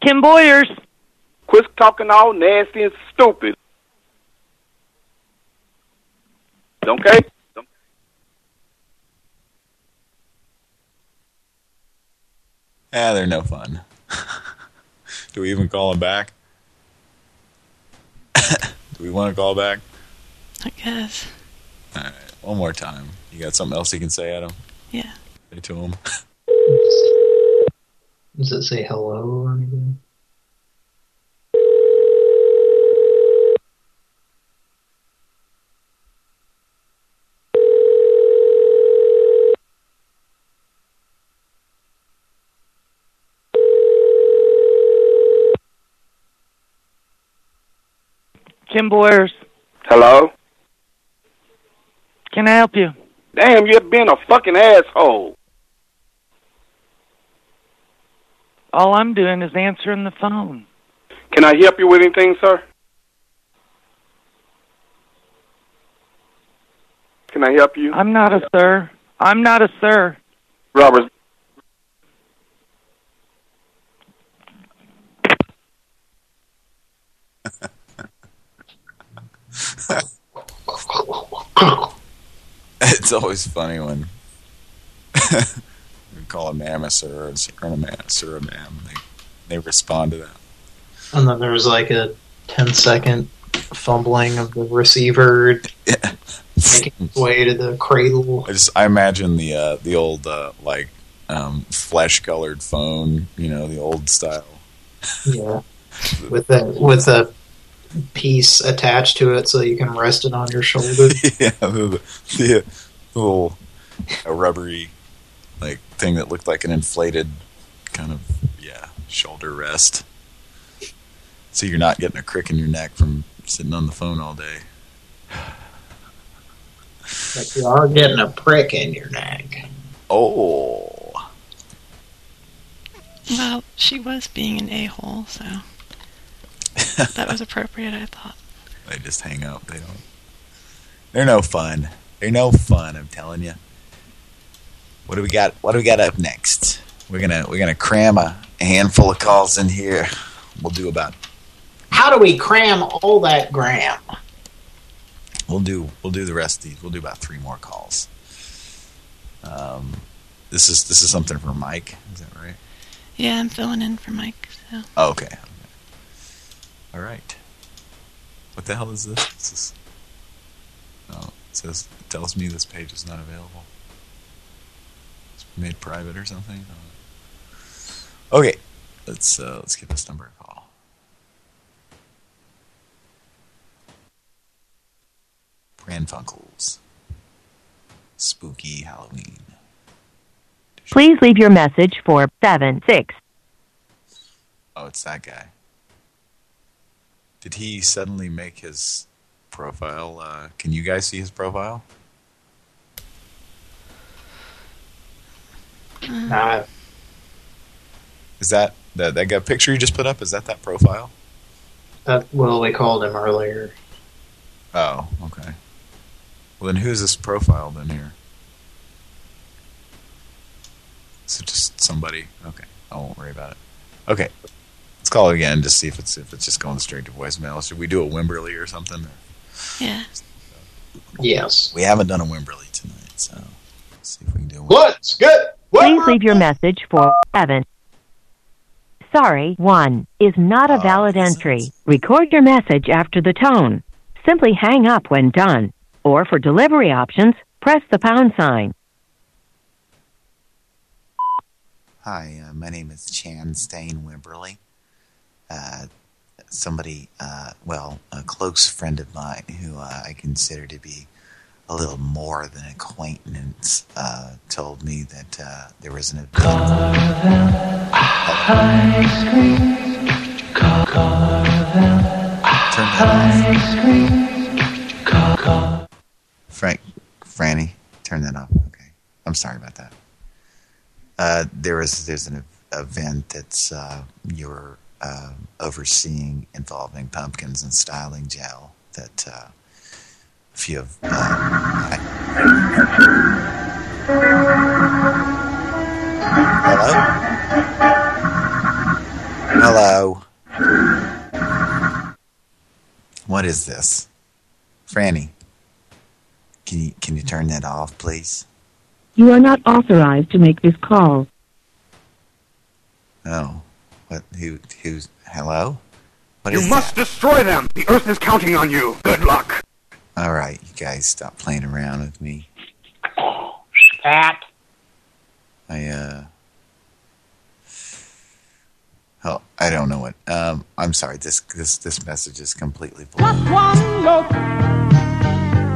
Ken Boyers. Quit talking all nasty and stupid. Okay? Yeah, they're no fun. Do we even call him back? Do we want to call back? I guess. All right, one more time. You got something else you can say, Adam? Yeah. Say to him. Does it say hello or anything? Ken Boyers. Hello? Can I help you? Damn, you're being a fucking asshole. All I'm doing is answering the phone. Can I help you with anything, sir? Can I help you? I'm not a sir. I'm not a sir. Robert. it's always funny when we call a sir and a ma'am, sir a mam. They they respond to that. And then there was like a 10 second fumbling of the receiver making its way to the cradle. I just I imagine the uh, the old uh, like um, flesh colored phone, you know, the old style. Yeah. with a with a piece attached to it so you can rest it on your shoulder. yeah, the, the, the little uh, rubbery like thing that looked like an inflated kind of yeah shoulder rest. So you're not getting a crick in your neck from sitting on the phone all day. But you are getting a prick in your neck. Oh. Well, She was being an a-hole, so that was appropriate, I thought. They just hang up. They don't. They're no fun. They're no fun. I'm telling you. What do we got? What do we got up next? We're gonna we're gonna cram a, a handful of calls in here. We'll do about. How do we cram all that gram? We'll do we'll do the rest of these. We'll do about three more calls. Um, this is this is something for Mike. Is that right? Yeah, I'm filling in for Mike. So. Oh, okay. Okay. All right. What the hell is this? Is this? Oh, it says it tells me this page is not available. It's made private or something. Okay, let's uh, let's give this number a call. Pran Funkels. Spooky Halloween. Please leave your message for 7 6. Oh, it's that guy. Did he suddenly make his profile? Uh, can you guys see his profile? Nah. Is that that that picture you just put up? Is that that profile? That, well, they called him earlier. Oh, okay. Well, then who's this profile then here? So just somebody. Okay, I won't worry about it. Okay, call it again. to see if it's if it's just going straight to voicemail. Should we do a Wimberley or something? Yeah. Yes. We haven't done a Wimberley tonight, so let's see if we can do one. Let's get. Please leave your message for 7. Sorry, 1 is not a valid entry. Record your message after the tone. Simply hang up when done. Or for delivery options, press the pound sign. Hi, uh, my name is Chan Stain Wimberly. Uh, somebody, uh, well, a close friend of mine who uh, I consider to be a little more than acquaintance uh, told me that uh, there was an event. Turn that off. Frank, Franny, turn that off. Okay, I'm sorry about that. There is there's an event that's uh, uh, overseeing involving pumpkins and styling gel that uh, a few of. Uh, Hello. Hello. What is this, Franny? Can you can you turn that off, please? You are not authorized to make this call. Oh, what? Who? Who's? Hello? What You is must destroy them. The Earth is counting on you. Good luck. All right, you guys stop playing around with me. Pat. I uh. Oh, I don't know what. Um, I'm sorry. This this this message is completely bull. Just one look.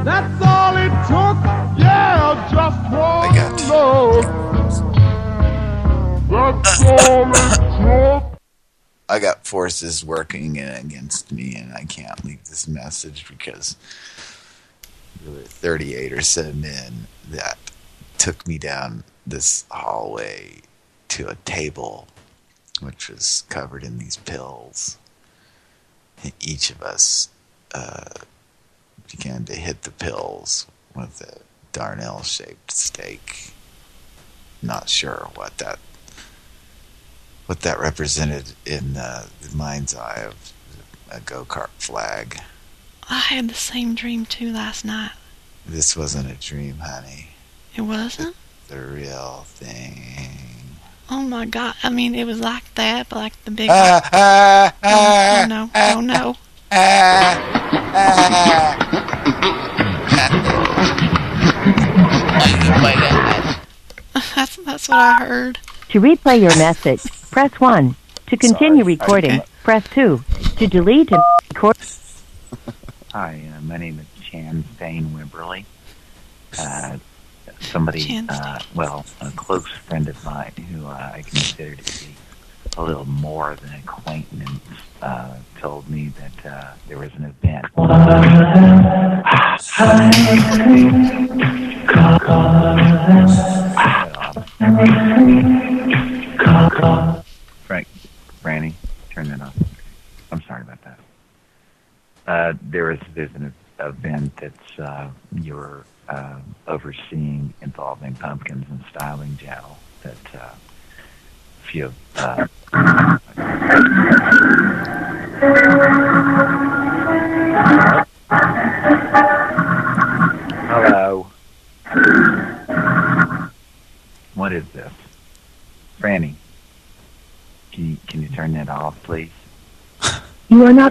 That's all it took. Yeah, just one look. That's all it took. I got forces working against me, and I can't leave this message because there were 38 or so men that took me down this hallway to a table which was covered in these pills. And each of us uh, began to hit the pills with a Darnell-shaped stake. Not sure what that what that represented in uh, the mind's eye of a go-kart flag. I had the same dream too last night. This wasn't a dream, honey. It wasn't? The real thing. Oh my god. I mean, it was like that, but like the big. Ah, ah, oh, ah, oh no. Oh no. That's, that's what I heard. To replay your message, press 1. To continue recording, press 2. To delete and record. Hi, uh, my name is Chan Stain Wimberly. Uh, somebody, uh, well, a close friend of mine who uh, I consider to be a little more than acquaintance uh, told me that uh, there was an event. Frank, Franny, turn that off. I'm sorry about that. Uh, there is there's an event that's uh, you're uh, overseeing involving pumpkins and styling gel that uh, few. Uh,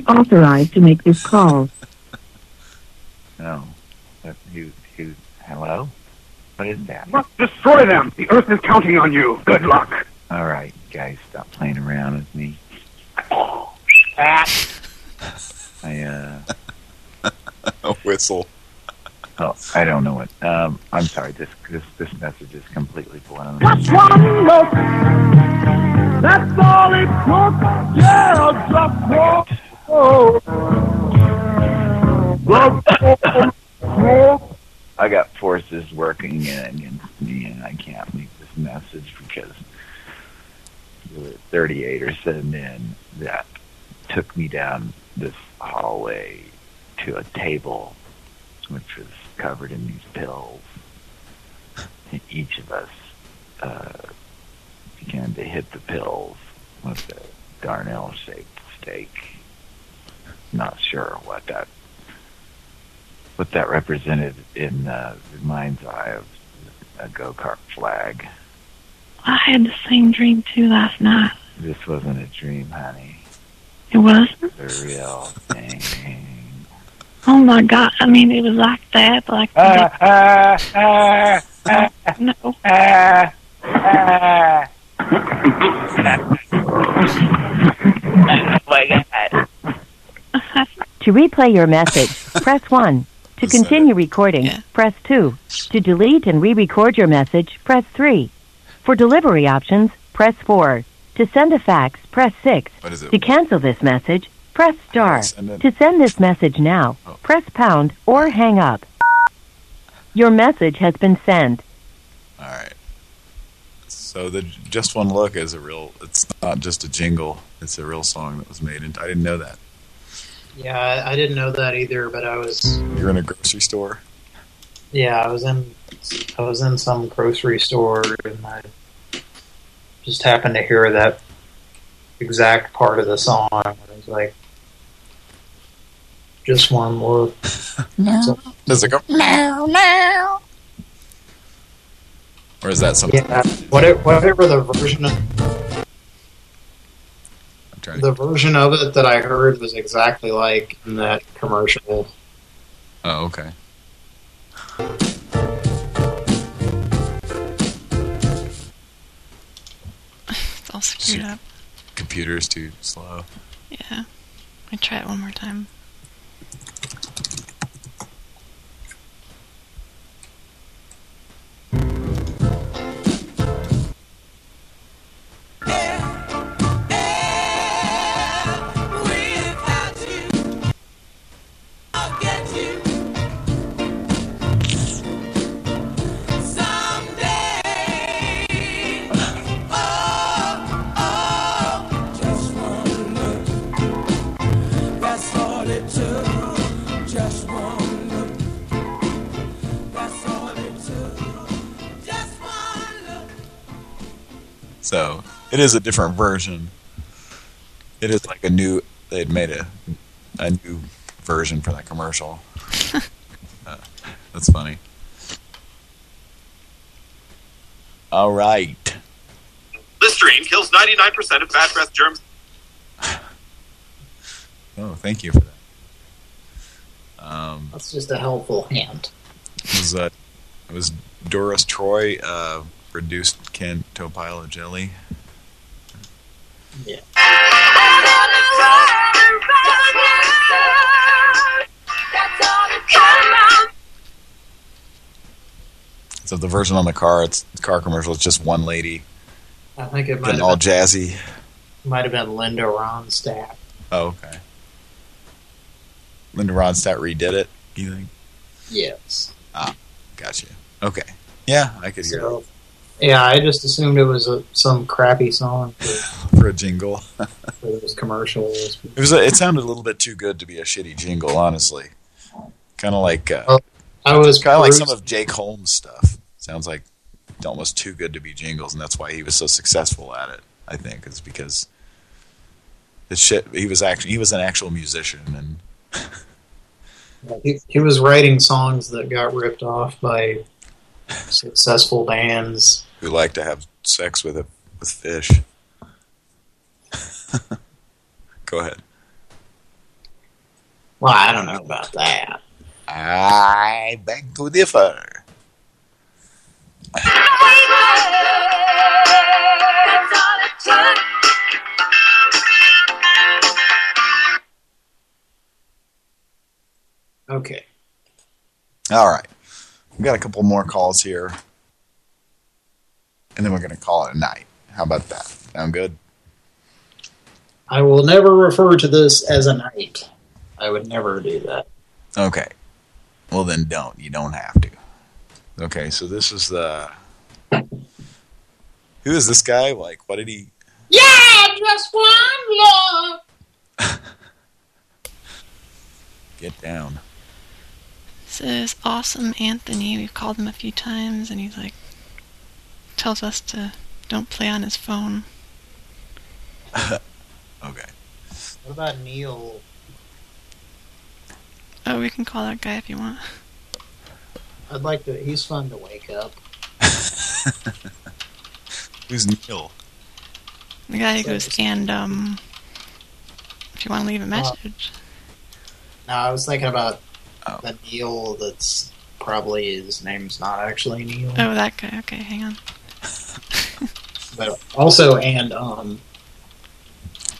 authorized to make this call. No. But who, who, hello? What is that? Must destroy them. The Earth is counting on you. Good luck. All right, guys, stop playing around with me. I, uh... A whistle. Oh, I don't know what. Um, I'm sorry. This this this message is completely blown. Just one look. That's all it took. Yeah, just one. I got forces working against me, and I can't leave this message because there were 38 or so men that took me down this hallway to a table, which was covered in these pills. And each of us uh, began to hit the pills with a Darnell-shaped stake. Not sure what that what that represented in uh, the mind's eye of a go-kart flag. I had the same dream too last night. This wasn't a dream, honey. It wasn't? The real thing. Oh my god. I mean, it was like that, like. Ah, ah, ah, no. ah, ah. oh my god. To replay your message, press 1. To continue recording, press 2. To delete and re-record your message, press 3. For delivery options, press 4. To send a fax, press 6. What is it? To cancel this message, press star. Send. To send this message now, oh. press pound or hang up. Your message has been sent. All right. So the just one look is a real. It's not just a jingle. It's a real song that was made, and I didn't know that. Yeah, I, I didn't know that either, but I was You're in a grocery store. yeah, I was in I was in some grocery store and I just happened to hear that exact part of the song. I was like, just one look. No. Does it go? No, no. Or is that something? Yeah, whatever, whatever the version of trying the version of it that I heard was exactly like in that commercial. Oh, okay. It's all screwed up. Computer is too slow. Yeah. I try it one more time. That's So it is a different version. It is like a new. They'd made a a new version for that commercial. Uh, that's funny. All right. Listerine kills 99% of bad breath germs. Oh, thank you for that. Um, That's just a helpful hand. it was uh, was Doris Troy uh, produced Canto Pile of Jelly. Yeah. So the version on the car, it's the car commercial. It's just one lady I think it might have all been, jazzy. might have been Linda Ronstadt. Oh, okay. Linda Ronstadt redid it. You think? Yes. Ah, gotcha. Okay. Yeah, I could hear. So, yeah, I just assumed it was a, some crappy song. For, for a jingle. for those commercials. It was. A, it sounded a little bit too good to be a shitty jingle, honestly. Kind of like. Uh, I was kind of like some of Jake Holmes' stuff. Sounds like almost too good to be jingles, and that's why he was so successful at it. I think is because the shit. He was actually he was an actual musician, and He, he was writing songs that got ripped off by successful bands. Who like to have sex with it with fish. Go ahead. Well, I don't know about that. I beg to differ. Okay. All right. We've got a couple more calls here. And then we're going to call it a night. How about that? Sound good? I will never refer to this as a night. I would never do that. Okay. Well, then don't. You don't have to. Okay, so this is the... Who is this guy? Like, what did he... Yeah, just one love. Get down. This is awesome Anthony. We've called him a few times, and he's like, tells us to don't play on his phone. okay. What about Neil? Oh, we can call that guy if you want. I'd like to. He's fun to wake up. Who's Neil? The guy who goes, and, um, if you want to leave a message. No, I was thinking about Oh. the Neil. That's probably his name's not actually Neil, Oh, that guy. Okay, hang on. But also and um.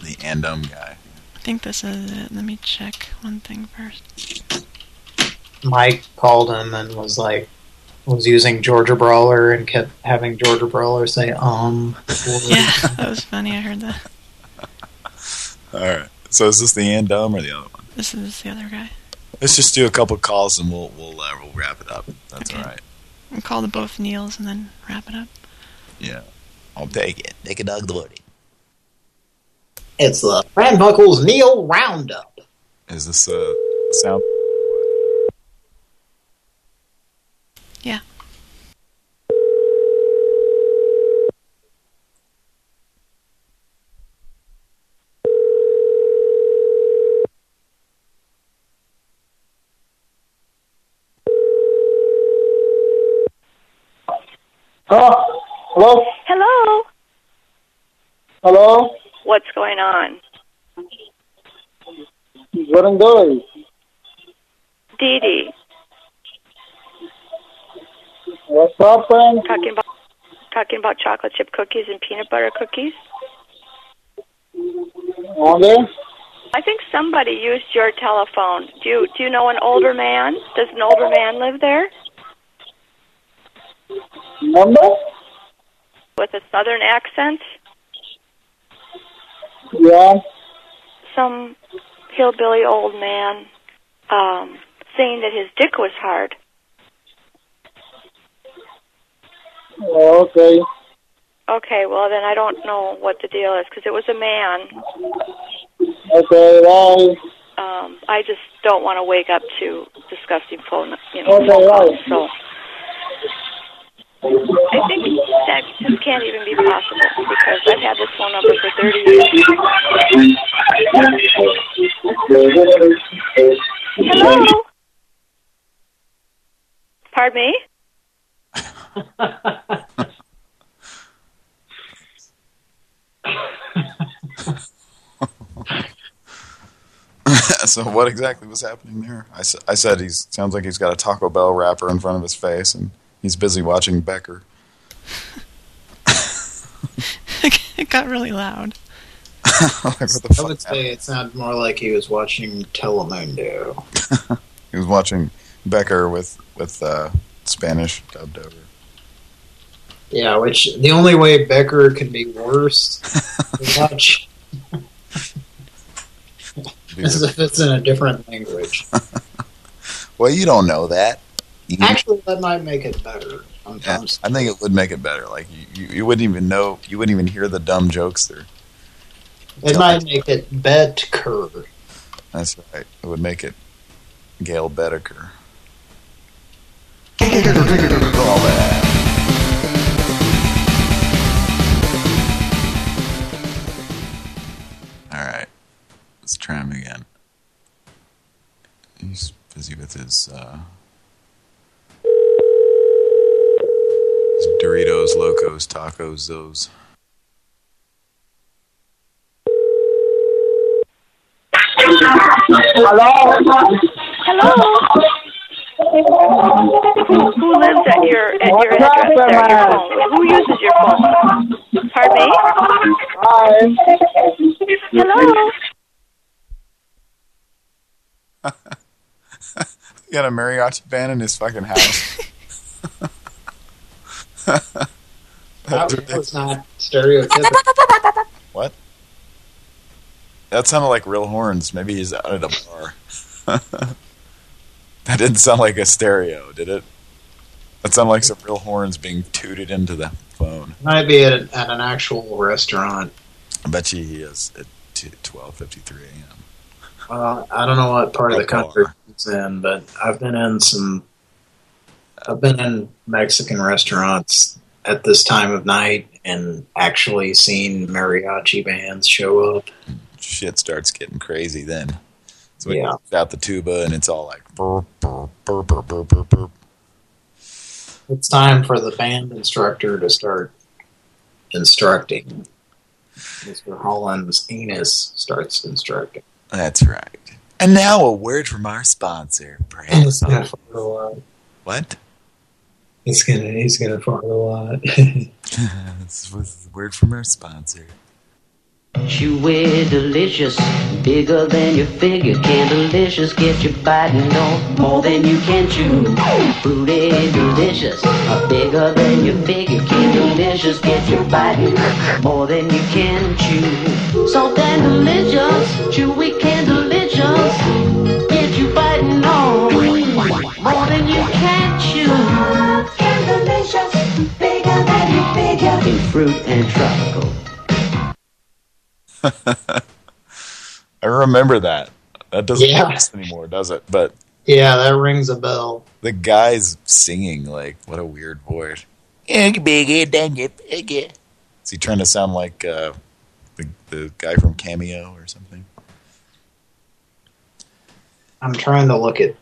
The Andum guy. I think this is it. Let me check one thing first. Mike called him and was like, was using Georgia Brawler and kept having Georgia Brawler say um. Yeah, that was funny. I heard that. All right. So is this the Andum or the other one? This is the other guy. Let's just do a couple calls and we'll we'll uh, we'll wrap it up. That's all right. We'll call the both Neils and then wrap it up. Yeah. I'll take it. Take a dog to Woody. It's the Brand Buckles Neil Roundup. Is this a sound? Yeah. Hello? Hello? Hello. Hello? What's going on? What I'm doing? Dee Dee. What's happening? Talking about talking about chocolate chip cookies and peanut butter cookies. Okay. I think somebody used your telephone. Do you do you know an older man? Does an older man live there Number? With a southern accent? Yeah. Some hillbilly old man um saying that his dick was hard. Oh, okay. Okay, well then I don't know what the deal is because it was a man. Okay, bye. Um, I just don't want to wake up to disgusting phone, you know, Okay, phone calls. right. So I think that just can't even be possible because I've had this phone number for 30 years. Hello. Pardon me? so what exactly was happening there? I, I said he sounds like he's got a Taco Bell wrapper in front of his face and he's busy watching Becker. it got really loud. like, what the I fuck? would say it sounded more like he was watching Telemundo. He was watching Becker with with uh, Spanish dubbed over. Yeah, which the only way Becker can be worse to watch is if it's in a different language. Well, you don't know that. You- Actually, that might make it better yeah, sometimes. I think it would make it better. Like you, you, you wouldn't even know, you wouldn't even hear the dumb jokes they're It might make it Betker. That's right. It would make it Gail Bedecker. All right. Let's try him again. He's busy with his, uh, his Doritos, Locos, Tacos, those. Hello? Hello? Who, who lives at your at your address there, your phone? Who uses your phone? Pardon me? Hi. Hello? He got a mariachi band in his fucking house. That was not stereotypical. What? That sounded like real horns. Maybe he's out at a bar. that didn't sound like a stereo, did it? That sounded like some real horns being tooted into the phone. Might be at, an- at an actual restaurant. I bet you he is at 12.53 a.m. Well, I don't know what part of the country it's in, but I've been in some. I've been in Mexican restaurants at this time of night and actually seen mariachi bands show up. Shit starts getting crazy then. So we Yeah. out the tuba and it's all like burp, burp, burp, burp, burp, burp, burp. It's time for the band instructor to start instructing. Mr. Holland's anus starts instructing. That's right. And now a word from our sponsor, Brand He's gonna fart a lot. What? He's gonna he's gonna fart a lot. this was a word from our sponsor. Chewy delicious, bigger than your figure. Candylicious get you biting on more than you can chew. Fruity delicious, bigger than your figure. Candylicious get you biting more than you can chew. So then delicious, chewy can delicious get you biting on more than you can fruit and tropical. I remember that. That doesn't Yeah. exist anymore, does it? But yeah, that rings a bell. the guy's singing like, what a weird voice. Bigger than your figure. Is he trying to sound like uh, the the guy from Cameo or something? I'm trying to look at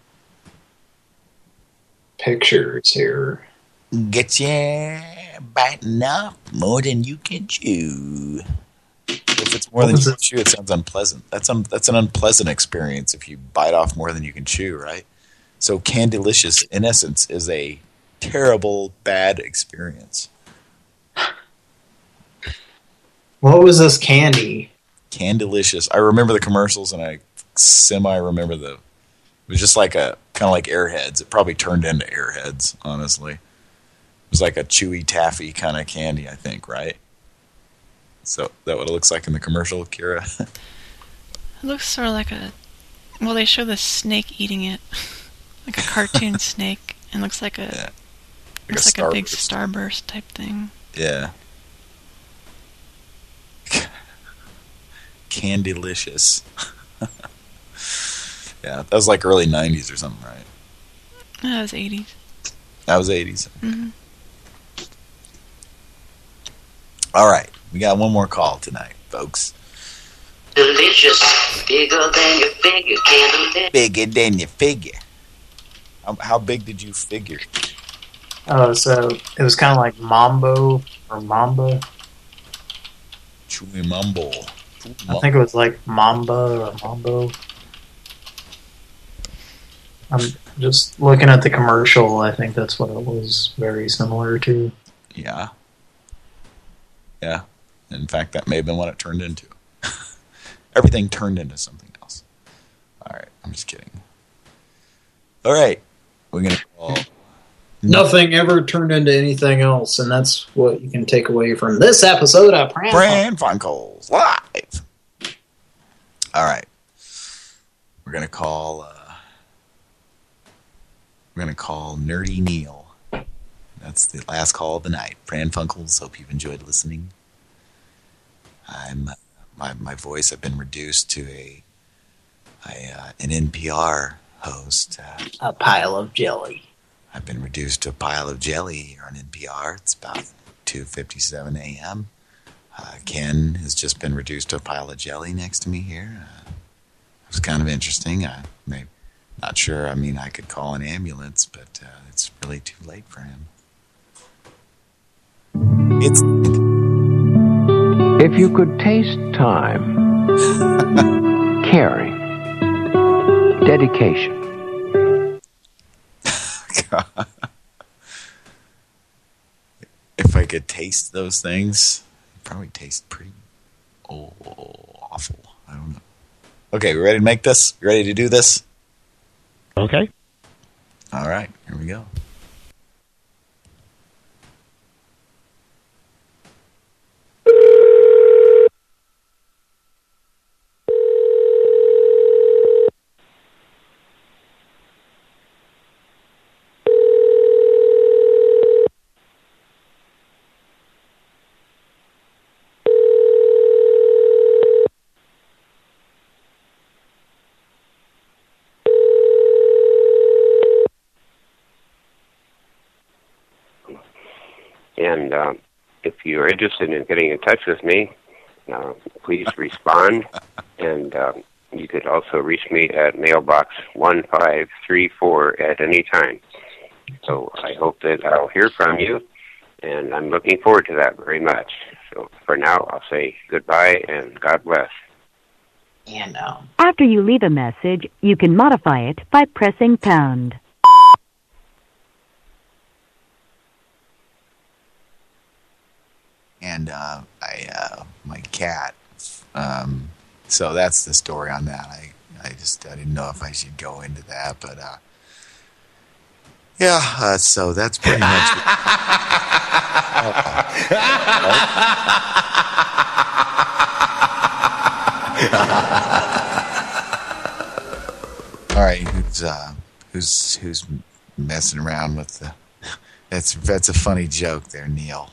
pictures here. Get you biting up more than you can chew. If it's more What than you can chew, it sounds unpleasant. That's un that's an unpleasant experience if you bite off more than you can chew, right? So Candylicious, in essence, is a terrible, bad experience. What was this candy? Candylicious. I remember the commercials, and I semi-remember the... It was just like a... Kind of like Airheads. It probably turned into Airheads, honestly. It was like a chewy taffy kind of candy, I think, right? So, that what it looks like in the commercial, Kira? It looks sort of like a. Well, they show the snake eating it, like a cartoon snake, and looks like a. looks like a big starburst type thing. Yeah. Candylicious. yeah, that was like early 90s or something, right? That was 80s. That was 80s. hmm All right, we got one more call tonight, folks. Delicious, bigger than your figure. Candylicious. Bigger than your figure. How, how big did you figure? Oh, so it was kind of like Mambo or Mamba. Chewy mumble. I think it was like Mamba or Mambo. I'm just looking at the commercial. I think that's what it was very similar to. Yeah. Yeah. In fact, that may have been what it turned into. Everything turned into something else. All right, I'm just kidding. All right, we're gonna call. Nothing ever turned into anything else, and that's what you can take away from this episode of Pran Brand Funkels live. All right, we're gonna call. Uh, we're gonna call Nerdy Neil. That's the last call of the night. Pran Funkels. Hope you've enjoyed listening. I'm. my my voice. I've been reduced to a, a uh, an NPR host. Uh, a pile of jelly. I've been reduced to a pile of jelly here on NPR. It's about 2:57 a.m. Uh, Ken has just been reduced to a pile of jelly next to me here. Uh, it was kind of interesting. I may not sure. I mean, I could call an ambulance, but uh, it's really too late for him. It's If you could taste time, caring, dedication. God. if I could taste those things, it'd probably taste pretty oh, awful. I don't know. Okay, we ready to make this? You ready to do this? Okay. All right, here we go. And uh, if you're interested in getting in touch with me, uh, please respond. and uh, you could also reach me at mailbox 1534 at any time. So I hope that I'll hear from you, and I'm looking forward to that very much. So for now, I'll say goodbye and God bless. And uh, After you leave a message, you can modify it by pressing pound. And uh, I uh, my cat. Um, so that's the story on that. I I just I didn't know if I should go into that, but uh, yeah. Uh, so that's pretty much. All right, who's uh, who's who's messing around with the? That's that's a funny joke there, Neil.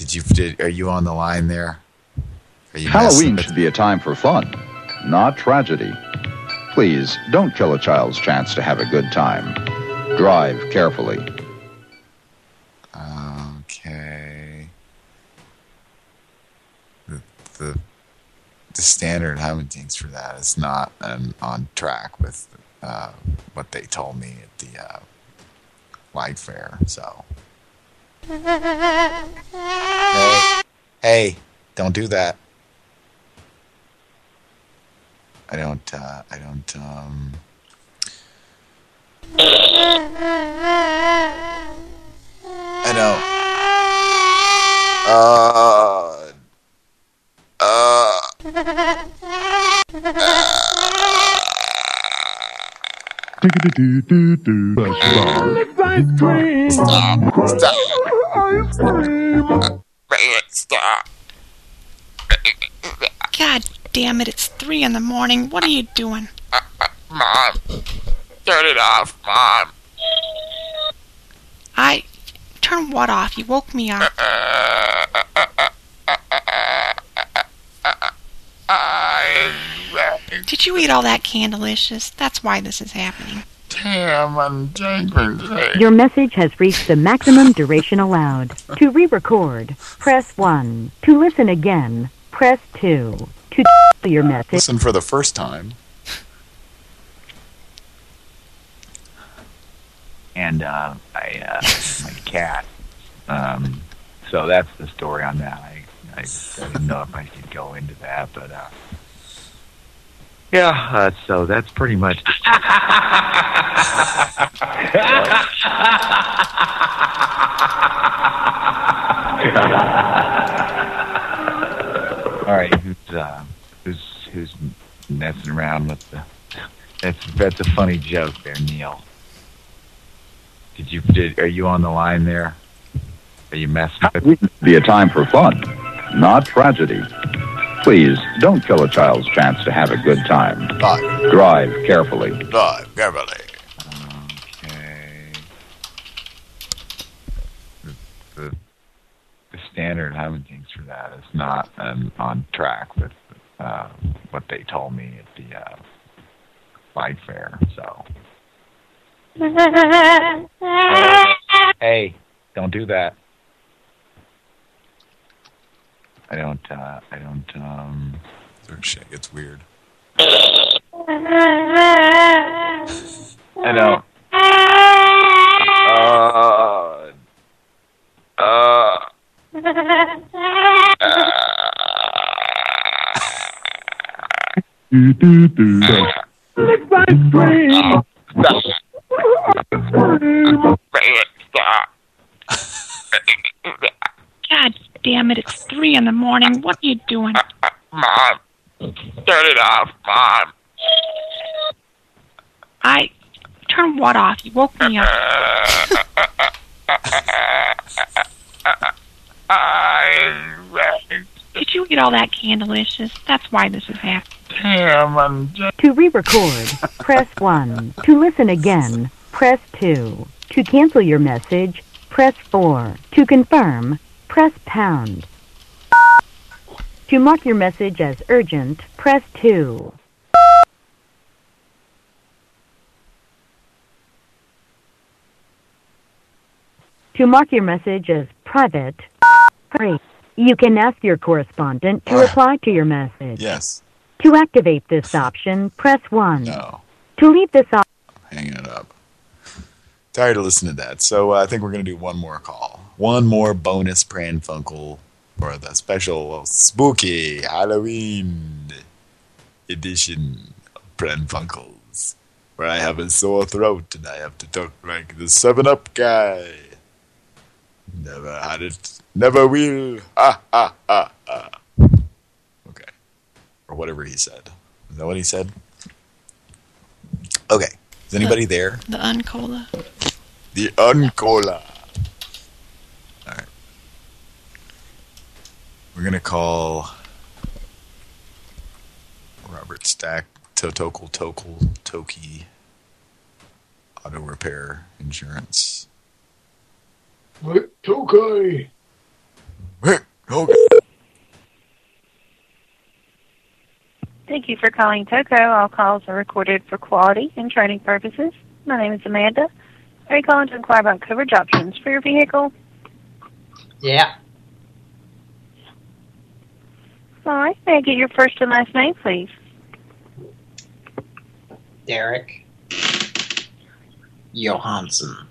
Did you did, are you on the line there? Are you Halloween should be a time for fun, not tragedy. Please don't kill a child's chance to have a good time. Drive carefully. Okay. The the, the standard Hemingtings for that is not um, on track with uh, what they told me at the uh, light fair. So hey, hey, don't do that. I don't. Uh, I don't. Um, I don't. Uh. Ice cream. Stop. Stop. Stop. God damn it, it's three in the morning. What are you doing? Mom, turn it off, Mom. I. Turn what off? You woke me up. Did you eat all that Candylicious? That's why this is happening. Damn, I'm angry. Your message has reached the maximum duration allowed. To re-record, press 1. To listen again, press 2. To your message... Listen for the first time. and uh, I uh, my cat. Um, so that's the story on that. I, I just I didn't know if I should go into that, but uh, yeah. Uh, so that's pretty much. All right, who's uh, who's who's messing around with the? That's that's a funny joke there, Neil. Did you did? Are you on the line there? Are you messing with? Be a time for fun, not tragedy. Please don't kill a child's chance to have a good time. Drive carefully. Drive carefully. Okay. The, the, the standard hijinks for that is not um, on track with uh, what they told me at the uh, bike fair. So, hey, don't do that. I don't. Uh, I don't. Um, shit gets weird. I don't. Uh, uh, Lick my scream! God damn it, it's three in the morning. What are you doing? Mom, turn it off, Mom. I... Turn what off? You woke me up. Did you eat all that Candylicious? That's why this is happening. Damn, I'm just... To re-record, press 1. To listen again, press 2. To cancel your message, press 4. To confirm, press pound. To mark your message as urgent, press 2. To mark your message as private, press 3. You can ask your correspondent to reply to your message. Yes. To activate this option, press 1. No. To leave this option, Hanging it up. Tired of listening to that. So uh, I think we're going to do one more call. One more bonus Pran Funkel for the special spooky Halloween edition of Pran Funkels. Where I have a sore throat and I have to talk like the 7-Up guy. Never had it. Never will. Ah, ah, ah, ah. Okay. Or whatever he said. Is that what he said? Okay. Is anybody there? The Uncola. The Uncola. Alright. We're going to call Robert Stack, Totokal Tokal Toki Auto Repair Insurance. Tokai. Thank you for calling Toco. All calls are recorded for quality and training purposes. My name is Amanda. Are you calling to inquire about coverage options for your vehicle? Yeah. All right. May I get your first and last name, please? Derek Johansen.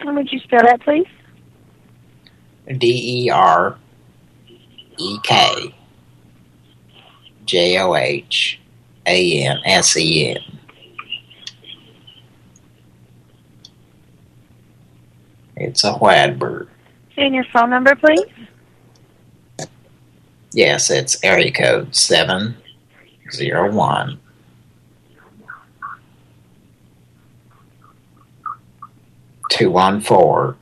And would you spell that, please? D E R E K J O H A N S E N. It's a white bird. And your phone number, please? Yes, it's area code seven zero one two one four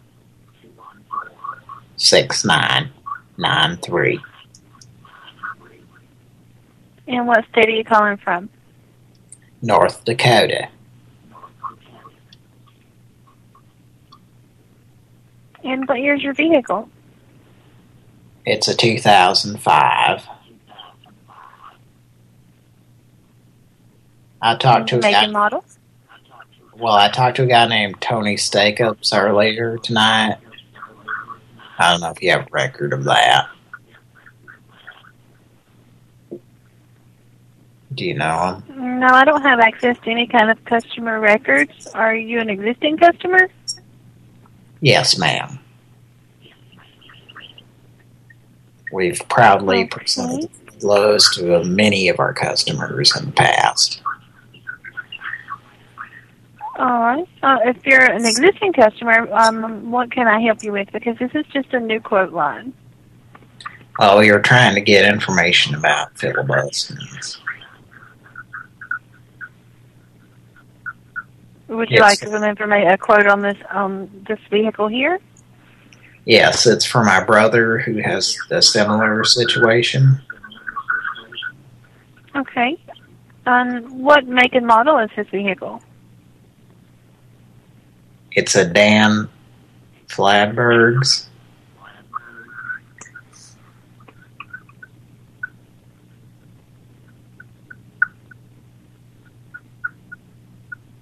six nine nine three. And what state are you calling from? North Dakota. And what year's your vehicle? It's a 2005. I talked to a guy. and model? Well, I talked to a guy named Tony Stackups earlier tonight. I don't know if you have a record of that. Do you know him? No, I don't have access to any kind of customer records. Are you an existing customer? Yes, ma'am. We've proudly presented Lowe's to many of our customers in the past. All right. Uh, if you're an existing customer, um, what can I help you with? Because this is just a new quote line. Oh, you're trying to get information about filibusters. Would you Yes. like some information, a quote on this on this vehicle here? Yes, it's for my brother who has a similar situation. Okay. Um, what make and model is his vehicle? It's a Dan Flatbergs.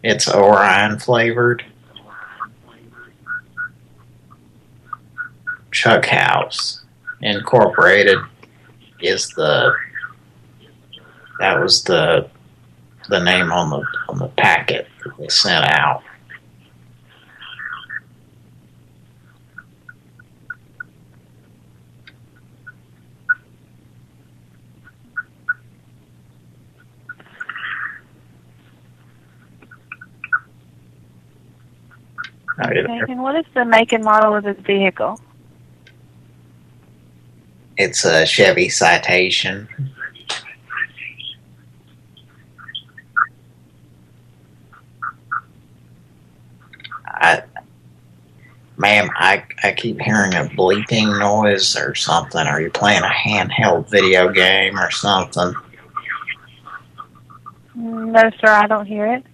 It's Orion flavored. Chuck House Incorporated is the that was the the name on the on the packet that they sent out. Okay, and what is the make and model of this vehicle? It's a Chevy Citation. I, ma'am, I I keep hearing a bleeping noise or something. Are you playing a handheld video game or something? No, sir, I don't hear it.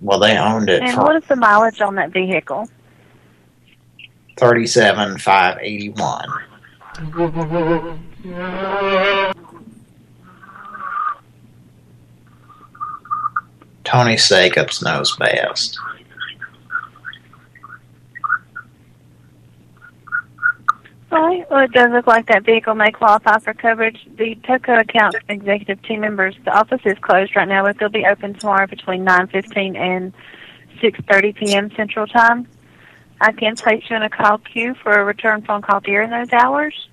Well, they owned it And what is the mileage on that vehicle? thirty-seven five eighty-one. Tony Jacobs knows best. Right. Well, it does look like that vehicle may qualify for coverage. The TOCO account executive team members, the office is closed right now, but they'll be open tomorrow between 9.15 and 6.30 p.m. Central Time. I can place you in a call queue for a return phone call during those hours.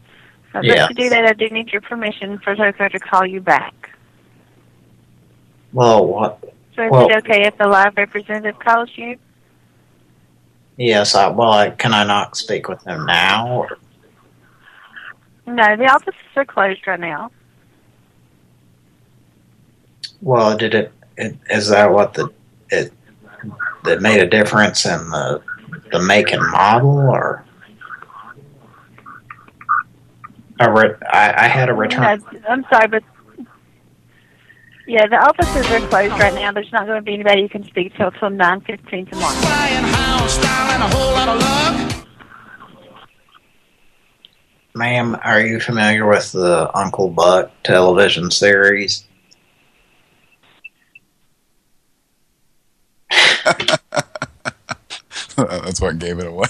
Uh, Yeah. But to do that, I do need your permission for TOCO to call you back. Well, what? So is Well- it okay if the live representative calls you? Yes, I, well, I, can I not speak with them now? Or, No, the offices are closed right now. well, did it, it? Is that what the it that made a difference in the the make and model, or? I, re, I, I had a return. No, I'm sorry, but yeah, the offices are closed right now. There's not going to be anybody you can speak to till 9:15 tomorrow. Ma'am, are you familiar with the Uncle Buck television series? That's what gave it away.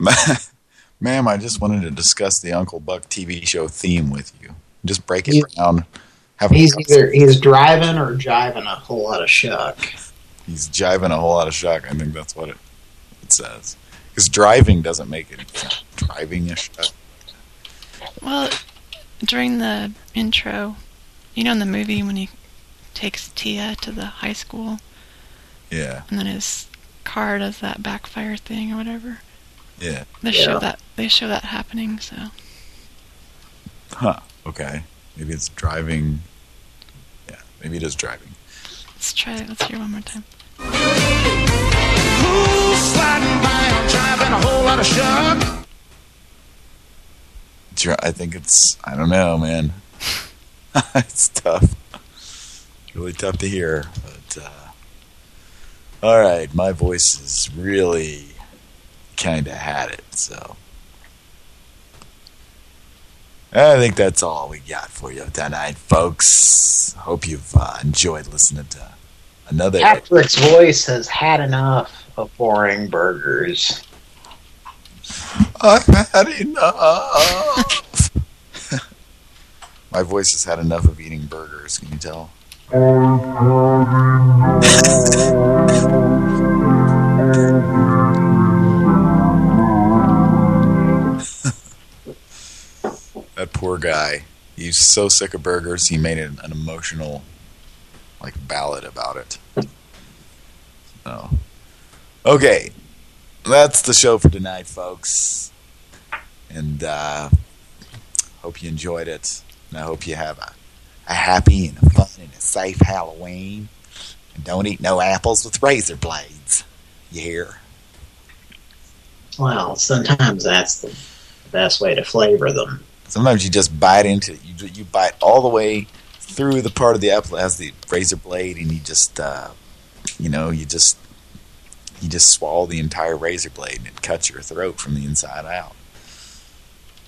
Ma'am, I just wanted to discuss the Uncle Buck TV show theme with you. Just break it He's- down. Have He's conversation. either he's driving or jiving a whole lot of shuck. He's jiving a whole lot of shock. I think that's what it, it says. Because driving doesn't make it it's not driving a shock. Well, during the intro, you know in the movie when he takes Tia to the high school Yeah, and then his car does that backfire thing or whatever. yeah. They Yeah. show that they show that happening, so Huh. Okay. Maybe it's driving. Yeah, maybe it is driving. let's try it. Let's hear it one more time. It's your- I think it's. I don't know, man. it's tough. It's really tough to hear. But uh, all right, my voice is really kind of had it. So I think that's all we got for you tonight, folks. Hope you've uh, enjoyed listening to another. Patrick's voice has had enough of boring burgers. I've had enough. My voice has had enough of eating burgers, can you tell? that poor guy. He's so sick of burgers, he made an, an emotional like ballad about it. So, okay, that's the show for tonight, folks. And uh, hope you enjoyed it. And I hope you have a, a happy and a fun and a safe Halloween. And don't eat no apples with razor blades. You hear? Well, sometimes that's the best way to flavor them. Sometimes you just bite into it. You you bite all the way through the part of the apple that has the razor blade, and you just, uh, you know, you just you just swallow the entire razor blade, and it cuts your throat from the inside out.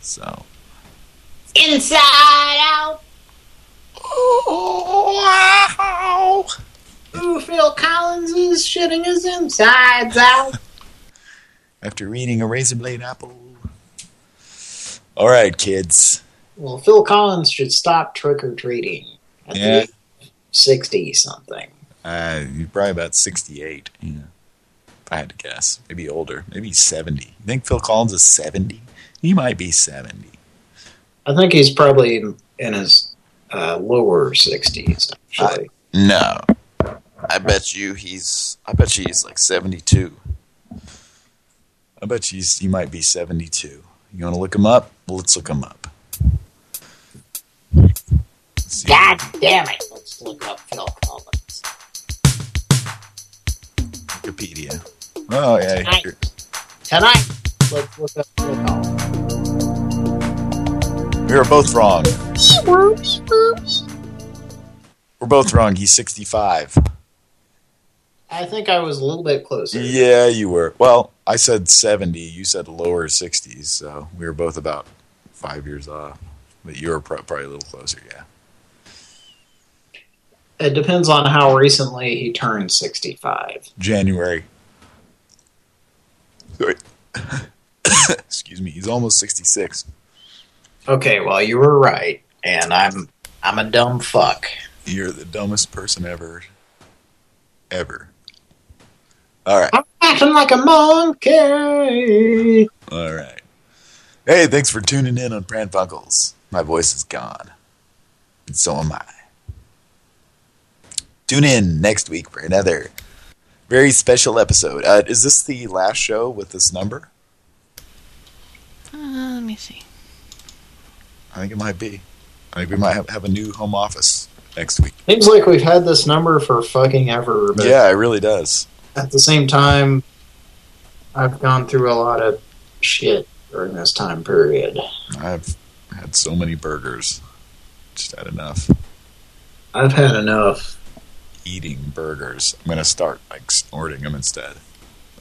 So. Inside out. Oh, wow. Ooh, Phil Collins is shitting his insides out. After eating a razor blade apple. All right, kids. Well, Phil Collins should stop trick-or-treating at Yeah. 60-something. Uh, you're probably about 68. Yeah. If I had to guess. Maybe older. Maybe 70. You think Phil Collins is 70? He might be 70. I think he's probably in, in his uh, lower 60s, actually. No. I bet you he's I bet you he's like 72. I bet you he's, he might be 72. You want to look him up? Well, let's look him up. God damn it. Let's look up Phil Collins. Wikipedia. Oh, yeah. Tonight. here- Tonight, let's look up Phil Collins. We were both wrong. We're both wrong. He's 65. I think I was a little bit closer. Yeah, you were. Well, I said 70. You said lower 60s, so we were both about five years off. But you were probably a little closer, yeah. It depends on how recently he turned 65. January. Excuse me. He's almost 66. Okay, well, you were right, and I'm I'm a dumb fuck. You're the dumbest person ever. Ever. All right. I'm acting like a monkey. All right. Hey, thanks for tuning in on Pran Funkels. My voice is gone. And so am I. Tune in next week for another very special episode. Uh, is this the last show with this number? Uh, let me see. I think it might be. I think we might have, have a new home office next week. Seems like we've had this number for fucking ever, but Yeah, it really does. At the same time, I've gone through a lot of shit during this time period. I've had so many burgers. Just had enough. I've had enough. Eating burgers. I'm going to start like snorting them instead.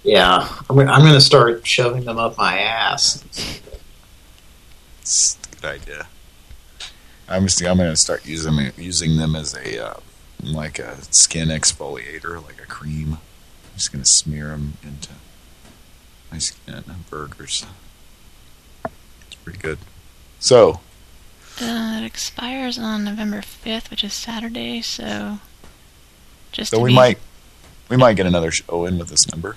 Yeah, I'm, going to start shoving them up my ass. It's a good idea. I'm just I'm going to start using using them as a uh, like a skin exfoliator, like a cream. I'm just going to smear them into my skin and burgers. It's pretty good. So, Uh, it expires on November 5th, which is Saturday, so just so to we be- might we might get another show in with this number.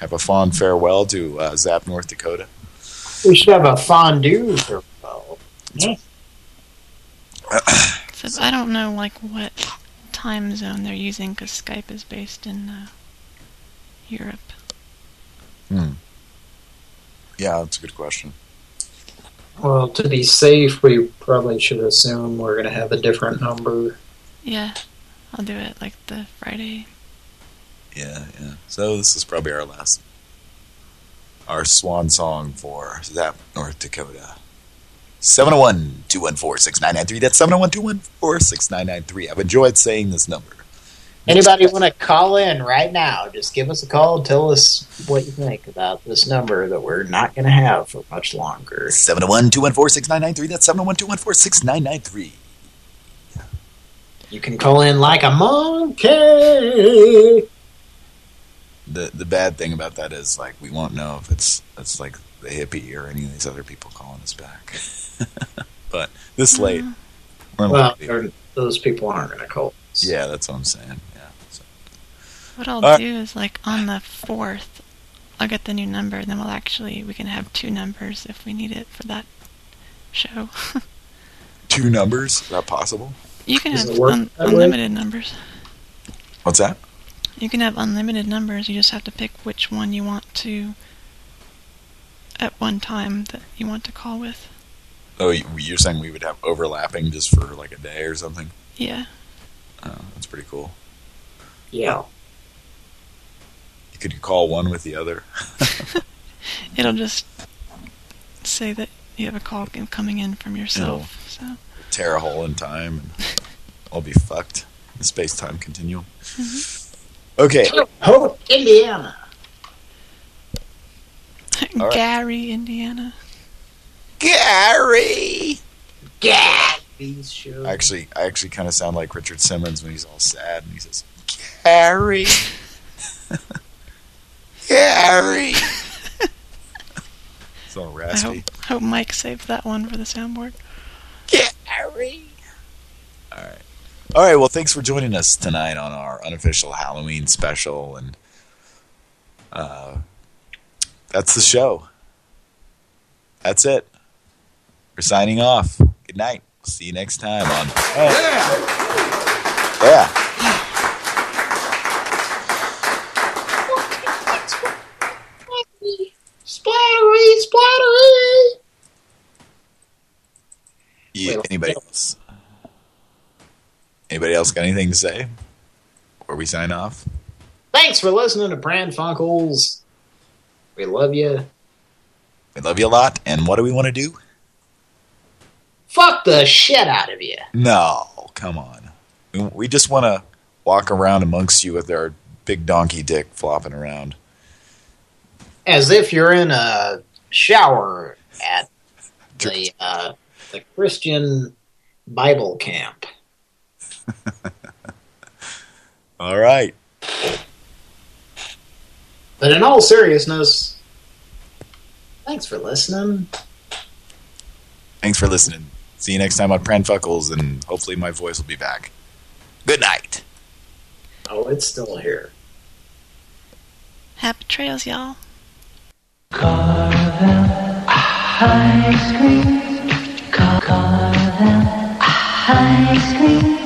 Have a fond farewell to uh, Zap North Dakota. We should have a fondue farewell. well. So I don't know like what time zone they're using because Skype is based in uh, Europe. Hmm. Yeah, that's a good question. Well, to be safe, we probably should assume we're going to have a different number. Yeah, I'll do it like the Friday. Yeah, yeah. So this is probably our last, our swan song for Zap North Dakota. 701-214-6993. That's 701-214-6993. I've enjoyed saying this number. Anybody want to call in right now? Just give us a call. Tell us what you think about this number that we're not going to have for much longer. 701-214-6993. That's 701-214-6993. You can call in like a monkey. The the bad thing about that is like we won't know if it's it's like the hippie or any of these other people calling us back. but this late, we're Well, those people aren't going to call. Yeah, that's what I'm saying. Yeah. So. What I'll Alright. do is like on the 4th, I'll get the new number, and then we'll actually, we can have two numbers if we need it for that show. Two numbers? Is that possible? you can Does have un- that way? unlimited numbers. What's that? You can have unlimited numbers. You just have to pick which one you want to at one time that you want to call with. Oh, you- you're saying we would have overlapping just for like a day or something? Yeah. Oh, that's pretty cool. Yeah. Could you call one with the other? It'll just say that you have a call coming in from yourself. So tear a hole in time. And I'll be fucked. The space-time continuum. Mm-hmm. Okay. Hope, Indiana. All right. Gary, Indiana. Gary. Gary's show. Actually, I actually kind of sound like Richard Simmons when he's all sad and he says, Gary. Gary. it's all I raspy. hope, hope Mike saved that one for the soundboard. Gary. All right. All right, well, thanks for joining us tonight on our unofficial Halloween special. And uh, that's the show. That's it. We're signing off. Good night. See you next time on... Yeah. Splattery, splattery. Yeah, anybody else? Anybody else got anything to say? Before we sign off? Thanks for listening to Pran Funkels. We love you. We love you a lot. And what do we want to do? Fuck the shit out of you. No, come on. We, we just want to walk around amongst you with our big donkey dick flopping around. As if you're in a shower at the uh, the Christian Bible camp. All right. But in all seriousness, thanks for listening. Thanks for listening. See you next time on Pranfuckles, and hopefully my voice will be back. Good night. Oh, it's still here. Happy trails, y'all. Ice cream, Carvel, ice cream,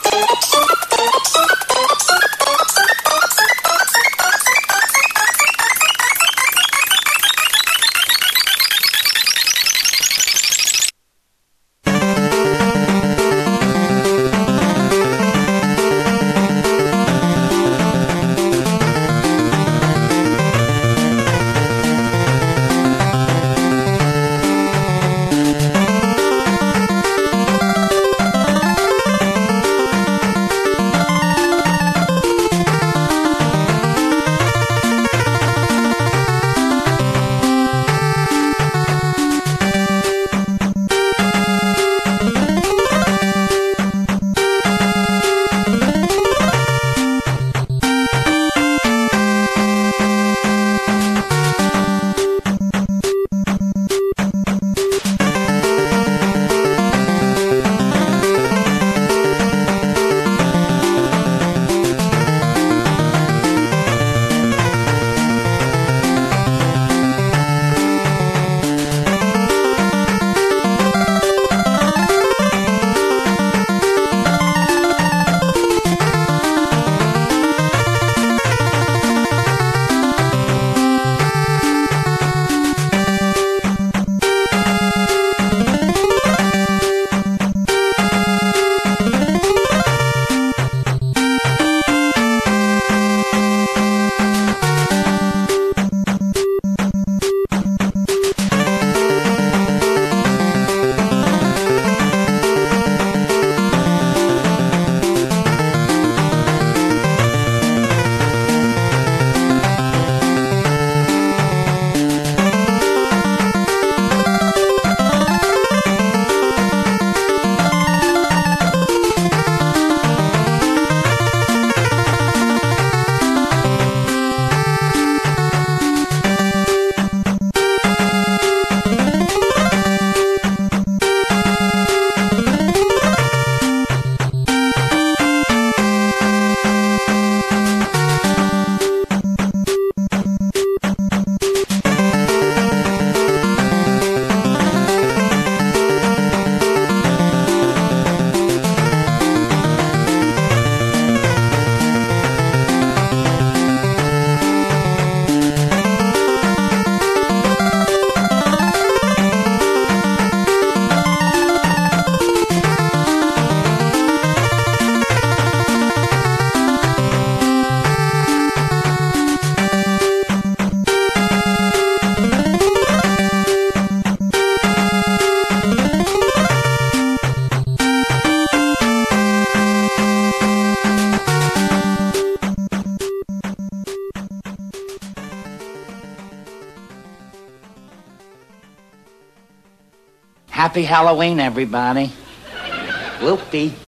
Happy Halloween, everybody. Whoopee.